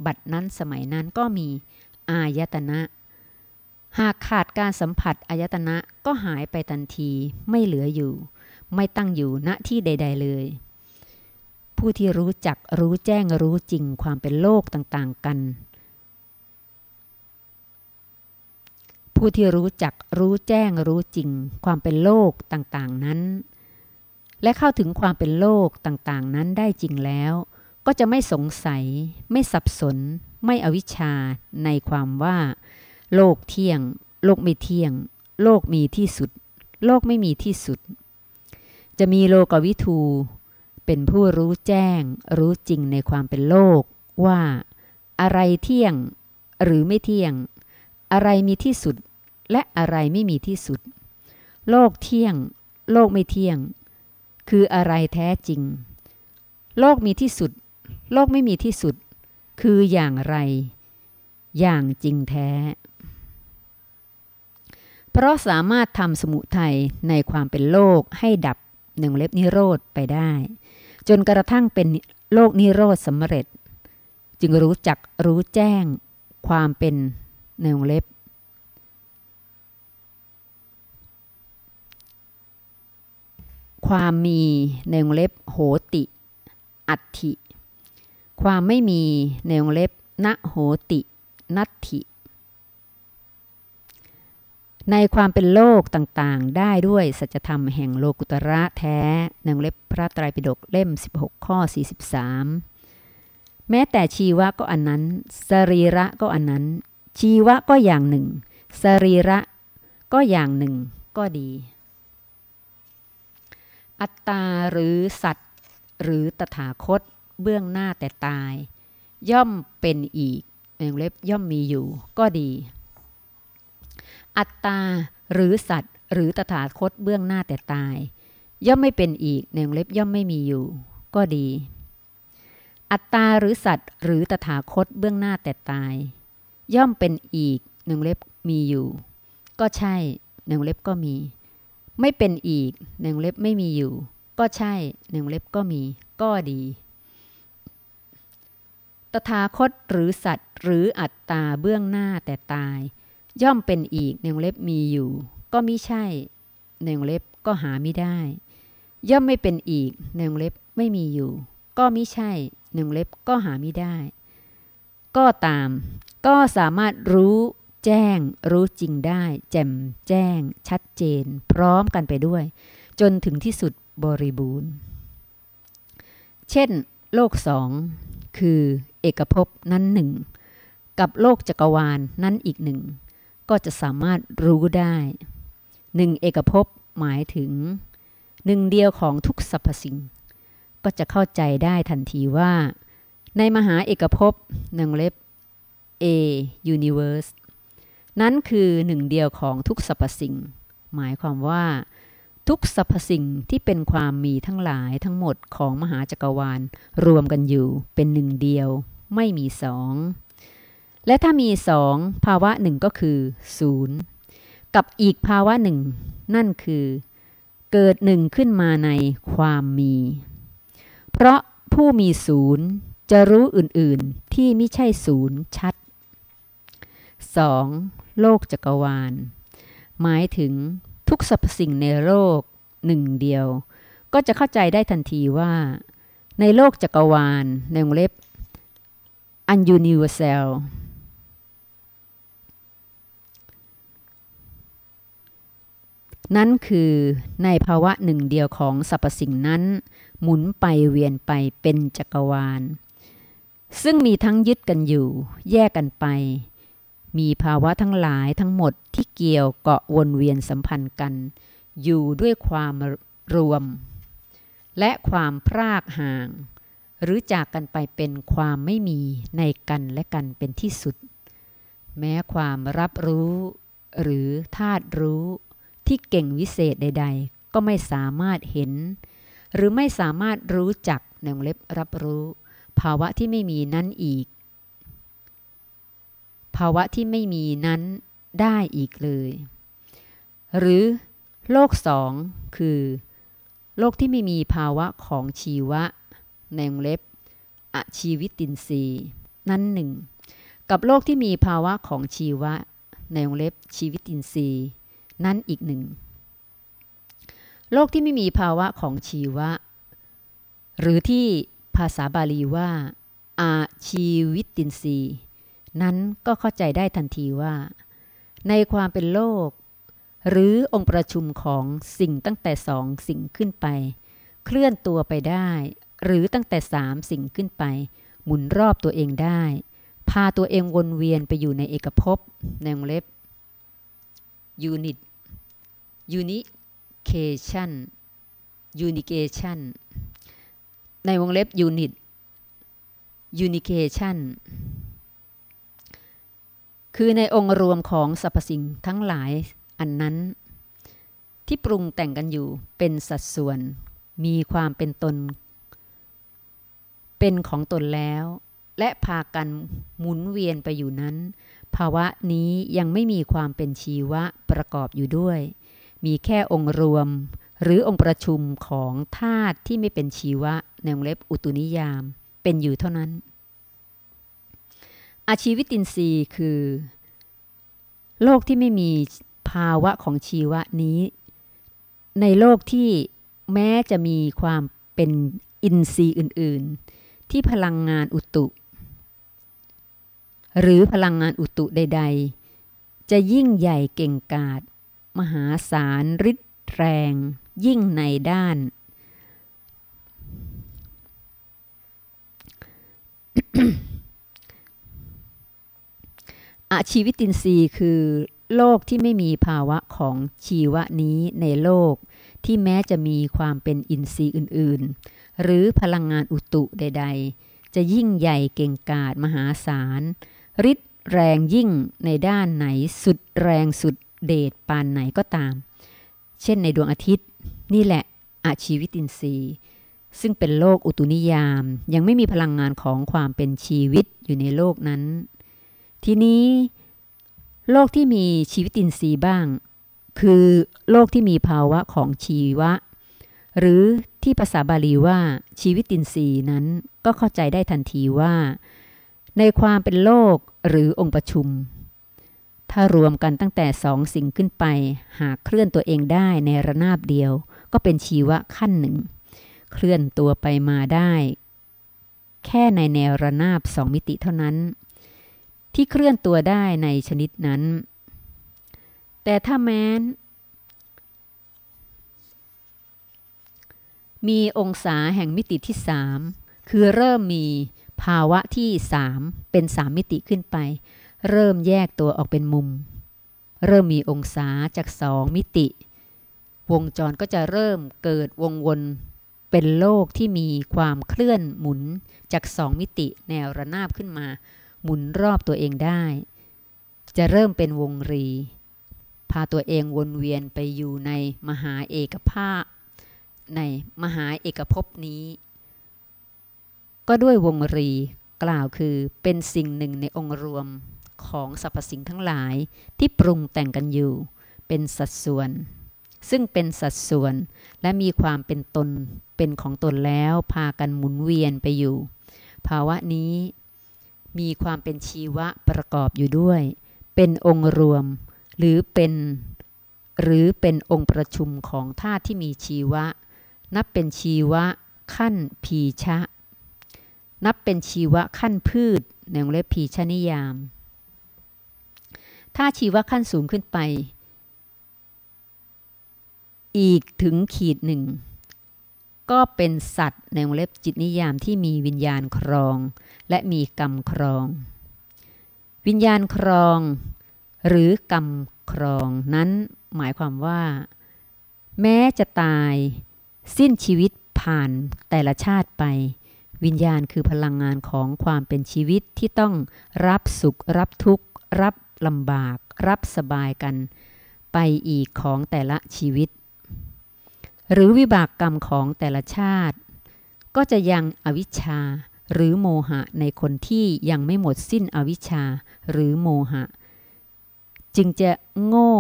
บัดนั้นสมัยนั้นก็มีอายตนะ หากขาดการสัมผัสอายตนะก็หายไปทันทีไม่เหลืออยู่ ไม่ตั้งอยู่ณที่ใด ๆ เลย ผู้ที่รู้จักรู้แจ้งรู้จริงความเป็นโลกต่างๆกัน ผู้ที่รู้จักรู้แจ้งรู้จริง ความเป็นโลกต่างๆนั้น และเข้าถึงความเป็นโลกต่างๆ นั้นได้จริงแล้ว ก็จะไม่สงสัย ไม่สับสน ไม่อวิชชาในความว่า โลกเที่ยง โลกไม่เที่ยง โลกมีที่สุด โลกไม่มีที่สุด จะมีโลกวิทูเป็นผู้รู้แจ้ง รู้จริงในความเป็นโลก ว่า อะไรเที่ยง หรือไม่เที่ยง อะไรมีที่สุด และอะไรไม่มีที่สุด โลกเที่ยง โลกไม่เที่ยง คืออะไรแท้จริง โลกมีที่สุด โลกไม่มีที่สุด คืออย่างไร อย่างจริงแท้ เพราะสามารถทำสมุทัยในความเป็นโลกให้ดับหนึ่งเล็บนิโรธไปได้ จนกระทั่งเป็นโลกนิโรธสำเร็จ จึงรู้จักรู้แจ้งความเป็นในวงเล็บ ความมีในวงเล็บโหติ อัตถิ ความไม่มีในวงเล็บณโหติ นัตถิ ในความเป็นโลกต่างๆ ได้ด้วยสัจธรรมแห่งโลกุตระแท้ในเล็บพระไตรปิฎกเล่ม 16 ข้อ 43 แม้แต่ชีวะก็อันนั้น สรีระก็อันนั้น ชีวะก็อย่างหนึ่ง สรีระก็อย่างหนึ่งก็ดี อัตตาหรือสัตว์ หรือตถาคต เบื้องหน้าแต่ตาย ย่อมเป็นอีกในเล็บย่อมมีอยู่ก็ดี อัตตาหรือสัตว์ หรือตถาคตเบื้องหน้าแต่ตาย ย่อมไม่เป็นอีกในวงเล็บย่อมไม่มีอยู่ ก็ดี อัตตาหรือสัตว์ หรือตถาคตเบื้องหน้าแต่ตาย ย่อมเป็นอีกหนึ่งเล็บมีอยู่ ก็ใช่หนึ่งเล็บก็มี ไม่เป็นอีกหนึ่งเล็บไม่มีอยู่ ก็ใช่หนึ่งเล็บก็มี ก็ดีตถาคตหรือสัตว์ หรืออัตตาเบื้องหน้าแต่ตาย ย่อมเป็นอีกในวงเล็บมีอยู่ ก็มิใช่ในวงเล็บก็หาไม่ได้ ย่อมไม่เป็นอีกในวงเล็บไม่มีอยู่ ก็มิใช่ในวงเล็บก็หาไม่ได้ ก็ตาม ก็สามารถรู้แจ้ง รู้จริงได้ แจ่มแจ้ง ชัดเจน พร้อมกันไปด้วย จนถึงที่สุดบริบูรณ์ เช่น โลกสองคือเอกภพนั้นหนึ่งกับโลกจักรวาลนนั้นอีกหนึ่ง ก็จะสามารถรู้ได้หนึ่งเอกภพหมายถึงหนึ่งเดียวของทุกสรรพสิ่ง ก็จะเข้าใจได้ทันทีว่า ในมหาเอกภพหนึ่งเล็บ A universe นั้นคือหนึ่งเดียวของทุกสรรพสิ่ง หมายความว่า ทุกสรรพสิ่งที่เป็นความมีทั้งหลายทั้งหมดของมหาจักรวาลรวมกันอยู่เป็นหนึ่งเดียว ไม่มีสอง และถ้ามีสองภาวะหนึ่งก็คือศูนย์กับอีกภาวะหนึ่ง นั่นคือ เกิดหนึ่งขึ้นมาในความมี เพราะผู้มีศูนย์จะรู้อื่นๆที่ไม่ใช่ศูนย์ชัด 2. โลกจักรวาล หมายถึงทุกสรรพสิ่งในโลกหนึ่งเดียว ก็จะเข้าใจได้ทันทีว่า ในโลกจักรวาลในวงเล็บ ununiversal นั่นคือในภาวะหนึ่งเดียวของสรรพสิ่งนั้น หมุนไปเวียนไปเป็นจักรวาล ซึ่งมีทั้งยึดกันอยู่ แยกกันไป มีภาวะทั้งหลายทั้งหมดที่เกี่ยวเกาะวนเวียนสัมพันธ์กัน อยู่ด้วยความรวม และความพรากห่าง หรือจากกันไปเป็นความไม่มีในกันและกันเป็นที่สุด แม้ความรับรู้ หรือธาตุรู้ ที่เก่งวิเศษใด ๆ ก็ไม่สามารถเห็น หรือไม่สามารถรู้จักในวงเล็บรับรู้ ภาวะที่ไม่มีนั้นอีก ภาวะที่ไม่มีนั้นได้อีกเลย หรือโลกสองคือ โลกที่ไม่มีภาวะของชีวะ ในวงเล็บอชีวิตินทรีย์นั้นหนึ่ง กับโลกที่มีภาวะของชีวะ ในวงเล็บชีวิตินทรีย์ นั่นอีกหนึ่งโลกที่ไม่มีภาวะของชีวะ หรือที่ภาษาบาลีว่า อาชีวิตินรีนั้นก็เข้าใจได้ทันทีว่า ในความเป็นโลก หรือองค์ประชุมของสิ่งตั้งแต่สองสิ่งขึ้นไป เคลื่อนตัวไปได้ หรือตั้งแต่สามสิ่งขึ้นไป หมุนรอบตัวเองได้ พาตัวเองวนเวียนไปอยู่ในเอกภพในวงเล็บ unit unication unication ในวงเล็บ unit unication คือในองค์รวมของสรรพสิ่งทั้งหลายอันนั้น ที่ปรุงแต่งกันอยู่เป็นสัดส่วน มีความเป็นตน เป็นของตนแล้ว และพากันหมุนเวียนไปอยู่นั้น ภาวะนี้ยังไม่มีความเป็นชีวะประกอบอยู่ด้วย มีแค่องค์รวม หรือองค์ประชุมของธาตุที่ไม่เป็นชีวะในวงเล็บอุตุนิยามเป็นอยู่เท่านั้น อาชีวิตินทรีย์คือ โลกที่ไม่มีภาวะของชีวะนี้ ในโลกที่แม้จะมีความเป็นอินทรีย์อื่น ๆ ที่พลังงานอุตุ หรือพลังงานอุตุใด ๆ จะยิ่งใหญ่เก่งกาจมหาศาลฤทธิ์แรง ยิ่งในด้าน อาชีวิตินทรีย์คือ โลกที่ไม่มีภาวะของชีวะนี้ในโลก ที่แม้จะมีความเป็นอินทรีย์อื่น ๆ หรือพลังงานอุตุใด ๆ จะยิ่งใหญ่เก่งกาจมหาศาล ฤทธิ์แรงยิ่งในด้านไหนสุดแรงสุดเดชปานไหนก็ตาม เช่นในดวงอาทิตย์ นี่แหละอาชีวิตินทรีย์ ซึ่งเป็นโลกอุตุนิยาม ยังไม่มีพลังงานของความเป็นชีวิตอยู่ในโลกนั้น ทีนี้ โลกที่มีชีวิตินทรีย์บ้าง คือโลกที่มีภาวะของชีวะ หรือที่ภาษาบาลีว่าชีวิตินทรีย์นั้นก็เข้าใจได้ทันทีว่า ในความเป็นโลกหรือองค์ประชุม ถ้ารวมกันตั้งแต่สองสิ่งขึ้นไป หากเคลื่อนตัวเองได้ในระนาบเดียว ก็เป็นชีวะขั้นหนึ่ง เคลื่อนตัวไปมาได้ แค่ในแนวระนาบสองมิติเท่านั้น ที่เคลื่อนตัวได้ในชนิดนั้น แต่ถ้าแม้นมีองศาแห่งมิติที่สามคือเริ่มมี ภาวะที่สามเป็นสามมิติขึ้นไป เริ่มแยกตัวออกเป็นมุม เริ่มมีองศาจากสองมิติ วงจรก็จะเริ่มเกิดวงวนเป็นโลกที่มีความเคลื่อนหมุนจากสองมิติแนวระนาบขึ้นมา หมุนรอบตัวเองได้ จะเริ่มเป็นวงรี พาตัวเองวนเวียนไปอยู่ในมหาเอกภาพ ในมหาเอกภพนี้ ก็ด้วยวงรีกล่าวคือเป็นสิ่งหนึ่งในองค์รวมของสรรพสิ่งทั้งหลายที่ปรุงแต่งกันอยู่ เป็นสัดส่วน ซึ่งเป็นสัดส่วนและมีความเป็นตนเป็นของตนแล้วพากันหมุนเวียนไปอยู่ ภาวะนี้มีความเป็นชีวะประกอบอยู่ด้วย เป็นองค์รวม หรือเป็น หรือเป็นองค์ประชุมของธาตุที่มีชีวะ นับเป็นชีวะขั้นพีชะ นับเป็นชีวะขั้นพืชในวงเล็บพีชนิยาม ถ้าชีวะขั้นสูงขึ้นไป อีกถึงขีดหนึ่ง ก็เป็นสัตว์ในวงเล็บจิตนิยามที่มีวิญญาณครอง และมีกรรมครอง วิญญาณครอง หรือกรรมครองนั้นหมายความว่า แม้จะตาย สิ้นชีวิตผ่านแต่ละชาติไป วิญญาณคือพลังงานของความเป็นชีวิตที่ต้องรับสุข รับทุกข์ รับลำบาก รับสบายกัน ไปอีกของแต่ละชีวิต หรือวิบากกรรมของแต่ละชาติ ก็จะยังอวิชชาหรือโมหะในคนที่ยังไม่หมดสิ้นอวิชชาหรือโมหะ จึงจะโง่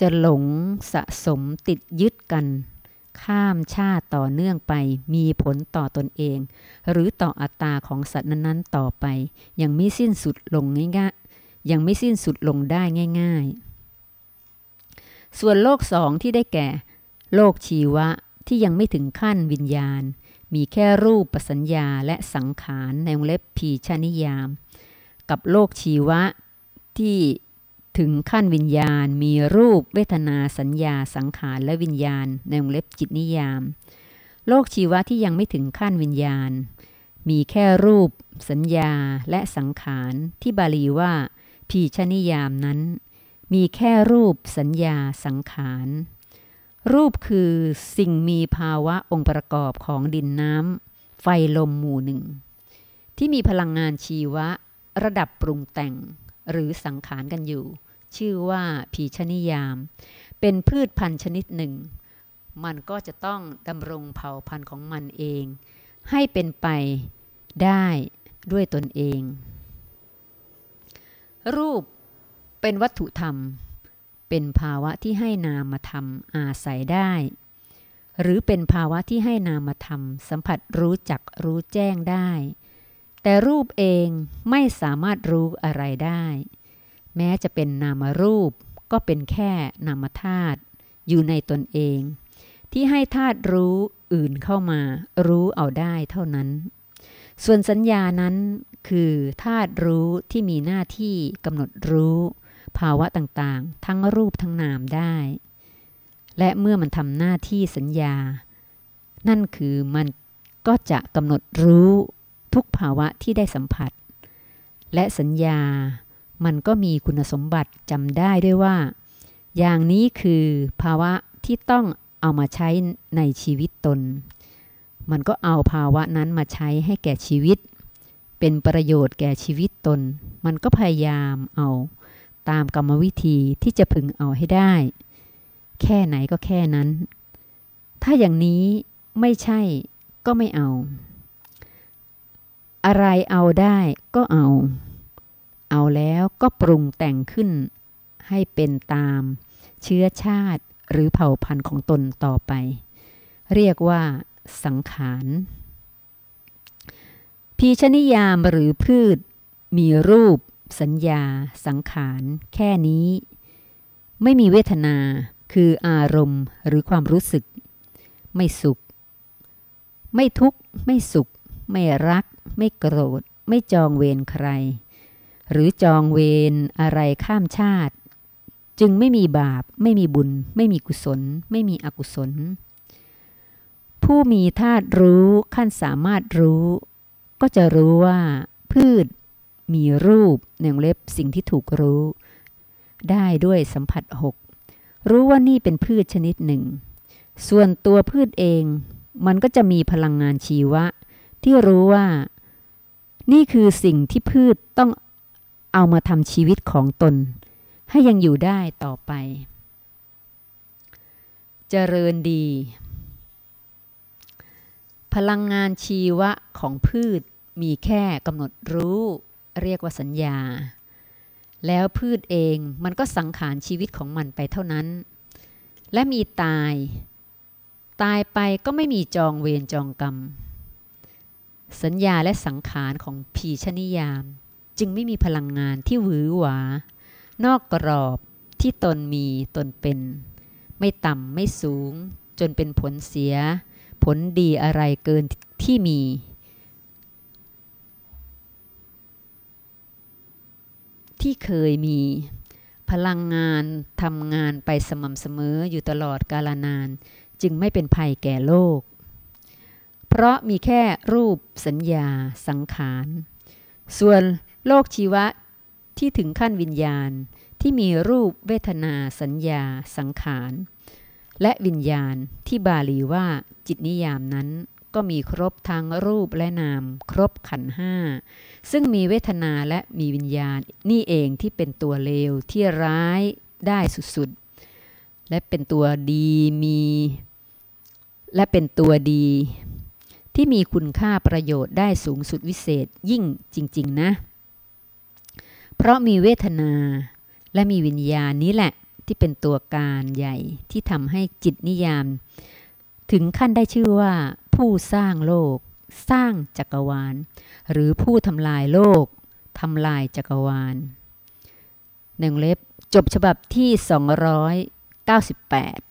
จะหลงสะสมติดยึดกัน ข้ามชาติต่อเนื่องไป มีผลต่อตนเอง หรือต่ออัตตาของสัตว์นั้นๆต่อไป ยังไม่สิ้นสุดลงง่ายๆยังไม่สิ้นสุดลงได้ง่าย ๆ ส่วนโลกสองที่ได้แก่ โลกชีวะที่ยังไม่ถึงขั้นวิญญาณ มีแค่รูปปัสัญญาและสังขารในวงเล็บพีชนิยาม กับโลกชีวะที่ ถึงขั้นวิญญาณ มีรูปเวทนาสัญญาสังขารและวิญญาณ ในวงเล็บจิตนิยาม โลกชีวะที่ยังไม่ถึงขั้นวิญญาณ มีแค่รูป สัญญาและสังขารที่บาลีว่าพีชนิยามนั้น มีแค่รูปสัญญาสังขารรูปคือสิ่งมีภาวะองค์ประกอบของดินน้ำไฟลมหมู่หนึ่ง ที่มีพลังงานชีวะ ระดับปรุงแต่งหรือสังขารกันอยู่ ชื่อว่าผีชนิยาม เป็นพืชพันธุ์ชนิดหนึ่ง มันก็จะต้องดำรงเผ่าพันธุ์ของมันเอง ให้เป็นไปได้ด้วยตนเอง รูปเป็นวัตถุธรรม เป็นภาวะที่ให้นามธรรมอาศัยได้ หรือเป็นภาวะที่ให้นามธรรม สัมผัสรู้จักรู้แจ้งได้ แต่รูปเองไม่สามารถรู้อะไรได้ แม้จะเป็นนามรูป ก็เป็นแค่นามธาตุอยู่ในตนเอง ที่ให้ธาตุรู้อื่นเข้ามา รู้เอาได้เท่านั้น ส่วนสัญญานั้นคือธาตุรู้ที่มีหน้าที่กำหนดรู้ ภาวะต่างๆ ทั้งรูปทั้งนามได้ และเมื่อมันทำหน้าที่สัญญา นั่นคือมันก็จะกำหนดรู้ทุกภาวะที่ได้สัมผัส และสัญญา มันก็มีคุณสมบัติจำได้ด้วยว่า อย่างนี้คือภาวะที่ต้องเอามาใช้ในชีวิตตน มันก็เอาภาวะนั้นมาใช้ให้แก่ชีวิต เป็นประโยชน์แก่ชีวิตตน มันก็พยายามเอาตามกรรมวิธีที่จะพึงเอาให้ได้ แค่ไหนก็แค่นั้น ถ้าอย่างนี้ไม่ใช่ก็ไม่เอา อะไรเอาได้ก็เอา เอาแล้วก็ปรุงแต่งขึ้นให้เป็นตาม เชื้อชาติหรือเผ่าพันธุ์ของตนต่อไป เรียกว่า สังขารพีชนิยามหรือพืช มีรูป สัญญา สังขาร แค่นี้ ไม่มีเวทนาคืออารมณ์หรือความรู้สึก ไม่สุข ไม่ทุกข์ ไม่สุข ไม่รัก ไม่โกรธ ไม่จองเวรใคร หรือจองเวรอะไรข้ามชาติ จึงไม่มีบาป ไม่มีบุญ ไม่มีกุศล ไม่มีอกุศล ผู้มีธาตุรู้ขั้นสามารถรู้ ก็จะรู้ว่าพืชมีรูปหนึ่งเล็บสิ่งที่ถูกรู้ ได้ด้วยสัมผัสหกรู้ว่านี่เป็นพืชชนิดหนึ่ง ส่วนตัวพืชเองมันก็จะมีพลังงานชีวะ ที่รู้ว่า นี่คือสิ่งที่พืชต้อง เอามาทำชีวิตของตน ให้ยังอยู่ได้ต่อไป เจริญดี พลังงานชีวะของพืชมีแค่กำหนดรู้เรียกว่าสัญญา แล้วพืชเองมันก็สังขารชีวิตของมันไปเท่านั้น และมีตาย ตายไปก็ไม่มีจองเวรจองกรรม สัญญาและสังขารของผีชนิยาม จึงไม่มีพลังงานที่หวือหวา นอกกรอบที่ตนมีตนเป็น ไม่ต่ำไม่สูง จนเป็นผลเสีย ผลดีอะไรเกินที่มี ที่เคยมี พลังงานทำงานไปสม่ำเสมออยู่ตลอดกาลนาน จึงไม่เป็นภัยแก่โลก เพราะมีแค่รูปสัญญาสังขารส่วน โลกชีวะที่ถึงขั้นวิญญาณที่มีรูปเวทนาสัญญา สังขาร และวิญญาณที่บาลีว่าจิตนิยามนั้น ก็มีครบทั้งรูปและนาม ครบขันห้า ซึ่งมีเวทนาและมีวิญญาณนี่เองที่เป็นตัวเลวที่ร้ายได้สุดๆ และเป็นตัวดีมี และเป็นตัวดี ที่มีคุณค่าประโยชน์ได้สูงสุดวิเศษยิ่งจริง ๆ นะ เพราะมีเวทนาและมีวิญญาณนี้แหละที่เป็นตัวการใหญ่ที่ทำให้จิตนิยาม ถึงขั้นได้ชื่อว่า ผู้สร้างโลก สร้างจักรวาล หรือผู้ทำลายโลกทำลายจักรวาลหนึ่งเล็บจบฉบับที่ 298